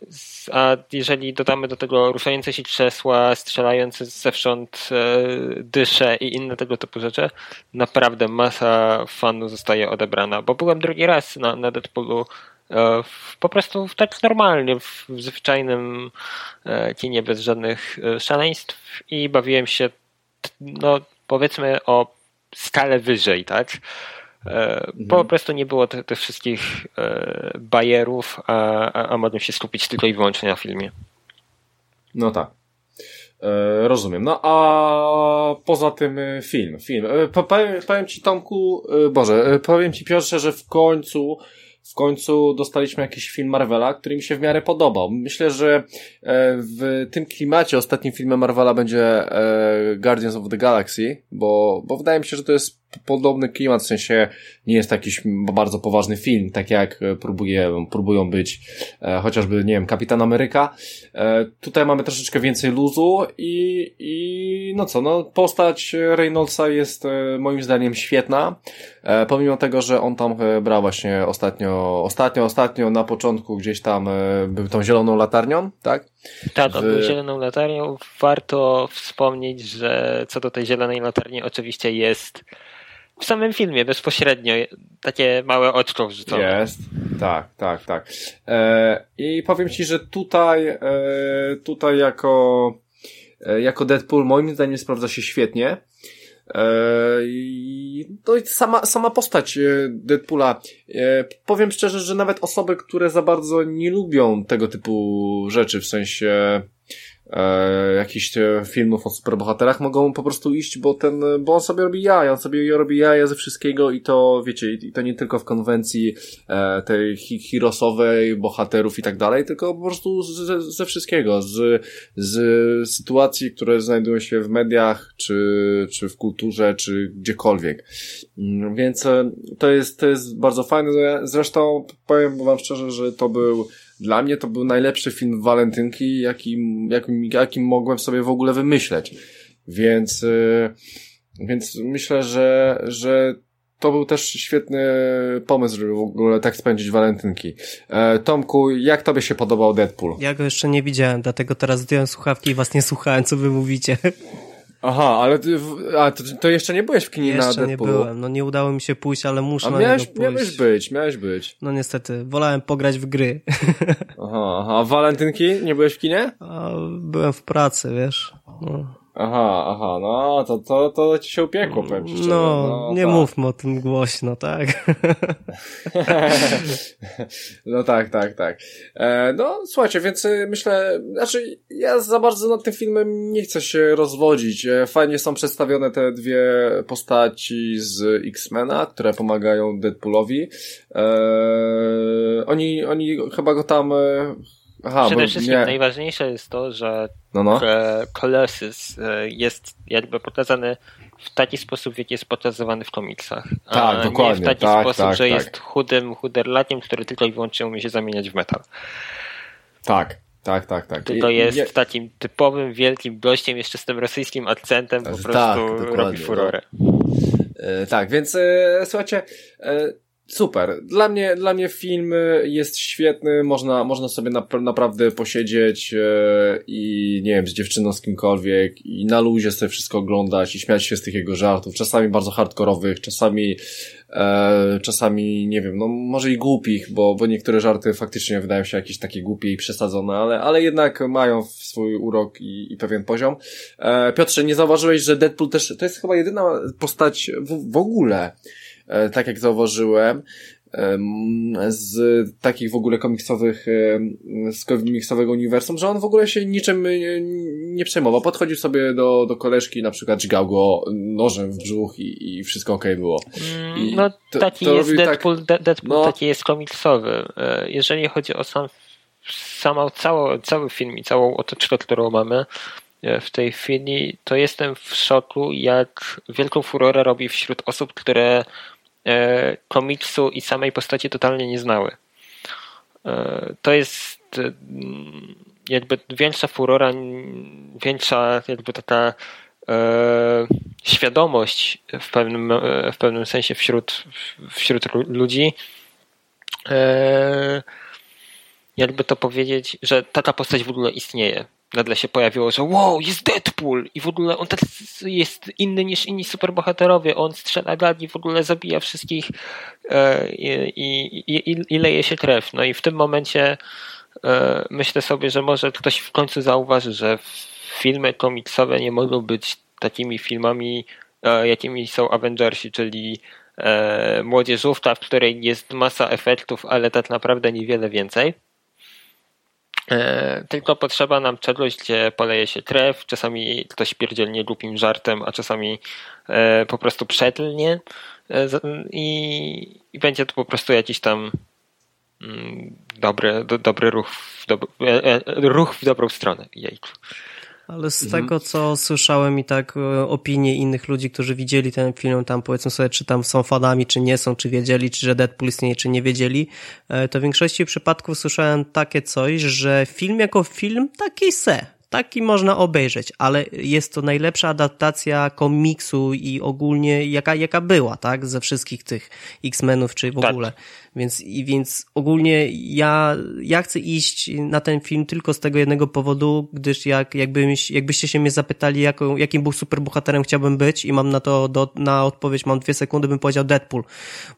a jeżeli dodamy do tego ruszające się krzesła, strzelające zewsząd e, dysze i inne tego typu rzeczy, naprawdę masa fanów zostaje odebrana. Bo byłem drugi raz na, na Deadpoolu e, po prostu tak normalnie, w zwyczajnym kinie bez żadnych szaleństw i bawiłem się, no powiedzmy o skalę wyżej, tak? Mhm. Po prostu nie było tych, tych wszystkich e, bajerów, a, a, a mogłem się skupić tylko i wyłącznie na filmie. No tak. E, rozumiem. No a poza tym e, film, film. powiem, powiem Ci Tomku, Boże, powiem Ci Piotrze, że w końcu w końcu dostaliśmy jakiś film Marvela, który mi się w miarę podobał. Myślę, że w tym klimacie ostatnim filmem Marvela będzie Guardians of the Galaxy, bo, bo wydaje mi się, że to jest podobny klimat, w sensie nie jest to jakiś bardzo poważny film, tak jak e, próbuje, próbują być e, chociażby, nie wiem, Kapitan Ameryka. E, tutaj mamy troszeczkę więcej luzu i, i no co, no postać Reynoldsa jest e, moim zdaniem świetna, e, pomimo tego, że on tam e, brał właśnie ostatnio, ostatnio, ostatnio na początku gdzieś tam był tą zieloną latarnią, tak? Tak, był zieloną latarnią. Warto wspomnieć, że co do tej zielonej latarni oczywiście jest w samym filmie bezpośrednio takie małe oczko wrzucone. Jest, tak, tak, tak. E, I powiem Ci, że tutaj, e, tutaj jako, e, jako Deadpool moim zdaniem sprawdza się świetnie. E, I no sama, sama postać e, Deadpoola. E, powiem szczerze, że nawet osoby, które za bardzo nie lubią tego typu rzeczy, w sensie e, jakichś e, filmów o superbohaterach mogą po prostu iść, bo ten, bo on sobie robi jaja, on sobie robi jaja ze wszystkiego i to, wiecie, i to nie tylko w konwencji e, tej hi herosowej, bohaterów i tak dalej, tylko po prostu ze, ze wszystkiego, z, z sytuacji, które znajdują się w mediach, czy, czy w kulturze, czy gdziekolwiek. Mm, więc e, to jest, to jest bardzo fajne. Zresztą powiem wam szczerze, że to był dla mnie to był najlepszy film walentynki, jakim, jakim, jakim mogłem sobie w ogóle wymyśleć. Więc, yy, więc myślę, że, że to był też świetny pomysł, żeby w ogóle tak spędzić walentynki. E, Tomku, jak tobie się podobał Deadpool? Ja go jeszcze nie widziałem, dlatego teraz zdjąłem słuchawki i was nie słuchałem, co wy mówicie. Aha, ale ty, a, to, to jeszcze nie byłeś w kinie jeszcze na Deadpoolu? nie byłem, no nie udało mi się pójść, ale muszę a na miałeś, pójść. miałeś być, miałeś być. No niestety, wolałem pograć w gry. Aha, aha, a walentynki nie byłeś w kinie? A byłem w pracy, wiesz. No. Aha, aha, no to, to, to ci się upiekło, szczerze. No, no nie tak. mówmy o tym głośno, tak? no tak, tak, tak. E, no, słuchajcie, więc y, myślę, znaczy ja za bardzo nad tym filmem nie chcę się rozwodzić. E, Fajnie są przedstawione te dwie postaci z X-Mena, które pomagają Deadpoolowi. E, oni, oni chyba go tam... Aha, Przede wszystkim nie, najważniejsze jest to, że no, no. Colossus e, jest jakby pokazany w taki sposób, w jaki jest pokazywany w komiksach. Tak, a Nie dokładnie, w taki tak, sposób, tak, że tak. jest chudym chuderlakiem, który tylko i wyłącznie umie się zamieniać w metal. Tak, tak, tak, tak. Tylko jest nie- takim typowym, wielkim gościem, jeszcze z tym rosyjskim akcentem, po Tak, prostu robi furorę. E, tak, więc e, słuchajcie, e, super. Dla mnie, dla mnie film e, jest świetny, można, można sobie nap- naprawdę posiedzieć e, i nie wiem, z dziewczyną, z kimkolwiek i na luzie sobie wszystko oglądać i śmiać się z tych jego żartów, czasami bardzo hardkorowych, czasami e, czasami, nie wiem, no może i głupich, bo, bo niektóre żarty faktycznie wydają się jakieś takie głupie i przesadzone, ale, ale jednak mają swój urok i, i pewien poziom. E, Piotrze, nie zauważyłeś, że Deadpool też, to jest chyba jedyna postać w, w ogóle, tak jak zauważyłem, em, z takich w ogóle komiksowych, em, z komiksowego uniwersum, że on w ogóle się niczym e, nie przejmował. Podchodził sobie do, do koleżki, na przykład dźgał go nożem w brzuch i, i wszystko okej było. Mm, I No, to- taki to jest tak- Deadpool, De- Deadpool no. taki jest komiksowy. E, Jeżeli chodzi o sam, samą, cało, cały film i całą otoczkę, którą mamy e, w tej chwili, to jestem w szoku, jak wielką furorę robi wśród osób, które e, komiksu i samej postaci totalnie nie znały. E, To jest e, jakby większa furora, większa jakby taka e, świadomość w pewnym, e, w pewnym sensie wśród, wśród lu- ludzi. E, jakby to powiedzieć, że taka postać w ogóle istnieje. Nagle się pojawiło, że wow, jest Deadpool i w ogóle on tak jest inny niż inni superbohaterowie, on strzela gadi, w ogóle zabija wszystkich e, i, i, i, i leje się krew. No i w tym momencie e, myślę sobie, że może ktoś w końcu zauważy, że filmy komiksowe nie mogą być takimi filmami, e, jakimi są Avengersi, czyli młodzieżówka, w której jest masa efektów, ale tak naprawdę niewiele więcej. E, tylko potrzeba nam czegoś, gdzie poleje się krew, czasami ktoś pierdzielnie głupim żartem, a czasami e, po prostu przetlnie e, i, będzie to po prostu jakiś tam mm, dobry, do, dobry ruch w, ruch w dobrą stronę. Jejku. Ale z Mhm. tego, co słyszałem i tak e, opinie innych ludzi, którzy widzieli ten film, tam powiedzmy sobie, czy tam są fanami, czy nie są, czy wiedzieli, czy że Deadpool istnieje, czy nie wiedzieli, e, to w większości przypadków słyszałem takie coś, że film jako film taki se. Taki można obejrzeć, ale jest to najlepsza adaptacja komiksu i ogólnie jaka, jaka była, tak? Ze wszystkich tych X-Menów, czy w Tak. ogóle. Więc, i więc ogólnie ja, ja chcę iść na ten film tylko z tego jednego powodu, gdyż jak, jakby, jakbyście się mnie zapytali, jaką, jakim był superbohaterem chciałbym być i mam na to, do, na odpowiedź mam dwie sekundy, bym powiedział Deadpool.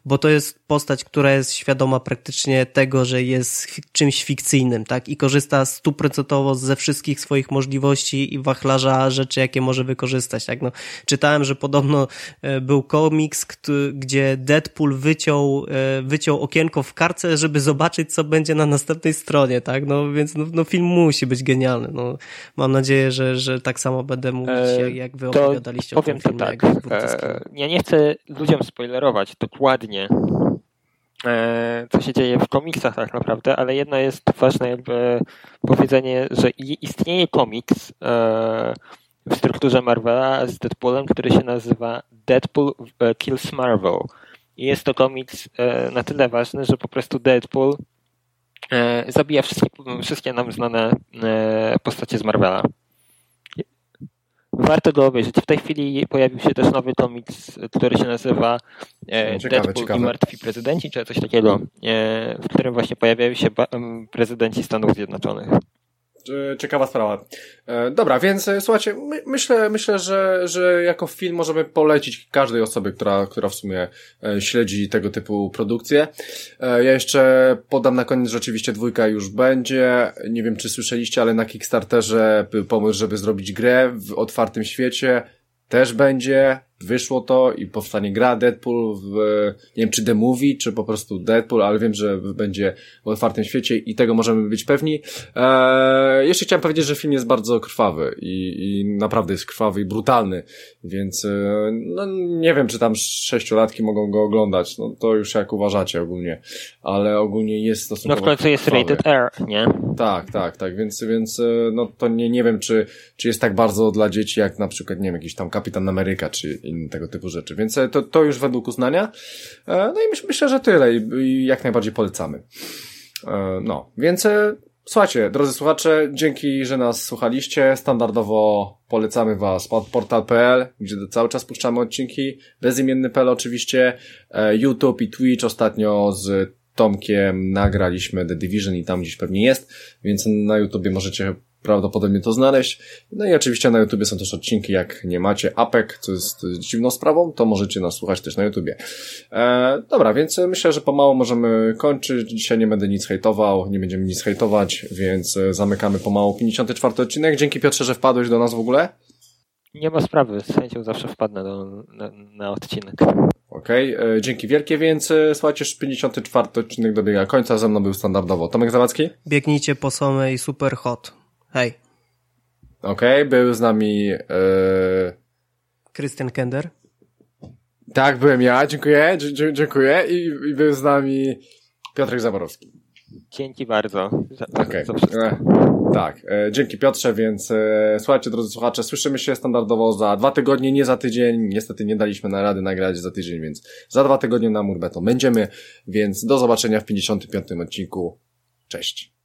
Bo to jest postać, która jest świadoma praktycznie tego, że jest czymś fikcyjnym, tak? I korzysta stuprocentowo ze wszystkich swoich możliwości i wachlarza rzeczy, jakie może wykorzystać, tak? No, czytałem, że podobno e, był komiks, gdzie Deadpool wyciął, e, wyciął okienko w karce, żeby zobaczyć, co będzie na następnej stronie, tak? No więc no, no film musi być genialny. No, mam nadzieję, że, że tak samo będę mówić, jak, jak wy opowiadaliście powiem o tym filmie. To tak, e, ja nie chcę ludziom spoilerować dokładnie, e, co się dzieje w komiksach tak naprawdę, ale jedno jest ważne jakby powiedzenie, że istnieje komiks e, w strukturze Marvela z Deadpoolem, który się nazywa Deadpool e, Kills Marvel. I jest to komiks e, na tyle ważny, że po prostu Deadpool e, zabija wszystkie, wszystkie nam znane postacie z Marvela. Warto go obejrzeć. W tej chwili pojawił się też nowy komiks, który się nazywa ciekawe, Deadpool ciekawe. i Martwi Prezydenci, czy coś takiego, w którym właśnie pojawiają się prezydenci Stanów Zjednoczonych. E, ciekawa sprawa. E, dobra, więc e, słuchajcie, my, myślę, myślę, że, że jako film możemy polecić każdej osobie, która, która w sumie śledzi tego typu produkcje. Ja jeszcze podam na koniec, że oczywiście dwójka już będzie. Nie wiem, czy słyszeliście, ale na Kickstarterze był pomysł, żeby zrobić grę w otwartym świecie. Też będzie wyszło to i powstanie gra Deadpool w, nie wiem czy The Movie, czy po prostu Deadpool, ale wiem, że będzie w otwartym świecie i tego możemy być pewni. Eee, jeszcze chciałem powiedzieć, że film jest bardzo krwawy i, i naprawdę jest krwawy i brutalny, więc e, no, nie wiem, czy tam sześciolatki mogą go oglądać, no to już jak uważacie ogólnie, ale ogólnie jest stosunkowo No w końcu jest krwawy. rated R, nie? Tak, tak, tak, więc, więc e, no to nie, nie wiem, czy, czy jest tak bardzo dla dzieci, jak na przykład, nie wiem, jakiś tam Kapitan Ameryka, czy inne tego typu rzeczy. Więc e, to, to już według uznania. E, no i myśl, myślę, że tyle i jak najbardziej polecamy. E, no, więc słuchajcie, drodzy słuchacze, dzięki, że nas słuchaliście. Standardowo polecamy Was portal.pl, gdzie cały czas puszczamy odcinki. Bezimienny.pl oczywiście, YouTube i Twitch ostatnio z Tomkiem nagraliśmy The Division i tam gdzieś pewnie jest, więc na YouTubie możecie prawdopodobnie to znaleźć. No i oczywiście na YouTubie są też odcinki, jak nie macie apek, co jest dziwną sprawą, to możecie nas słuchać też na YouTubie. E, dobra, więc myślę, że pomału możemy kończyć. Dzisiaj nie będę nic hejtował, nie będziemy nic hejtować, więc zamykamy pomału 54 odcinek. Dzięki Piotrze, że wpadłeś do nas w ogóle. Nie ma sprawy, z chęcią zawsze wpadnę do, na, na odcinek. Okej, okay, e, dzięki wielkie, więc e, słuchajcie, 54 odcinek dobiega końca, ze mną był standardowo Tomek Zawadzki. Biegnijcie po samej super hot. Hej. Okej, okay, był z nami... Yy... Christian Kender. Tak, byłem ja, dziękuję, dziękuję I, i był z nami Piotrek Zaborowski. Dzięki bardzo za, okay. za e, tak, e, dzięki Piotrze, więc e, słuchajcie drodzy słuchacze, słyszymy się standardowo za dwa tygodnie, nie za tydzień, niestety nie daliśmy na rady nagrać za tydzień, więc za dwa tygodnie na Murbeto będziemy, więc do zobaczenia w 55 odcinku, cześć.